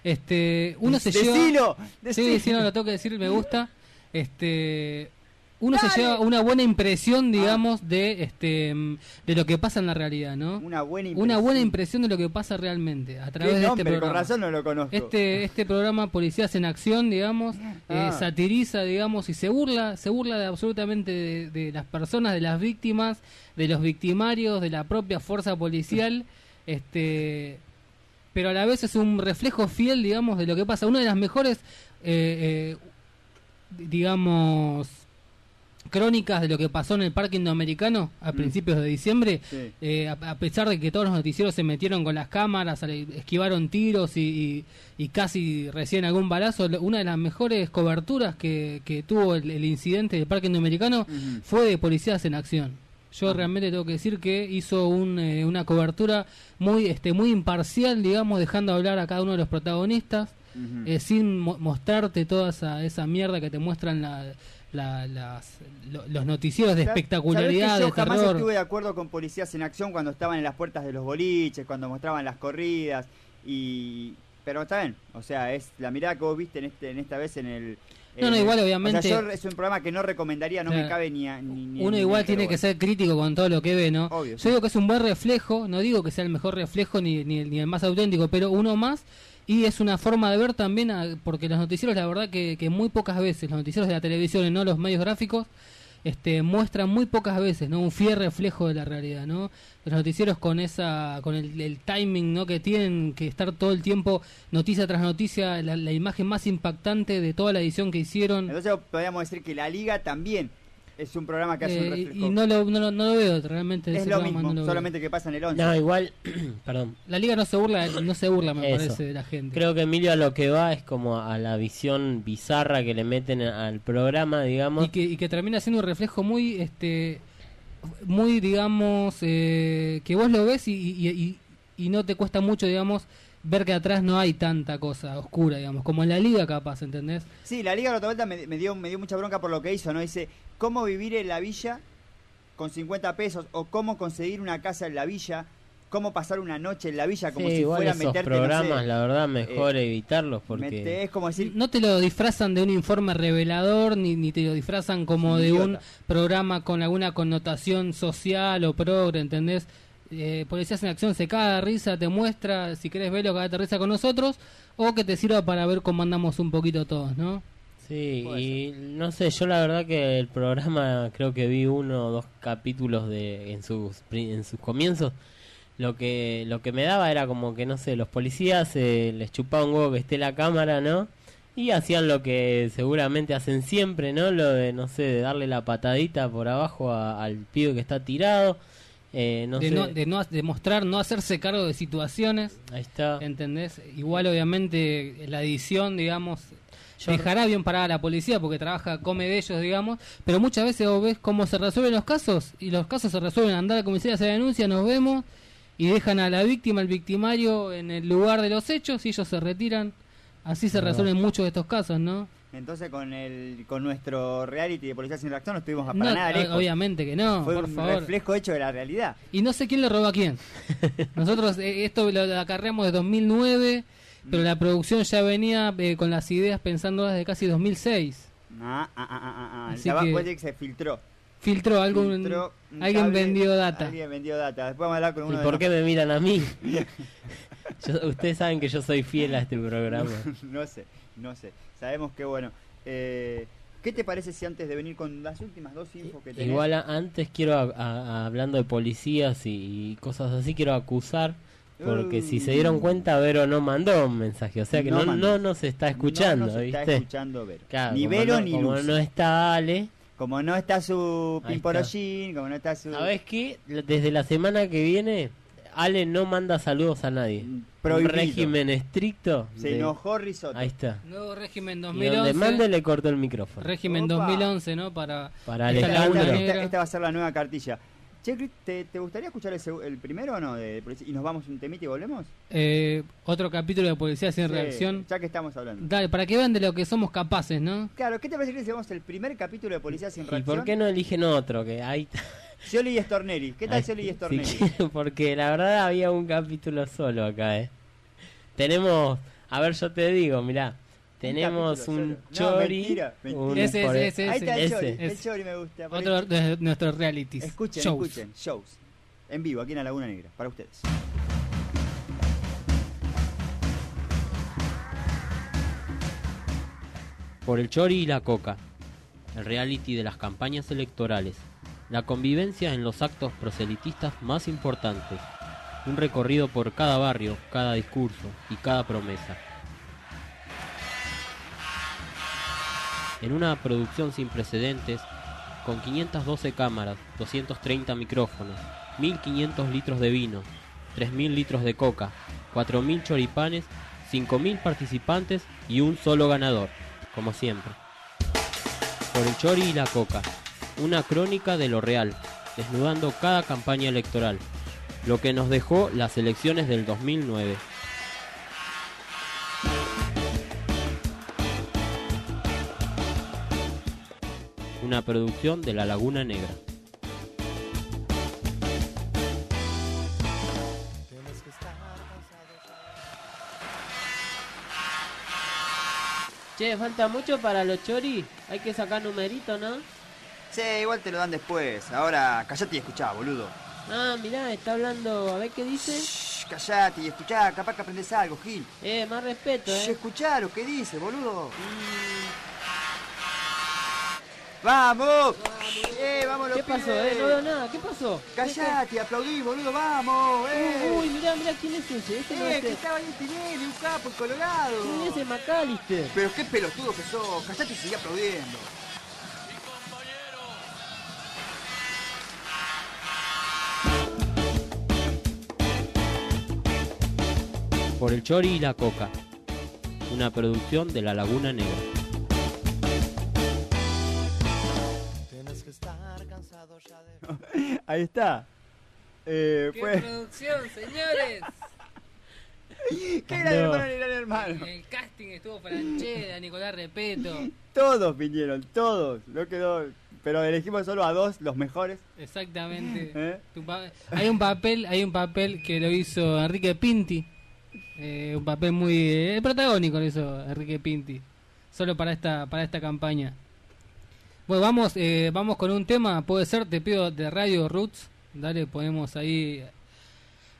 [SPEAKER 3] Este, uno se lleva...
[SPEAKER 2] Decilo,
[SPEAKER 3] Sí,
[SPEAKER 2] decilo.
[SPEAKER 3] sí, no, lo tengo que decir, me gusta. Este... uno
[SPEAKER 2] Dale.
[SPEAKER 3] se lleva una buena impresión, digamos, de este de lo que pasa en la realidad, ¿no?
[SPEAKER 2] Una buena impresión.
[SPEAKER 3] Una buena impresión de lo que pasa realmente a través
[SPEAKER 2] Qué
[SPEAKER 3] de este programa.
[SPEAKER 2] con razón no lo conozco.
[SPEAKER 3] Este este programa Policías en Acción, digamos, eh,
[SPEAKER 2] Ah.
[SPEAKER 3] satiriza, digamos, y se burla, se burla de absolutamente de, de las personas, de las víctimas, de los victimarios, de la propia fuerza policial, [laughs] este, pero a la vez es un reflejo fiel, digamos, de lo que pasa. Una de las mejores, eh, eh, digamos, crónicas de lo que pasó en el Parque Indoamericano a
[SPEAKER 2] Mm.
[SPEAKER 3] principios de diciembre,
[SPEAKER 2] Sí.
[SPEAKER 3] eh, a, a pesar de que todos los noticieros se metieron con las cámaras, ale- esquivaron tiros y, y- y casi recién algún balazo, una de las mejores coberturas que, que tuvo el, el incidente del Parque Indoamericano fue de Policías en Acción. Yo realmente tengo que decir que hizo un, eh, una cobertura muy este muy imparcial, digamos, dejando hablar a cada uno de los protagonistas, eh, sin mo- mostrarte toda esa, esa mierda que te muestran la- la- las, lo- los noticieros de espectacularidad,
[SPEAKER 2] que
[SPEAKER 3] de
[SPEAKER 2] yo jamás
[SPEAKER 3] terror.
[SPEAKER 2] estuve de acuerdo con policías en acción cuando estaban en las puertas de los boliches, cuando mostraban las corridas y pero está bien, o sea, es la mirada que vos viste en este en esta vez en el
[SPEAKER 3] No, no, igual,
[SPEAKER 2] o sea,
[SPEAKER 3] obviamente-
[SPEAKER 2] yo es un programa que no recomendaría, no me cabe ni, a- ni, ni-
[SPEAKER 3] Uno igual tiene que ser crítico con todo lo que ve, ¿no?
[SPEAKER 2] Obvio,
[SPEAKER 3] Yo
[SPEAKER 2] sí.
[SPEAKER 3] digo que es un buen reflejo, no digo que sea el mejor reflejo ni, ni, ni el más auténtico, pero uno más. Y es una forma de ver también, a- porque los noticieros, la verdad que, que muy pocas veces, los noticieros de la televisión y no los medios gráficos, este, muestran muy pocas veces, ¿no? Un fiel reflejo de la realidad, ¿no? Los noticieros con esa, con el, el timing, ¿no? Que tienen que estar todo el tiempo, noticia tras noticia, la, la imagen más impactante de toda la edición que hicieron.
[SPEAKER 2] Entonces podríamos decir que la liga también es un programa que hace un
[SPEAKER 3] Eh,
[SPEAKER 2] reflejo.
[SPEAKER 3] y no lo, no, lo, no lo veo realmente.
[SPEAKER 2] es
[SPEAKER 3] ese
[SPEAKER 2] lo
[SPEAKER 3] programa
[SPEAKER 2] mismo,
[SPEAKER 3] no lo veo.
[SPEAKER 2] solamente que pasa en el 11.
[SPEAKER 4] No, igual, [clears throat] perdón.
[SPEAKER 3] La liga no se burla, no se burla me
[SPEAKER 4] Eso.
[SPEAKER 3] parece, de la gente.
[SPEAKER 4] Creo que Emilio a lo que va es como a la visión bizarra que le meten al programa, digamos.
[SPEAKER 3] y que, y que termina siendo un reflejo muy este muy digamos eh, que vos lo ves y, y, y- y no te cuesta mucho digamos ver que atrás no hay tanta cosa oscura digamos como en la liga capaz ¿entendés?
[SPEAKER 2] Sí, la Liga de la Otra Vuelta me, me dio, me dio mucha bronca por lo que hizo, ¿no? Dice, ¿cómo vivir en la villa con 50 pesos? O cómo conseguir una casa en la villa, cómo pasar una noche en la villa, como
[SPEAKER 4] Sí,
[SPEAKER 2] si
[SPEAKER 4] igual
[SPEAKER 2] fuera
[SPEAKER 4] esos
[SPEAKER 2] meterte,
[SPEAKER 4] programas,
[SPEAKER 2] no sé,
[SPEAKER 4] la verdad, mejor
[SPEAKER 2] eh,
[SPEAKER 4] evitarlos porque...
[SPEAKER 2] mete- es como decir,
[SPEAKER 3] no te lo disfrazan de un informe revelador ni, ni te lo disfrazan como de un programa con alguna connotación social o progre ¿entendés? Eh, Policías en Acción se caga de risa, te muestra, si querés verlo, cagate de risa con nosotros, o que te sirva para ver cómo andamos un poquito todos, ¿no?
[SPEAKER 4] Sí, y no sé, yo la verdad que el programa creo que vi uno o dos capítulos de en sus pri- en sus comienzos. Lo que lo que me daba era como que no sé, los policías eh, les chupaba un huevo que esté la cámara, ¿no? Y hacían lo que seguramente hacen siempre, ¿no? Lo de no sé, de darle la patadita por abajo a- al pibe que está tirado. Eh, no
[SPEAKER 3] de,
[SPEAKER 4] sé.
[SPEAKER 3] no, de no de mostrar, no hacerse cargo de situaciones.
[SPEAKER 4] Ahí está.
[SPEAKER 3] ¿Entendés? Igual, obviamente, la edición, digamos, dejará bien parada a la policía porque trabaja, come de ellos, digamos. Pero muchas veces vos ves cómo se resuelven los casos y los casos se resuelven. Andar a la comisaría, hacer denuncia, nos vemos y dejan a la víctima, al victimario, en el lugar de los hechos y ellos se retiran. Así se resuelven muchos de estos casos, ¿no?
[SPEAKER 2] Entonces con el con nuestro reality de Policía sin reacción no estuvimos para
[SPEAKER 3] No,
[SPEAKER 2] nada
[SPEAKER 3] o-
[SPEAKER 2] lejos.
[SPEAKER 3] obviamente que no,
[SPEAKER 2] Fue
[SPEAKER 3] por
[SPEAKER 2] un
[SPEAKER 3] favor.
[SPEAKER 2] reflejo hecho de la realidad.
[SPEAKER 3] Y no sé quién le robó a quién. [laughs] Nosotros eh, esto lo acarreamos de 2009, pero la producción ya venía eh, con las ideas pensando desde casi 2006.
[SPEAKER 2] Ah, ah, ah, ah, ah, ah. La
[SPEAKER 3] que-
[SPEAKER 2] se filtró.
[SPEAKER 3] Filtró, algún,
[SPEAKER 2] Filtró un
[SPEAKER 3] alguien
[SPEAKER 2] cable,
[SPEAKER 3] vendió data.
[SPEAKER 2] Alguien vendió data. Después vamos a hablar con
[SPEAKER 4] ¿Y
[SPEAKER 2] uno de
[SPEAKER 4] por qué me miran a mí? [laughs] [laughs] Yo- ustedes saben que yo soy fiel a este programa.
[SPEAKER 2] no sé, no sé. Sabemos que bueno. Eh, ¿Qué te parece si antes de venir con las últimas dos infos que tenés?
[SPEAKER 4] Igual a- antes quiero, a- hablando de policías y, y cosas así, quiero acusar, porque si se dieron cuenta, Vero no mandó un mensaje, o sea que
[SPEAKER 2] No
[SPEAKER 4] no, no nos está escuchando,
[SPEAKER 2] No nos está
[SPEAKER 4] ¿viste?
[SPEAKER 2] escuchando Vero.
[SPEAKER 4] Claro,
[SPEAKER 2] Ni Vero
[SPEAKER 4] no-
[SPEAKER 2] ni
[SPEAKER 4] como
[SPEAKER 2] Luz.
[SPEAKER 4] no está Ale.
[SPEAKER 2] Como no está su Pimporollín, como no está su...
[SPEAKER 4] ¿Sabes qué? Desde la semana que viene, Ale no manda saludos a nadie.
[SPEAKER 2] Prohibido.
[SPEAKER 4] Un régimen estricto.
[SPEAKER 2] Se
[SPEAKER 4] de-
[SPEAKER 2] enojó Risotto.
[SPEAKER 4] Ahí está.
[SPEAKER 3] Nuevo régimen
[SPEAKER 4] Y
[SPEAKER 3] 2011.
[SPEAKER 4] donde mande le cortó el micrófono.
[SPEAKER 3] Régimen
[SPEAKER 2] Opa.
[SPEAKER 3] 2011, ¿no? Para,
[SPEAKER 4] Para
[SPEAKER 3] esta
[SPEAKER 2] esta- esta va a ser la nueva cartilla. Che, ¿te, te gustaría escuchar el, el primero o no? De? ¿Y nos vamos un temita y volvemos?
[SPEAKER 3] Eh, otro capítulo de Policía sin
[SPEAKER 2] Sí,
[SPEAKER 3] reacción.
[SPEAKER 2] Ya que estamos hablando.
[SPEAKER 3] Dale, para que vean de lo que somos capaces, ¿no?
[SPEAKER 2] Claro, ¿qué te parece que si vamos el primer capítulo de Policía sin
[SPEAKER 4] ¿Y
[SPEAKER 2] reacción?
[SPEAKER 4] por qué no eligen otro? Que hay... [laughs]
[SPEAKER 2] Scioli y Stornelli. ¿Qué tal Scioli y Stornelli?
[SPEAKER 4] porque la verdad había un capítulo solo acá, ¿eh? Tenemos, a ver, yo te digo, mirá, Tenemos un
[SPEAKER 2] solo. No,
[SPEAKER 4] chori.
[SPEAKER 2] mentira,
[SPEAKER 4] un
[SPEAKER 2] mentira.
[SPEAKER 3] Ese, ese, ese,
[SPEAKER 2] Ahí está el
[SPEAKER 3] ese.
[SPEAKER 2] chori,
[SPEAKER 3] Ese.
[SPEAKER 2] el chori me gusta.
[SPEAKER 3] Otro de nuestros realities.
[SPEAKER 2] Escuchen,
[SPEAKER 3] shows.
[SPEAKER 2] escuchen, shows. En vivo, aquí en la Laguna Negra, para ustedes.
[SPEAKER 4] Por el chori y la coca. El reality de las campañas electorales. La convivencia en los actos proselitistas más importantes. Un recorrido por cada barrio, cada discurso y cada promesa. En una producción sin precedentes, con 512 cámaras, 230 micrófonos, 1500 litros de vino, 3000 litros de coca, 4000 choripanes, 5000 participantes y un solo ganador, como siempre. Por el chori y la coca, una crónica de lo real, desnudando cada campaña electoral, lo que nos dejó las elecciones del 2009. Una producción de La Laguna Negra. Che, falta mucho para los chori. Hay que sacar numerito, ¿no?
[SPEAKER 2] Sí, igual te lo dan después. Ahora, callate y escuchá, boludo.
[SPEAKER 4] Ah, mirá, está hablando. A ver qué dice.
[SPEAKER 2] Shh, callate y escuchá, capaz que aprendes algo, Gil.
[SPEAKER 4] Eh, más respeto,
[SPEAKER 2] Shh,
[SPEAKER 4] eh.
[SPEAKER 2] escuchá lo que dice, boludo. ¡Vamos! ¡Eh, vamos los
[SPEAKER 4] ¿Qué pasó,
[SPEAKER 2] pibes!
[SPEAKER 4] eh? No veo nada. ¿Qué pasó?
[SPEAKER 2] Callate, aplaudí, boludo, vamos, eh.
[SPEAKER 4] Uy, mirá, mirá, ¿quién es ese? Este no
[SPEAKER 2] Eh,
[SPEAKER 4] es
[SPEAKER 2] que
[SPEAKER 4] el-
[SPEAKER 2] estaba ahí Tinelli, un capo, el colorado.
[SPEAKER 4] ¿Quién es ese McAllister?
[SPEAKER 2] Pero qué pelotudo que sos, callate y seguí aplaudiendo.
[SPEAKER 4] Por el chori y la coca. Una producción de La Laguna Negra. [laughs]
[SPEAKER 2] Ahí está. Eh,
[SPEAKER 3] ¡Qué
[SPEAKER 2] fue...
[SPEAKER 3] producción, señores! [laughs]
[SPEAKER 2] ¡Qué gran hermano ni gran hermano!
[SPEAKER 3] En el casting estuvo Franchella, Nicolás Repeto.
[SPEAKER 2] Todos vinieron, todos. No quedó. Pero elegimos solo a dos, los mejores.
[SPEAKER 3] Exactamente. [laughs]
[SPEAKER 2] ¿Eh?
[SPEAKER 3] Tu pa- Hay un papel, hay un papel que lo hizo Enrique Pinti. Eh, un papel muy eh, protagónico lo hizo Enrique Pinti. Solo para esta para esta campaña. Bueno, vamos eh, vamos con un tema, puede ser, te pido de Radio Roots. Dale, ponemos ahí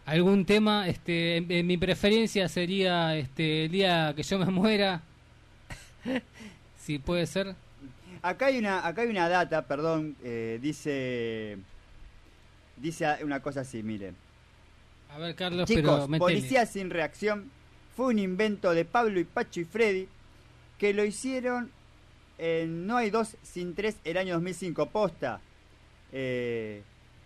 [SPEAKER 3] algún tema. Este, en- en mi preferencia sería este el día que yo me [laughs] muera. [laughs] si puede ser.
[SPEAKER 2] Acá hay una, acá hay una data, perdón, eh, dice. Dice una cosa así, miren.
[SPEAKER 3] A ver, Carlos,
[SPEAKER 2] Chicos,
[SPEAKER 3] pero.
[SPEAKER 2] Policía sin reacción fue un invento de Pablo y Pacho y Freddy que lo hicieron en No hay dos sin tres el año 2005. Posta. Eh,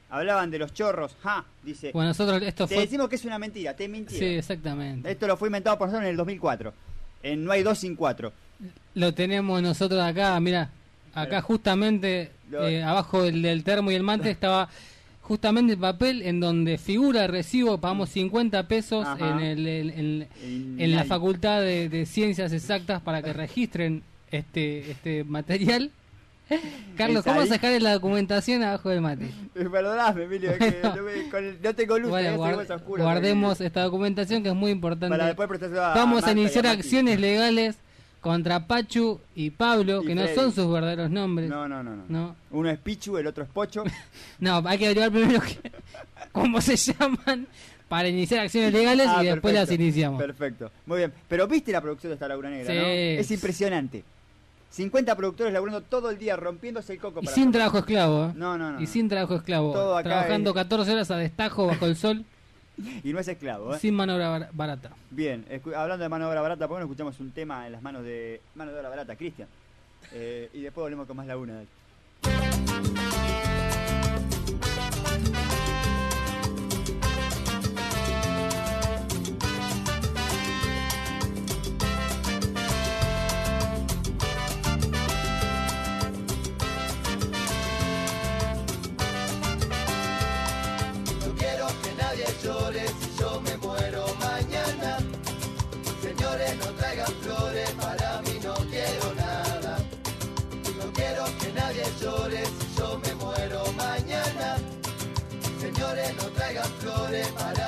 [SPEAKER 2] hablaban de los chorros. Ja, dice.
[SPEAKER 3] Bueno, nosotros esto
[SPEAKER 2] te
[SPEAKER 3] fue-
[SPEAKER 2] decimos que es una mentira, te
[SPEAKER 3] Sí,
[SPEAKER 2] mintieron.
[SPEAKER 3] exactamente.
[SPEAKER 2] Esto lo fue inventado por nosotros en el 2004. En No hay dos sin cuatro.
[SPEAKER 3] Lo tenemos nosotros acá, mira, acá justamente
[SPEAKER 2] Lo-
[SPEAKER 3] eh, abajo del, del termo y el mate estaba justamente el papel en donde figura recibo, pagamos 50 pesos
[SPEAKER 2] Ajá.
[SPEAKER 3] en, el, en, en-
[SPEAKER 2] En
[SPEAKER 3] en la. Facultad de, de Ciencias Exactas para que registren este este material. [laughs] Carlos, ¿cómo sacar la documentación abajo del mate?
[SPEAKER 2] Perdoname, Emilio, es que no, me- con el- no tengo luz.
[SPEAKER 3] Bueno, guard- guardemos esta documentación que es muy importante.
[SPEAKER 2] Para después prestárselo a
[SPEAKER 3] Vamos a iniciar acciones legales contra Pachu y Pablo,
[SPEAKER 2] Y
[SPEAKER 3] que no son sus verdaderos nombres.
[SPEAKER 2] No, no, no, no.
[SPEAKER 3] No.
[SPEAKER 2] Uno es Pichu, el otro es Pocho. [laughs]
[SPEAKER 3] No, hay que averiguar primero que- [laughs] cómo se llaman para iniciar acciones legales
[SPEAKER 2] Ah,
[SPEAKER 3] y después
[SPEAKER 2] perfecto,
[SPEAKER 3] las iniciamos.
[SPEAKER 2] Perfecto. Muy bien. Pero viste la producción de esta Laguna Negra,
[SPEAKER 3] Sí.
[SPEAKER 2] ¿no? Es impresionante. 50 productores laburando todo el día, rompiéndose el coco.
[SPEAKER 3] Y
[SPEAKER 2] para
[SPEAKER 3] sin trabajo esclavo. ¿eh?
[SPEAKER 2] No, no, no.
[SPEAKER 3] Y sin trabajo esclavo.
[SPEAKER 2] Todo acá
[SPEAKER 3] Trabajando
[SPEAKER 2] es-
[SPEAKER 3] 14 horas a destajo bajo el sol, [laughs]
[SPEAKER 2] Y no es esclavo, ¿eh?
[SPEAKER 3] sin mano de obra bar- barata.
[SPEAKER 2] Bien, hablando de mano de obra barata, ¿por qué no escuchamos un tema en las manos de mano de obra barata, Cristian? Eh, y después volvemos con más Laguna.
[SPEAKER 15] Para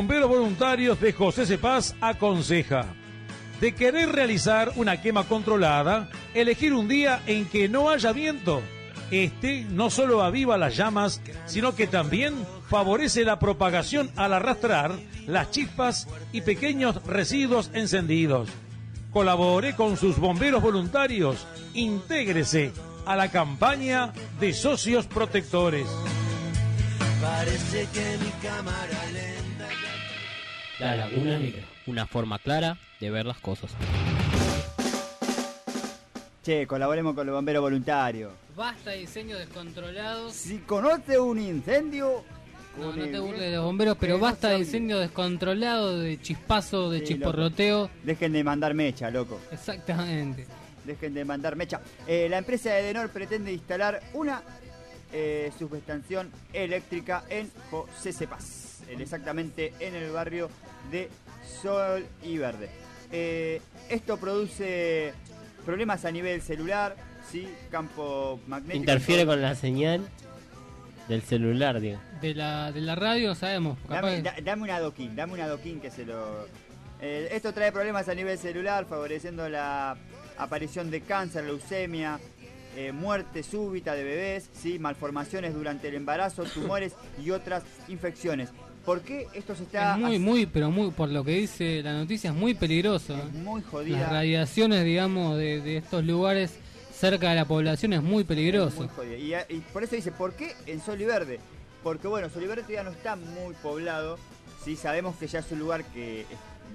[SPEAKER 22] Bomberos Voluntarios de José Cepaz aconseja de querer realizar una quema controlada, elegir un día en que no haya viento. Este no solo aviva las llamas, sino que también favorece la propagación al arrastrar las chispas y pequeños residuos encendidos. Colabore con sus bomberos voluntarios, intégrese a la campaña de socios protectores.
[SPEAKER 1] Parece que mi lenta.
[SPEAKER 4] La Laguna Negra, una forma clara de ver las cosas.
[SPEAKER 2] Che, colaboremos con los bomberos voluntarios.
[SPEAKER 3] Basta de diseños descontrolados.
[SPEAKER 2] Si conoce un incendio.
[SPEAKER 3] No, no te burles de los bomberos, pero basta de diseño descontrolado, de chispazo, de
[SPEAKER 2] Sí,
[SPEAKER 3] chisporroteo.
[SPEAKER 2] loco. Dejen de mandar mecha, loco.
[SPEAKER 3] Exactamente.
[SPEAKER 2] Dejen de mandar mecha. Eh, la empresa de Edenor pretende instalar una eh, subestación eléctrica en José Cepaz, en- exactamente en el barrio de Sol y Verde. Eh, esto produce problemas a nivel celular, ¿sí? campo magnético.
[SPEAKER 4] Interfiere con la señal del celular, digo.
[SPEAKER 3] De la, de la radio sabemos. capaz
[SPEAKER 2] Dame, da- dame una doquín, dame una doquín que se lo... Eh, esto trae problemas a nivel celular, favoreciendo la aparición de cáncer, leucemia, eh, muerte súbita de bebés, ¿sí? malformaciones durante el embarazo, tumores y otras infecciones. ¿Por qué esto se está...
[SPEAKER 3] es muy, muy, pero muy, por lo que dice la noticia, es muy peligroso. ¿eh?
[SPEAKER 2] muy jodida.
[SPEAKER 3] Las radiaciones, digamos, de, de estos lugares cerca de la población es muy peligroso.
[SPEAKER 2] Muy. Y, y por eso dice, ¿por qué en Sol y Verde? Porque bueno, Sol y Verde no está muy poblado. Sí, sabemos que ya es un lugar que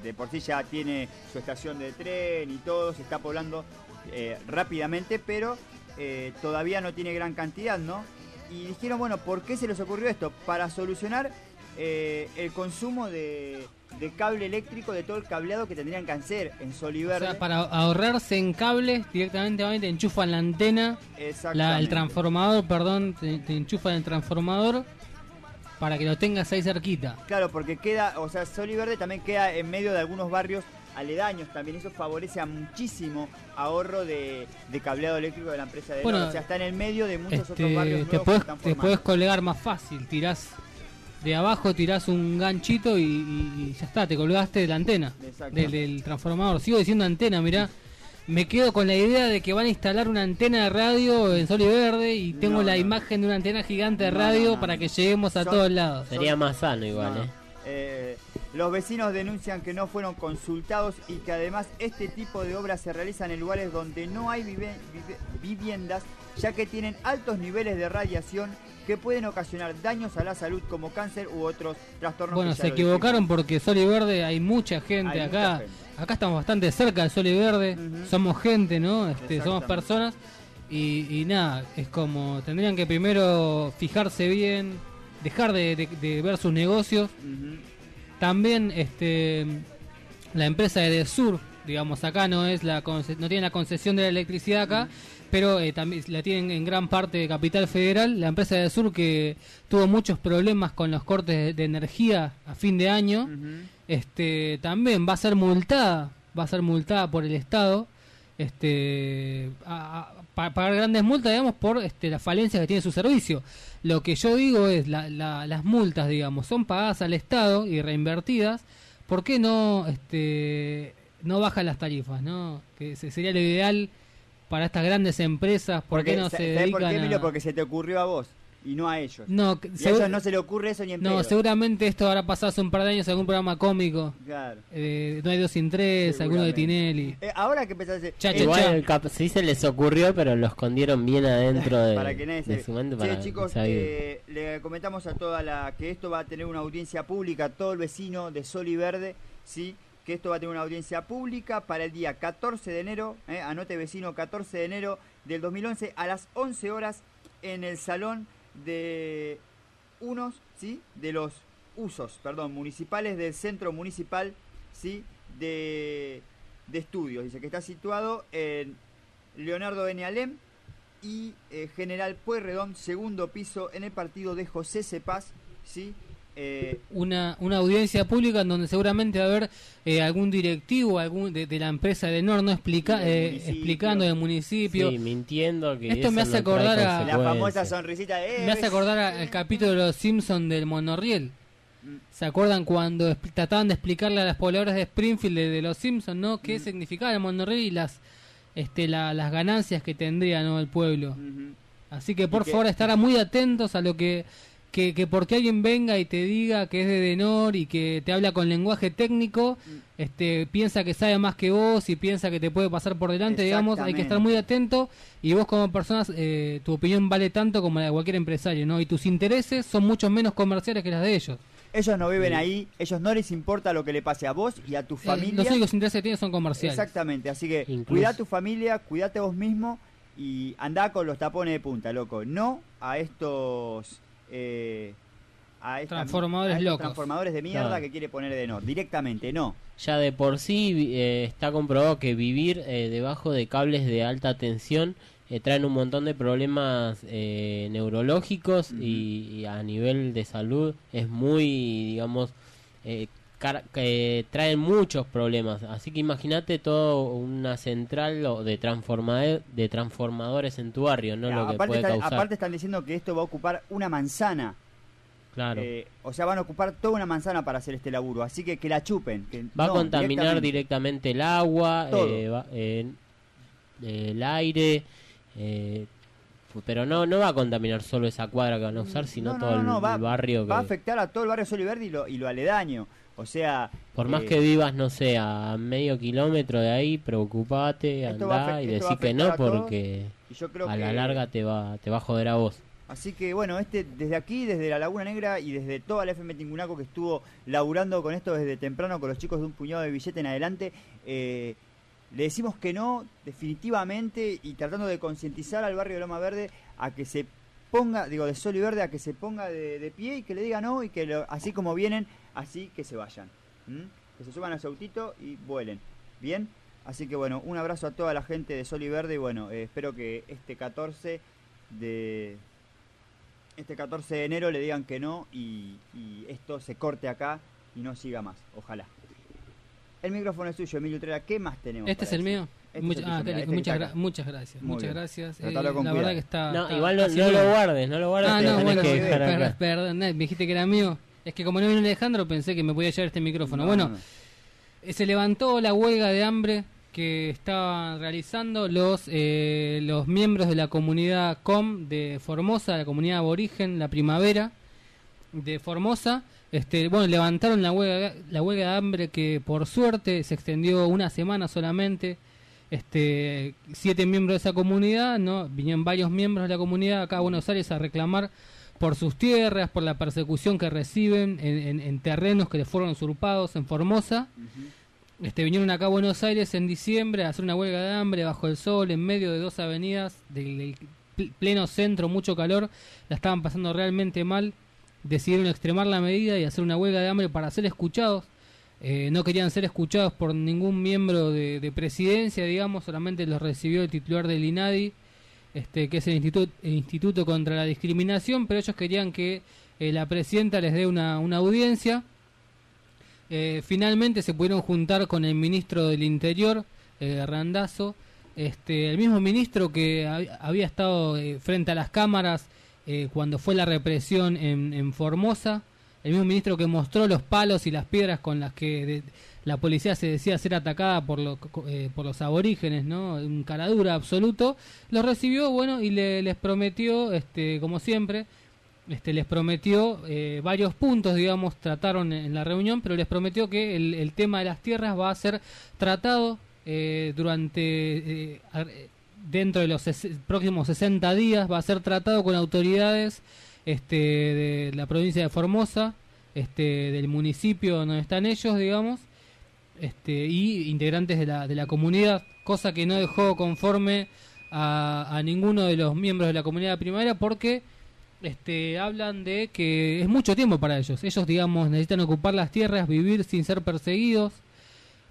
[SPEAKER 2] de por sí ya tiene su estación de tren y todo, se está poblando eh, rápidamente, pero eh, todavía no tiene gran cantidad, ¿no? Y dijeron, bueno, ¿por qué se les ocurrió esto? Para solucionar eh, el consumo de, de cable eléctrico, de todo el cableado que tendrían que hacer en Sol y
[SPEAKER 3] O sea, para ahorrarse en cables, directamente te enchufan la antena, la, el transformador, perdón, te, te enchufan el transformador para que lo tengas ahí cerquita.
[SPEAKER 2] Claro, porque queda, o sea, Sol y Verde también queda en medio de algunos barrios aledaños también. Eso favorece a muchísimo ahorro de, de cableado eléctrico de la empresa de
[SPEAKER 3] Bueno.
[SPEAKER 2] O sea, está en el medio de muchos otros
[SPEAKER 3] Este,
[SPEAKER 2] barrios
[SPEAKER 3] te puedes, te puedes colgar más fácil, tirás de abajo, tirás un ganchito y, y- y ya está, te colgaste de la antena, del, del transformador. Sigo diciendo antena, mirá. Me quedo con la idea de que van a instalar una antena de radio en Sol y Verde y tengo
[SPEAKER 2] No,
[SPEAKER 3] la
[SPEAKER 2] no.
[SPEAKER 3] imagen de una antena gigante de radio
[SPEAKER 2] no, no,
[SPEAKER 3] para que lleguemos a
[SPEAKER 2] Son-
[SPEAKER 3] todos lados.
[SPEAKER 4] Sería más sano igual,
[SPEAKER 2] No.
[SPEAKER 4] ¿eh?
[SPEAKER 2] Eh, los vecinos denuncian que no fueron consultados y que además este tipo de obras se realizan en lugares donde no hay vive- vive- viviendas, ya que tienen altos niveles de radiación que pueden ocasionar daños a la salud como cáncer u otros trastornos.
[SPEAKER 3] Bueno, se equivocaron porque Sol y Verde hay mucha gente
[SPEAKER 2] Hay
[SPEAKER 3] acá.
[SPEAKER 2] mucha gente.
[SPEAKER 3] Acá estamos bastante cerca de Sol y Verde. Somos gente, ¿no? Este, somos personas. Y, y nada, es como tendrían que primero fijarse bien, dejar de, de- de ver sus negocios. También este la empresa de Desur, digamos, acá no es la no tiene la concesión de la electricidad acá, pero eh, también la tienen en gran parte de Capital Federal, la empresa de Sur que tuvo muchos problemas con los cortes de, de energía a fin de año, este también va a ser multada, va a ser multada por el Estado, este a, a- pa- pagar grandes multas, digamos, por este, la falencia que tiene su servicio. Lo que yo digo es, la- la- las multas, digamos, son pagadas al Estado y reinvertidas, ¿por qué no este no bajan las tarifas, no? Que se- sería lo ideal para estas grandes empresas, ¿por
[SPEAKER 2] Porque,
[SPEAKER 3] qué no se
[SPEAKER 2] ¿sabés
[SPEAKER 3] dedican
[SPEAKER 2] por qué,
[SPEAKER 3] a...
[SPEAKER 2] Porque se te ocurrió a vos y no a ellos.
[SPEAKER 3] No,
[SPEAKER 2] a ellos no se le ocurre eso ni en
[SPEAKER 3] No,
[SPEAKER 2] pedo.
[SPEAKER 3] seguramente esto habrá pasado hace un par de años en algún programa cómico.
[SPEAKER 2] Claro.
[SPEAKER 3] Eh, no hay dos sin tres, alguno de Tinelli.
[SPEAKER 2] Eh, ahora que decir...
[SPEAKER 3] Cha,
[SPEAKER 2] eh,
[SPEAKER 3] cha,
[SPEAKER 4] Igual
[SPEAKER 3] cha.
[SPEAKER 4] el cap- sí se les ocurrió, pero lo escondieron bien adentro [laughs] de,
[SPEAKER 2] para que nadie se
[SPEAKER 4] de su mente para
[SPEAKER 2] chicos, eh, le comentamos a toda la que esto va a tener una audiencia pública, todo el vecino de Sol y Verde, sí, que esto va a tener una audiencia pública para el día 14 de enero, eh, anote vecino, 14 de enero del 2011 a las 11 horas en el salón de unos, sí, de los usos, perdón, municipales del centro municipal, sí, de, de estudios, dice que está situado en Leonardo N. Alem y eh, General Pueyrredón, segundo piso en el partido de José Cepaz, ¿sí? Eh,
[SPEAKER 3] una, una audiencia pública en donde seguramente va a haber eh, algún directivo algún de, de la empresa de Nor no explica, eh,
[SPEAKER 4] municipio.
[SPEAKER 3] explicando del municipio.
[SPEAKER 4] Sí, mintiendo que
[SPEAKER 3] Esto me hace acordar a-
[SPEAKER 2] la famosa sonrisita de...
[SPEAKER 3] Me hace acordar al capítulo de los Simpsons del monorriel. ¿Se acuerdan cuando trataban de explicarle a las pobladores de Springfield de, de los Simpsons, ¿no? ¿Qué significaba el monorriel y las este la- las ganancias que tendría, ¿no? el pueblo? Así que por favor estar muy atentos a lo que que, que porque alguien venga y te diga que es de Denor y que te habla con lenguaje técnico, este piensa que sabe más que vos y piensa que te puede pasar por delante, digamos, hay que estar muy atento y vos como personas, eh, tu opinión vale tanto como la de cualquier empresario, ¿no? Y tus intereses son mucho menos comerciales que las de ellos.
[SPEAKER 2] Ellos no viven ahí, ellos no les importa lo que le pase a vos y a tu
[SPEAKER 3] Eh,
[SPEAKER 2] familia.
[SPEAKER 3] los únicos intereses que tienen son comerciales.
[SPEAKER 2] Exactamente, así que
[SPEAKER 3] Incluso-
[SPEAKER 2] cuida a tu familia, cuídate vos mismo y andá con los tapones de punta, loco. No a estos... eh, a esta-
[SPEAKER 3] Transformadores
[SPEAKER 2] a estos
[SPEAKER 3] locos.
[SPEAKER 2] Transformadores de mierda
[SPEAKER 4] Claro.
[SPEAKER 2] que quiere poner de no, directamente, no.
[SPEAKER 4] Ya de por sí eh, está comprobado que vivir eh, debajo de cables de alta tensión eh, traen un montón de problemas eh, neurológicos y, y a nivel de salud es muy, digamos, eh, que traen muchos problemas. Así que imagínate todo una central de, de transformadores en tu barrio, ¿no? Lo que
[SPEAKER 2] aparte,
[SPEAKER 4] puede
[SPEAKER 2] están,
[SPEAKER 4] causar.
[SPEAKER 2] aparte están diciendo que esto va a ocupar una manzana.
[SPEAKER 4] Claro.
[SPEAKER 2] Eh, o sea, van a ocupar toda una manzana para hacer este laburo, así que que la chupen. Que,
[SPEAKER 4] Va
[SPEAKER 2] no,
[SPEAKER 4] a contaminar
[SPEAKER 2] directamente.
[SPEAKER 4] directamente el agua, eh, va- eh, el aire, eh, pero no no va a contaminar solo esa cuadra que van a usar, sino
[SPEAKER 2] No, no,
[SPEAKER 4] todo el,
[SPEAKER 2] va,
[SPEAKER 4] el barrio.
[SPEAKER 2] va a afectar a todo el barrio Sol y Verde y lo, y lo aledaño. O sea,
[SPEAKER 4] por más
[SPEAKER 2] eh,
[SPEAKER 4] que vivas, no sé, a medio kilómetro de ahí, preocupate, andá y decí que no
[SPEAKER 2] a
[SPEAKER 4] porque
[SPEAKER 2] y yo creo
[SPEAKER 4] a la larga te va te va a joder a vos.
[SPEAKER 2] Así que bueno, este desde aquí, desde la Laguna Negra y desde toda la FM Tingunaco que estuvo laburando con esto desde temprano con los chicos de un puñado de billete en adelante, eh, le decimos que no definitivamente y tratando de concientizar al barrio de Loma Verde a que se ponga, digo, de Sol y Verde, a que se ponga de, de pie y que le diga no y que lo- así como vienen, así que se vayan. Que se suban a su autito y vuelen. ¿Bien? Así que bueno, un abrazo a toda la gente de Sol y Verde y bueno, eh, espero que este 14 de este 14 de enero le digan que no y, y esto se corte acá y no siga más, ojalá. El micrófono es suyo, Emilio Utrera, ¿qué más tenemos?
[SPEAKER 3] ¿Este es el mío?
[SPEAKER 2] Este
[SPEAKER 3] Mucha-
[SPEAKER 2] es el
[SPEAKER 3] ah,
[SPEAKER 2] este
[SPEAKER 3] muchas, gra- gracias,
[SPEAKER 2] Muy
[SPEAKER 3] muchas
[SPEAKER 2] bien.
[SPEAKER 3] gracias. Eh, la
[SPEAKER 2] cuidado.
[SPEAKER 3] verdad que está...
[SPEAKER 4] No,
[SPEAKER 3] está-
[SPEAKER 4] igual no, lo guardes, no lo guardes,
[SPEAKER 3] Ah, no, bueno,
[SPEAKER 4] que dejar
[SPEAKER 3] perdón, me dijiste que era mío. Es que como no vino Alejandro pensé que me podía llevar este micrófono.
[SPEAKER 2] No,
[SPEAKER 3] bueno,
[SPEAKER 2] no, no.
[SPEAKER 3] se levantó la huelga de hambre que estaban realizando los eh, los miembros de la comunidad COM de Formosa, la comunidad aborigen, la primavera de Formosa. Este, bueno, levantaron la huelga, la huelga de hambre que por suerte se extendió una semana solamente. Este, siete miembros de esa comunidad, no, vinieron varios miembros de la comunidad acá a Buenos Aires a reclamar por sus tierras, por la persecución que reciben en, en- en terrenos que les fueron usurpados en Formosa. Este, vinieron acá a Buenos Aires en diciembre a hacer una huelga de hambre bajo el sol, en medio de dos avenidas del, del pl- pleno centro, mucho calor, la estaban pasando realmente mal. Decidieron extremar la medida y hacer una huelga de hambre para ser escuchados. Eh, no querían ser escuchados por ningún miembro de, de presidencia, digamos, solamente los recibió el titular del INADI, este, que es el Instituto, contra la Discriminación, pero ellos querían que eh, la presidenta les dé una, audiencia. Eh, finalmente se pudieron juntar con el ministro del Interior, eh, Randazo, este, el mismo ministro que hab- había estado eh, frente a las cámaras cuando fue la represión en, Formosa, el mismo ministro que mostró los palos y las piedras con las que la policía se decía ser atacada por, lo- eh, por los aborígenes, ¿no? Un caradura absoluto, los recibió, bueno, y le- les prometió, este, como siempre, este, les prometió eh, varios puntos, digamos, trataron en la reunión, pero les prometió que el, el tema de las tierras va a ser tratado eh, durante, eh, dentro de los próximos 60 días, va a ser tratado con autoridades este, de la provincia de Formosa, este, del municipio donde están ellos, digamos, este, y integrantes de la, de la comunidad, cosa que no dejó conforme a, a ninguno de los miembros de la comunidad primaria porque este, hablan de que es mucho tiempo para ellos. Ellos, digamos, necesitan ocupar las tierras, vivir sin ser perseguidos,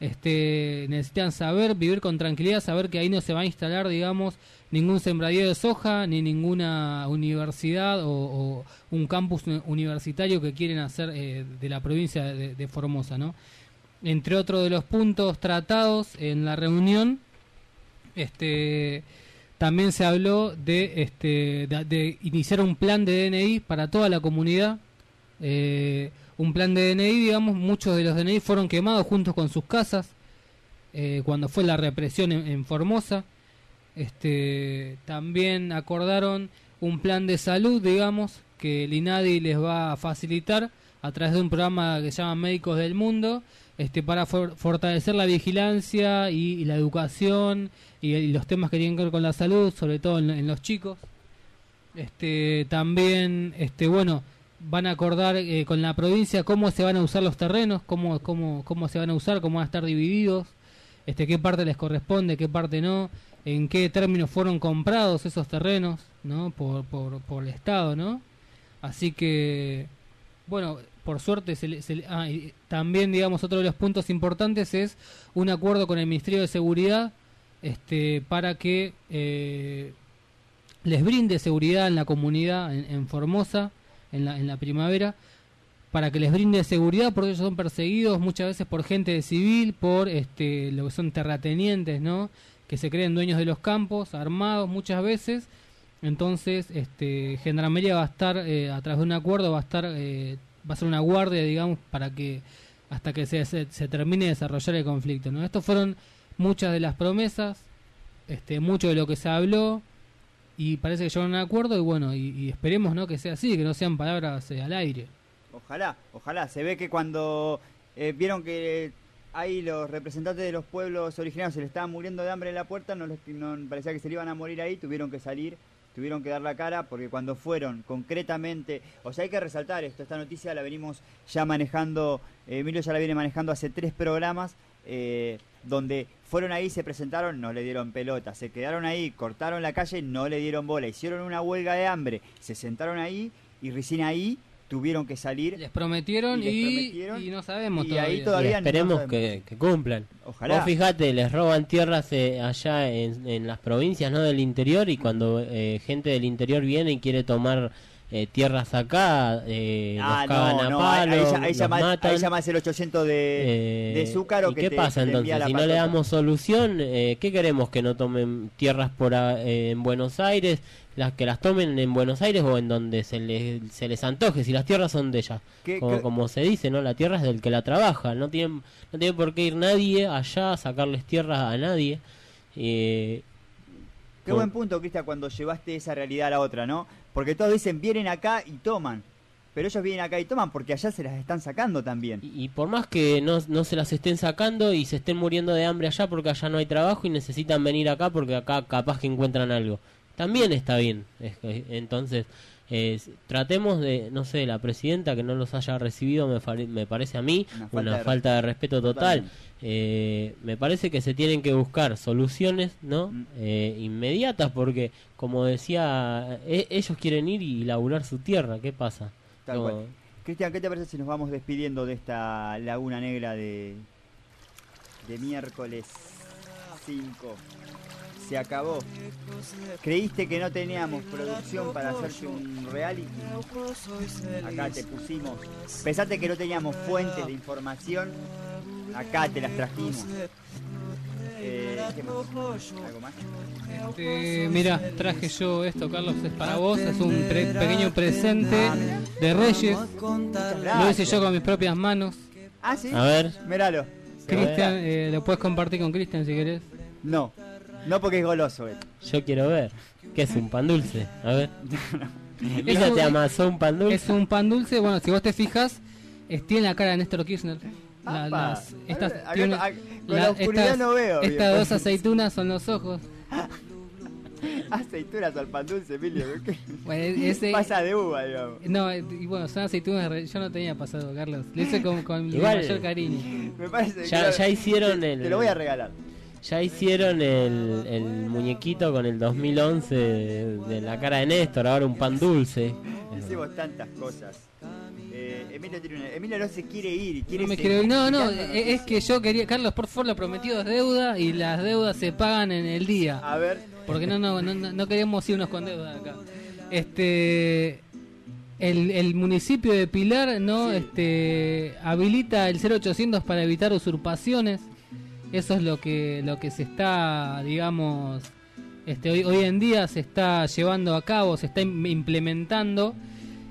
[SPEAKER 3] este, necesitan saber, vivir con tranquilidad, saber que ahí no se va a instalar, digamos, ningún sembradío de soja, ni ninguna universidad o, un campus uni- universitario que quieren hacer eh, de la provincia de, de Formosa, ¿no? Entre otros de los puntos tratados en la reunión, este también se habló de este iniciar un plan de DNI para toda la comunidad eh, un plan de DNI, digamos, muchos de los DNI fueron quemados juntos con sus casas eh, cuando fue la represión en, en Formosa. Este, también acordaron un plan de salud, digamos, que el INADI les va a facilitar a través de un programa que se llama Médicos del Mundo, este, para for- fortalecer la vigilancia y, la educación y, los temas que tienen que ver con la salud, sobre todo en, en los chicos. Este, también, este, bueno, van a acordar eh, con la provincia cómo se van a usar los terrenos, cómo, cómo, cómo se van a usar, cómo van a estar divididos, este, qué parte les corresponde, qué parte no, en qué términos fueron comprados esos terrenos, ¿no? Por, por, por el Estado, ¿no? Así que, bueno, por suerte, se le- se le- ah, también, digamos, otro de los puntos importantes es un acuerdo con el Ministerio de Seguridad este, para que eh, les brinde seguridad en la comunidad, en, en Formosa, en la, en la primavera, para que les brinde seguridad porque ellos son perseguidos muchas veces por gente de civil, por este, lo que son terratenientes, ¿no? Que se creen dueños de los campos, armados muchas veces. Entonces, este, Gendarmería va a estar, eh, a través de un acuerdo, va a estar, eh, va a ser una guardia, digamos, para que hasta que se, se, termine de desarrollar el conflicto, ¿no? Estos fueron muchas de las promesas, este, mucho de lo que se habló y parece que llegaron a un acuerdo y bueno, y, y esperemos, ¿no? Que sea así, que no sean palabras eh, al aire.
[SPEAKER 2] Ojalá, ojalá. Se ve que cuando eh, vieron que ahí los representantes de los pueblos originarios se le estaban muriendo de hambre en la puerta, no, les, no parecía que se le iban a morir ahí, tuvieron que salir, tuvieron que dar la cara, porque cuando fueron concretamente, o sea, hay que resaltar esto, esta noticia la venimos ya manejando, eh, Emilio ya la viene manejando hace tres programas, eh, donde fueron ahí, se presentaron, no le dieron pelota, se quedaron ahí, cortaron la calle, no le dieron bola, hicieron una huelga de hambre, se sentaron ahí y recién ahí tuvieron que salir.
[SPEAKER 3] Les prometieron
[SPEAKER 2] Y les
[SPEAKER 3] y,
[SPEAKER 2] prometieron,
[SPEAKER 3] y no sabemos
[SPEAKER 2] y
[SPEAKER 3] todavía.
[SPEAKER 2] ahí todavía
[SPEAKER 4] y esperemos
[SPEAKER 2] no
[SPEAKER 4] que, que cumplan.
[SPEAKER 2] Ojalá.
[SPEAKER 4] Vos fijate, les roban tierras eh, allá en, en las provincias no del interior y cuando eh, gente del interior viene y quiere tomar eh, tierras acá, eh,
[SPEAKER 2] Ah,
[SPEAKER 4] los cagan
[SPEAKER 2] no,
[SPEAKER 4] a
[SPEAKER 2] no,
[SPEAKER 4] palo,
[SPEAKER 2] ahí, ya- ahí llama, ahí
[SPEAKER 4] matan.
[SPEAKER 2] llama el 800 de,
[SPEAKER 4] Eh,
[SPEAKER 2] de Zúcaro
[SPEAKER 4] ¿Y
[SPEAKER 2] que
[SPEAKER 4] qué
[SPEAKER 2] te-
[SPEAKER 4] pasa
[SPEAKER 2] te
[SPEAKER 4] entonces? Si no le damos solución, eh, ¿qué queremos? ¿Que no tomen tierras por a- eh, en Buenos Aires? Las que las tomen en Buenos Aires o en donde se les, se les antoje, si las tierras son de ellas.
[SPEAKER 2] ¿Qué-
[SPEAKER 4] Como, como se dice, ¿no? La tierra es del que la trabaja, no tiene, no tiene por qué ir nadie allá a sacarles tierras a nadie. Eh,
[SPEAKER 2] Qué
[SPEAKER 4] por-
[SPEAKER 2] buen punto, Cristian, cuando llevaste esa realidad a la otra, ¿no? Porque todos dicen, vienen acá y toman. Pero ellos vienen acá y toman porque allá se las están sacando también.
[SPEAKER 4] Y por más que no, no se las estén sacando y se estén muriendo de hambre allá porque allá no hay trabajo y necesitan venir acá porque acá capaz que encuentran algo. También está bien. Es que- Entonces, eh, tratemos de, no sé, la presidenta que no los haya recibido me, me parece a mí
[SPEAKER 2] Una
[SPEAKER 4] una
[SPEAKER 2] falta
[SPEAKER 4] falta,
[SPEAKER 2] de respeto.
[SPEAKER 4] total. Eh, me parece que se tienen que buscar soluciones no
[SPEAKER 2] Mm.
[SPEAKER 4] Eh, inmediatas porque, como decía, e- ellos quieren ir y laburar su tierra. ¿Qué pasa?
[SPEAKER 2] Tal
[SPEAKER 4] No,
[SPEAKER 2] cual. Cristian, ¿qué te parece si nos vamos despidiendo de esta laguna negra de, de miércoles 5? Se acabó. ¿Creíste que no teníamos producción para hacerte un reality? Acá te pusimos. ¿Pensaste que no teníamos fuentes de información? Acá te las trajimos. Eh, ¿qué más? ¿Algo más?
[SPEAKER 3] Eh, mira, traje yo esto, Carlos, es para vos, es un pre- pequeño presente de Reyes. Lo hice yo con mis propias manos.
[SPEAKER 2] Ah, sí.
[SPEAKER 4] A ver.
[SPEAKER 2] Míralo.
[SPEAKER 3] Cristian, eh, lo puedes compartir con Cristian si querés.
[SPEAKER 2] No, no porque es goloso él.
[SPEAKER 4] Yo quiero ver. ¿Qué es un pan dulce? A ver. [laughs]
[SPEAKER 3] Es
[SPEAKER 4] Ella
[SPEAKER 3] un-
[SPEAKER 4] te amasó un pan dulce.
[SPEAKER 3] Es un pan dulce, bueno, si vos te fijas, es- tiene la cara de Néstor Kirchner. La- las- estas,
[SPEAKER 2] Acá-
[SPEAKER 3] tiene-
[SPEAKER 2] acá- con la oscuridad
[SPEAKER 3] estas-
[SPEAKER 2] no veo bien.
[SPEAKER 3] Estas dos aceitunas son los ojos. [laughs]
[SPEAKER 2] Aceitunas al pan dulce, Emilio.
[SPEAKER 3] ese-
[SPEAKER 2] Pasa de uva, digamos.
[SPEAKER 3] No, eh, y bueno, son aceitunas. Yo no tenía pasado, Carlos. Lo hice con,
[SPEAKER 4] Igual-
[SPEAKER 3] mayor cariño.
[SPEAKER 2] Me parece
[SPEAKER 4] Ya,
[SPEAKER 2] que-
[SPEAKER 4] ya hicieron
[SPEAKER 2] te,
[SPEAKER 4] el.
[SPEAKER 2] te lo voy a regalar.
[SPEAKER 4] Ya hicieron el, el muñequito con el 2011 de, de la cara de Néstor, ahora un pan dulce.
[SPEAKER 2] Hicimos tantas cosas. Eh, Emilio, tiene una- Emilio no se quiere ir. Quiere
[SPEAKER 3] No, me quiero- no, no, eh, es que yo quería, Carlos, por favor, lo prometido es deuda y las deudas se pagan en el día.
[SPEAKER 2] A ver.
[SPEAKER 3] Porque no, no, no, no- no queremos irnos con deuda acá. Este, el, el municipio de Pilar no, este, habilita el 0800 para evitar usurpaciones. Eso es lo que, lo que se está, digamos, este, hoy, hoy en día se está llevando a cabo, se está im- implementando.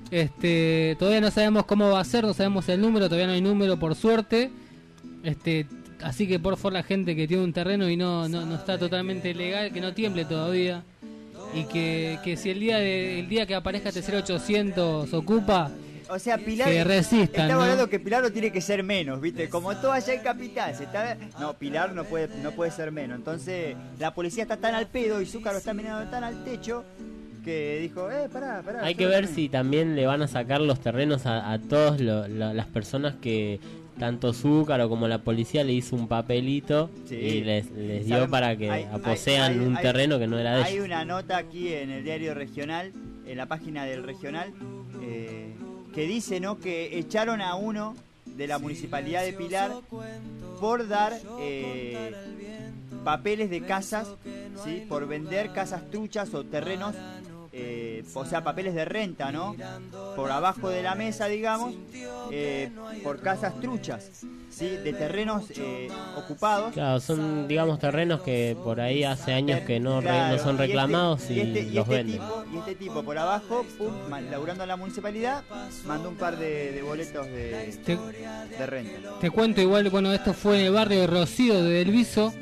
[SPEAKER 3] Este, todavía no sabemos cómo va a ser, no sabemos el número, todavía no hay número por suerte. Este, así que por favor la gente que tiene un terreno y no, no, no está totalmente legal, que no tiemble todavía. Y que, que si el día el día que aparezca este 0800 ocupa,
[SPEAKER 2] O sea, Pilar.
[SPEAKER 3] Que resistan,
[SPEAKER 2] Estamos
[SPEAKER 3] ¿no?
[SPEAKER 2] hablando que Pilar no tiene que ser menos, ¿viste? Como todo allá en Capital. Se está... No, Pilar no puede, no puede ser menos. Entonces, la policía está tan al pedo y Zúcaro está mirando tan al techo que dijo, eh, pará, pará.
[SPEAKER 4] Hay que ver si también le van a sacar los terrenos a, a todas las personas que tanto Zúcaro como la policía le hizo un papelito
[SPEAKER 2] Sí.
[SPEAKER 4] y les, les dio para que
[SPEAKER 2] hay-
[SPEAKER 4] aposean
[SPEAKER 2] hay- hay-
[SPEAKER 4] un
[SPEAKER 2] hay-
[SPEAKER 4] terreno que no era de
[SPEAKER 2] Hay
[SPEAKER 4] ellos.
[SPEAKER 2] una nota aquí en el diario regional, en la página del regional, eh, que dice que echaron a uno de la municipalidad de Pilar por dar eh, papeles de casas, ¿sí? por vender casas truchas o terrenos, eh, o sea, papeles de renta, ¿no? Por abajo de la mesa, digamos, eh, por casas truchas, ¿sí? De terrenos eh, ocupados.
[SPEAKER 4] Claro, son digamos terrenos que por ahí hace años que no, re-
[SPEAKER 2] Claro,
[SPEAKER 4] no son
[SPEAKER 2] y este-
[SPEAKER 4] reclamados y,
[SPEAKER 2] este, y
[SPEAKER 4] los
[SPEAKER 2] este
[SPEAKER 4] venden.
[SPEAKER 2] tipo, y este tipo por abajo, pum, laburando en la municipalidad, mandó un par de, de boletos de,
[SPEAKER 3] Te-
[SPEAKER 2] de renta.
[SPEAKER 3] Te cuento igual, bueno, esto fue en el barrio de Rocío de Delviso,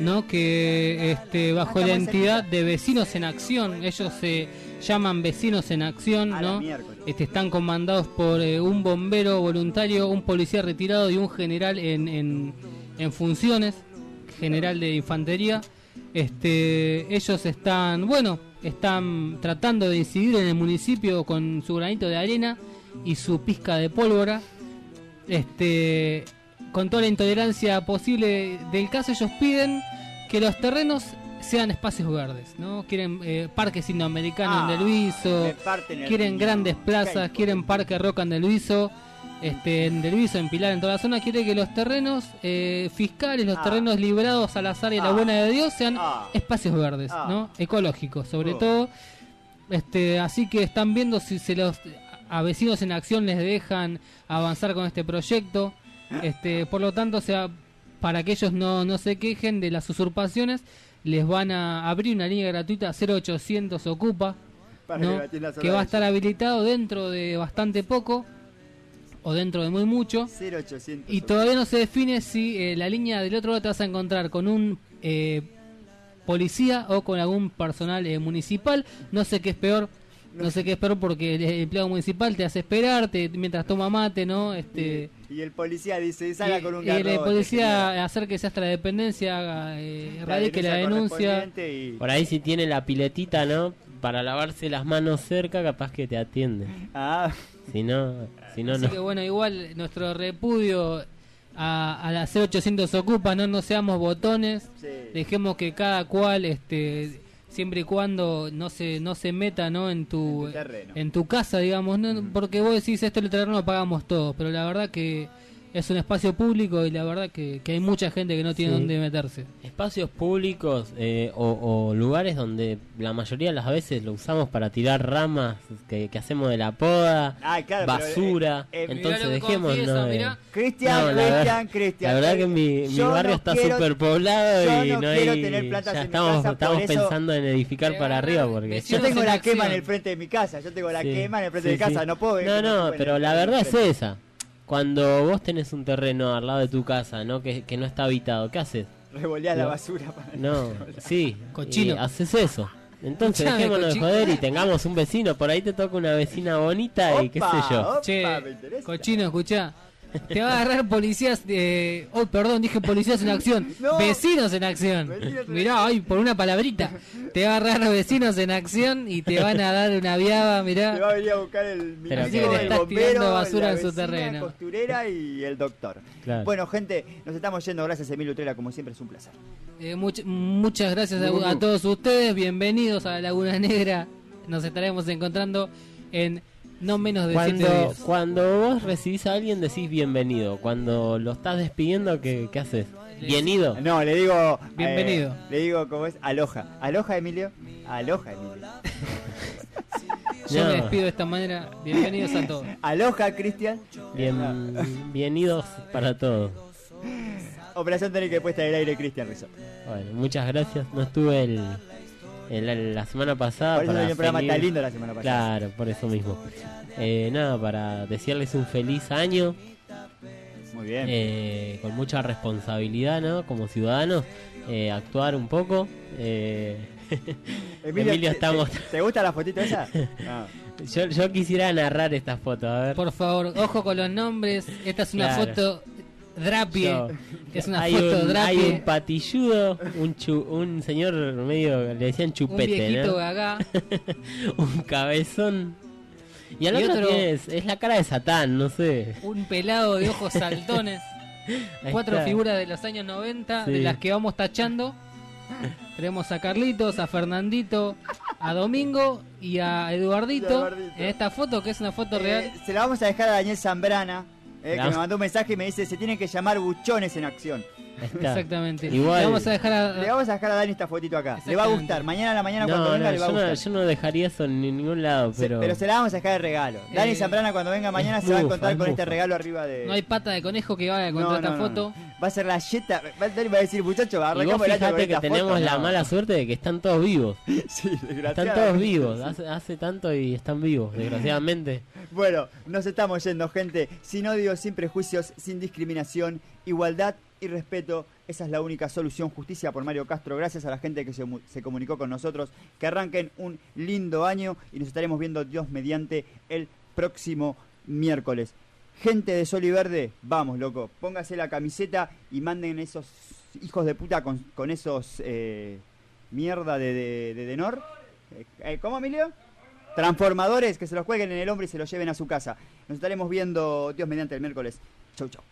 [SPEAKER 3] ¿no? Que este, bajo
[SPEAKER 2] Ah,
[SPEAKER 3] la entidad de Vecinos en Acción, ellos se llaman Vecinos en Acción, ¿no? Este, están comandados por eh, un bombero voluntario, un policía retirado y un general en, en, en funciones, general de infantería. Este, ellos están, bueno, están tratando de incidir en el municipio con su granito de arena y su pizca de pólvora este con toda la intolerancia posible del caso ellos piden que los terrenos sean espacios verdes no quieren eh, parques indoamericanos
[SPEAKER 2] Ah,
[SPEAKER 3] en
[SPEAKER 2] el
[SPEAKER 3] quieren grandes plazas quieren parque roca en Delviso este en Delviso en Pilar en toda la zona quiere que los terrenos eh, fiscales los
[SPEAKER 2] Ah.
[SPEAKER 3] terrenos librados al azar y a la
[SPEAKER 2] Ah.
[SPEAKER 3] buena de Dios sean
[SPEAKER 2] Ah.
[SPEAKER 3] espacios verdes
[SPEAKER 2] Ah.
[SPEAKER 3] no ecológicos sobre
[SPEAKER 2] Oh.
[SPEAKER 3] todo este, así que están viendo si se los a vecinos en acción les dejan avanzar con este proyecto. Este, por lo tanto, o sea, para que ellos no, no se quejen de las usurpaciones, les van a abrir una línea gratuita 0800 Ocupa,
[SPEAKER 2] que
[SPEAKER 3] va a estar habilitado dentro de bastante poco o dentro de muy mucho.
[SPEAKER 2] 0800.
[SPEAKER 3] Y todavía no se define si eh, la línea del otro lado te vas a encontrar con un eh, policía o con algún personal eh, municipal. No sé qué es peor. No sé qué es peor porque el empleado municipal te hace esperar te- mientras toma mate, ¿no? Este,
[SPEAKER 2] Y el policía dice, salga
[SPEAKER 3] y,
[SPEAKER 2] con un
[SPEAKER 3] y el
[SPEAKER 2] garrote,
[SPEAKER 3] policía acérquese hasta la dependencia, haga, eh, radique la denuncia.
[SPEAKER 2] y-
[SPEAKER 4] Por ahí si tiene la piletita, ¿no? Para lavarse las manos cerca, capaz que te atiende.
[SPEAKER 2] Ah,
[SPEAKER 4] Si no, si no,
[SPEAKER 3] Así
[SPEAKER 4] no.
[SPEAKER 3] que bueno, igual nuestro repudio a, a la C800 ocupa, no nos seamos botones,
[SPEAKER 2] Sí.
[SPEAKER 3] dejemos que cada cual, este, siempre y cuando no se no se meta, ¿no? En tu
[SPEAKER 2] En tu terreno.
[SPEAKER 3] en tu casa, digamos, no, porque vos decís esto el terreno lo pagamos todos, pero la verdad que es un espacio público y la verdad que, que hay mucha gente que no tiene
[SPEAKER 4] Sí.
[SPEAKER 3] dónde meterse.
[SPEAKER 4] Espacios públicos eh, o, o lugares donde la mayoría de las veces lo usamos para tirar ramas que, que hacemos de la poda,
[SPEAKER 2] Ah, claro, pero,
[SPEAKER 4] basura.
[SPEAKER 2] eh, eh,
[SPEAKER 4] Entonces dejemos.
[SPEAKER 3] mirá.
[SPEAKER 2] Cristian, Cristian,
[SPEAKER 4] verdad-
[SPEAKER 2] Cristian.
[SPEAKER 4] La verdad que mi, mi barrio
[SPEAKER 2] no
[SPEAKER 4] está superpoblado
[SPEAKER 2] yo
[SPEAKER 4] y
[SPEAKER 2] no
[SPEAKER 4] no,
[SPEAKER 2] quiero
[SPEAKER 4] hay.
[SPEAKER 2] tener plantas
[SPEAKER 4] ya
[SPEAKER 2] en mi
[SPEAKER 4] estamos,
[SPEAKER 2] casa,
[SPEAKER 4] estamos pensando en edificar para arriba porque
[SPEAKER 2] Yo
[SPEAKER 3] en
[SPEAKER 2] tengo la quema en el frente de mi casa, yo tengo la
[SPEAKER 4] Sí,
[SPEAKER 2] quema en el frente
[SPEAKER 4] sí,
[SPEAKER 2] de mi casa,
[SPEAKER 4] sí.
[SPEAKER 2] no puedo
[SPEAKER 4] No,
[SPEAKER 2] que
[SPEAKER 4] no, pero la verdad es esa. Cuando vos tenés un terreno al lado de tu casa, ¿no? Que, que no está habitado, ¿qué haces?
[SPEAKER 2] Revoleás la
[SPEAKER 4] No.
[SPEAKER 2] basura. para-
[SPEAKER 4] No, [laughs] sí.
[SPEAKER 3] Cochino.
[SPEAKER 4] y haces eso. Entonces
[SPEAKER 3] Escuchame,
[SPEAKER 4] dejémonos de
[SPEAKER 3] cochino.
[SPEAKER 4] joder y tengamos un vecino. Por ahí te toca una vecina bonita y qué sé yo.
[SPEAKER 2] opa,
[SPEAKER 3] Che, cochino, escuchá. Te va a agarrar policías de... Oh, perdón, dije policías en acción. [laughs]
[SPEAKER 2] No.
[SPEAKER 3] Vecinos en acción.
[SPEAKER 2] Vecinos
[SPEAKER 3] Mirá, ay, por una palabrita. Te va a agarrar vecinos en acción y te van a dar una viaba,
[SPEAKER 2] Te va a
[SPEAKER 3] mirá.
[SPEAKER 2] venir a buscar el
[SPEAKER 4] Pero que le
[SPEAKER 3] estás
[SPEAKER 2] bombero,
[SPEAKER 3] tirando basura
[SPEAKER 2] la
[SPEAKER 3] en su terreno.
[SPEAKER 2] costurera y el doctor.
[SPEAKER 4] Claro.
[SPEAKER 2] Bueno, gente, nos estamos yendo. Gracias, Emilio Utrera. Como siempre, es un placer.
[SPEAKER 3] Eh, much- muchas gracias a, a todos ustedes. Bienvenidos a la Laguna Negra. Nos estaremos encontrando en no menos de siete
[SPEAKER 4] Cuando,
[SPEAKER 3] días.
[SPEAKER 4] cuando vos recibís a alguien decís bienvenido. Cuando lo estás despidiendo, ¿qué, qué haces? Bienvenido.
[SPEAKER 2] No, le digo.
[SPEAKER 3] Bienvenido.
[SPEAKER 2] eh, le digo, ¿cómo es? Aloja. Aloja, Emilio. Aloja, Emilio. [laughs]
[SPEAKER 3] Yo
[SPEAKER 4] No.
[SPEAKER 3] me despido de esta manera. Bienvenidos a todos.
[SPEAKER 2] Aloja, Cristian.
[SPEAKER 4] Bien, bienvenidos para todos.
[SPEAKER 2] Operación Técnica puesta del aire, Cristian Rizzo.
[SPEAKER 4] Bueno, muchas gracias. No estuve el, la, la semana pasada.
[SPEAKER 2] Por eso
[SPEAKER 4] para
[SPEAKER 2] un programa tan lindo la semana pasada.
[SPEAKER 4] Claro, por eso mismo. Eh, nada, para desearles un feliz año.
[SPEAKER 2] Muy bien.
[SPEAKER 4] Eh, con mucha responsabilidad, ¿no? Como ciudadanos, eh, actuar un poco. Eh, [laughs] Emilio,
[SPEAKER 2] ¿te-
[SPEAKER 4] estamos.
[SPEAKER 2] ¿Te, te gusta la fotito esa? [laughs] Ah.
[SPEAKER 4] Yo, yo quisiera narrar esta foto, a ver.
[SPEAKER 3] Por favor, ojo con los nombres. Esta es una
[SPEAKER 4] Claro.
[SPEAKER 3] foto drapie.
[SPEAKER 4] Yo-
[SPEAKER 3] Es una
[SPEAKER 4] hay
[SPEAKER 3] foto
[SPEAKER 4] un,
[SPEAKER 3] drapie.
[SPEAKER 4] hay un patilludo, un, chu- un señor medio, le decían
[SPEAKER 3] un
[SPEAKER 4] chupete,
[SPEAKER 3] viejito
[SPEAKER 4] ¿no? [laughs] un cabezón. Y al
[SPEAKER 3] Y
[SPEAKER 4] otro,
[SPEAKER 3] otro-
[SPEAKER 4] es, es la cara de Satán, no sé.
[SPEAKER 3] Un pelado de ojos [laughs] saltones. Cuatro
[SPEAKER 4] está.
[SPEAKER 3] figuras de los años 90 de las que vamos tachando. Tenemos a Carlitos, a Fernandito, a Domingo y a Eduardito,
[SPEAKER 2] Eduardito.
[SPEAKER 3] en esta foto que es una foto real.
[SPEAKER 2] Eh, se la vamos a dejar a Daniel Zambrana, eh, que me mandó un mensaje y me dice, se tienen que llamar buchones en acción.
[SPEAKER 3] Exactamente.
[SPEAKER 4] Igual-
[SPEAKER 3] Le vamos a dejar a,
[SPEAKER 2] Le vamos a dejar a Dani esta fotito acá. Le va a gustar. Mañana a la mañana
[SPEAKER 4] No,
[SPEAKER 2] cuando venga
[SPEAKER 4] no,
[SPEAKER 2] le va a
[SPEAKER 4] yo, no,
[SPEAKER 2] gustar.
[SPEAKER 4] yo no dejaría eso en ningún lado,
[SPEAKER 2] Se-
[SPEAKER 4] pero...
[SPEAKER 2] pero se la vamos a dejar de regalo. Dani
[SPEAKER 3] Eh,
[SPEAKER 2] Zambrana cuando venga mañana se va a encontrar con este regalo arriba de...
[SPEAKER 3] No hay pata de conejo que vaya contra
[SPEAKER 2] No,
[SPEAKER 3] esta
[SPEAKER 2] no, no,
[SPEAKER 3] foto.
[SPEAKER 2] Va a ser la yeta. Va- Dani va a decir,
[SPEAKER 4] vos
[SPEAKER 2] arrancamos el año con
[SPEAKER 4] que tenemos
[SPEAKER 2] foto,
[SPEAKER 4] la mala suerte de que están todos vivos. [laughs]
[SPEAKER 2] Sí,
[SPEAKER 4] Están todos vivos, hace, hace tanto y están vivos, desgraciadamente. [laughs]
[SPEAKER 2] Bueno, nos estamos yendo, gente. Sin odio, sin prejuicios, sin discriminación, igualdad y respeto. Esa es la única solución. Justicia por Mario Castro. Gracias a la gente que se, mu- se comunicó con nosotros. Que arranquen un lindo año y nos estaremos viendo Dios mediante el próximo miércoles. Gente de Sol y Verde, vamos, loco. Póngase la camiseta y manden esos hijos de puta con, esos eh, mierda de, de, de Denor. Eh, eh, ¿Cómo, Emilio? Transformadores que se los cuelguen en el hombro y se los lleven a su casa. Nos estaremos viendo Dios mediante el miércoles. Chau, chau.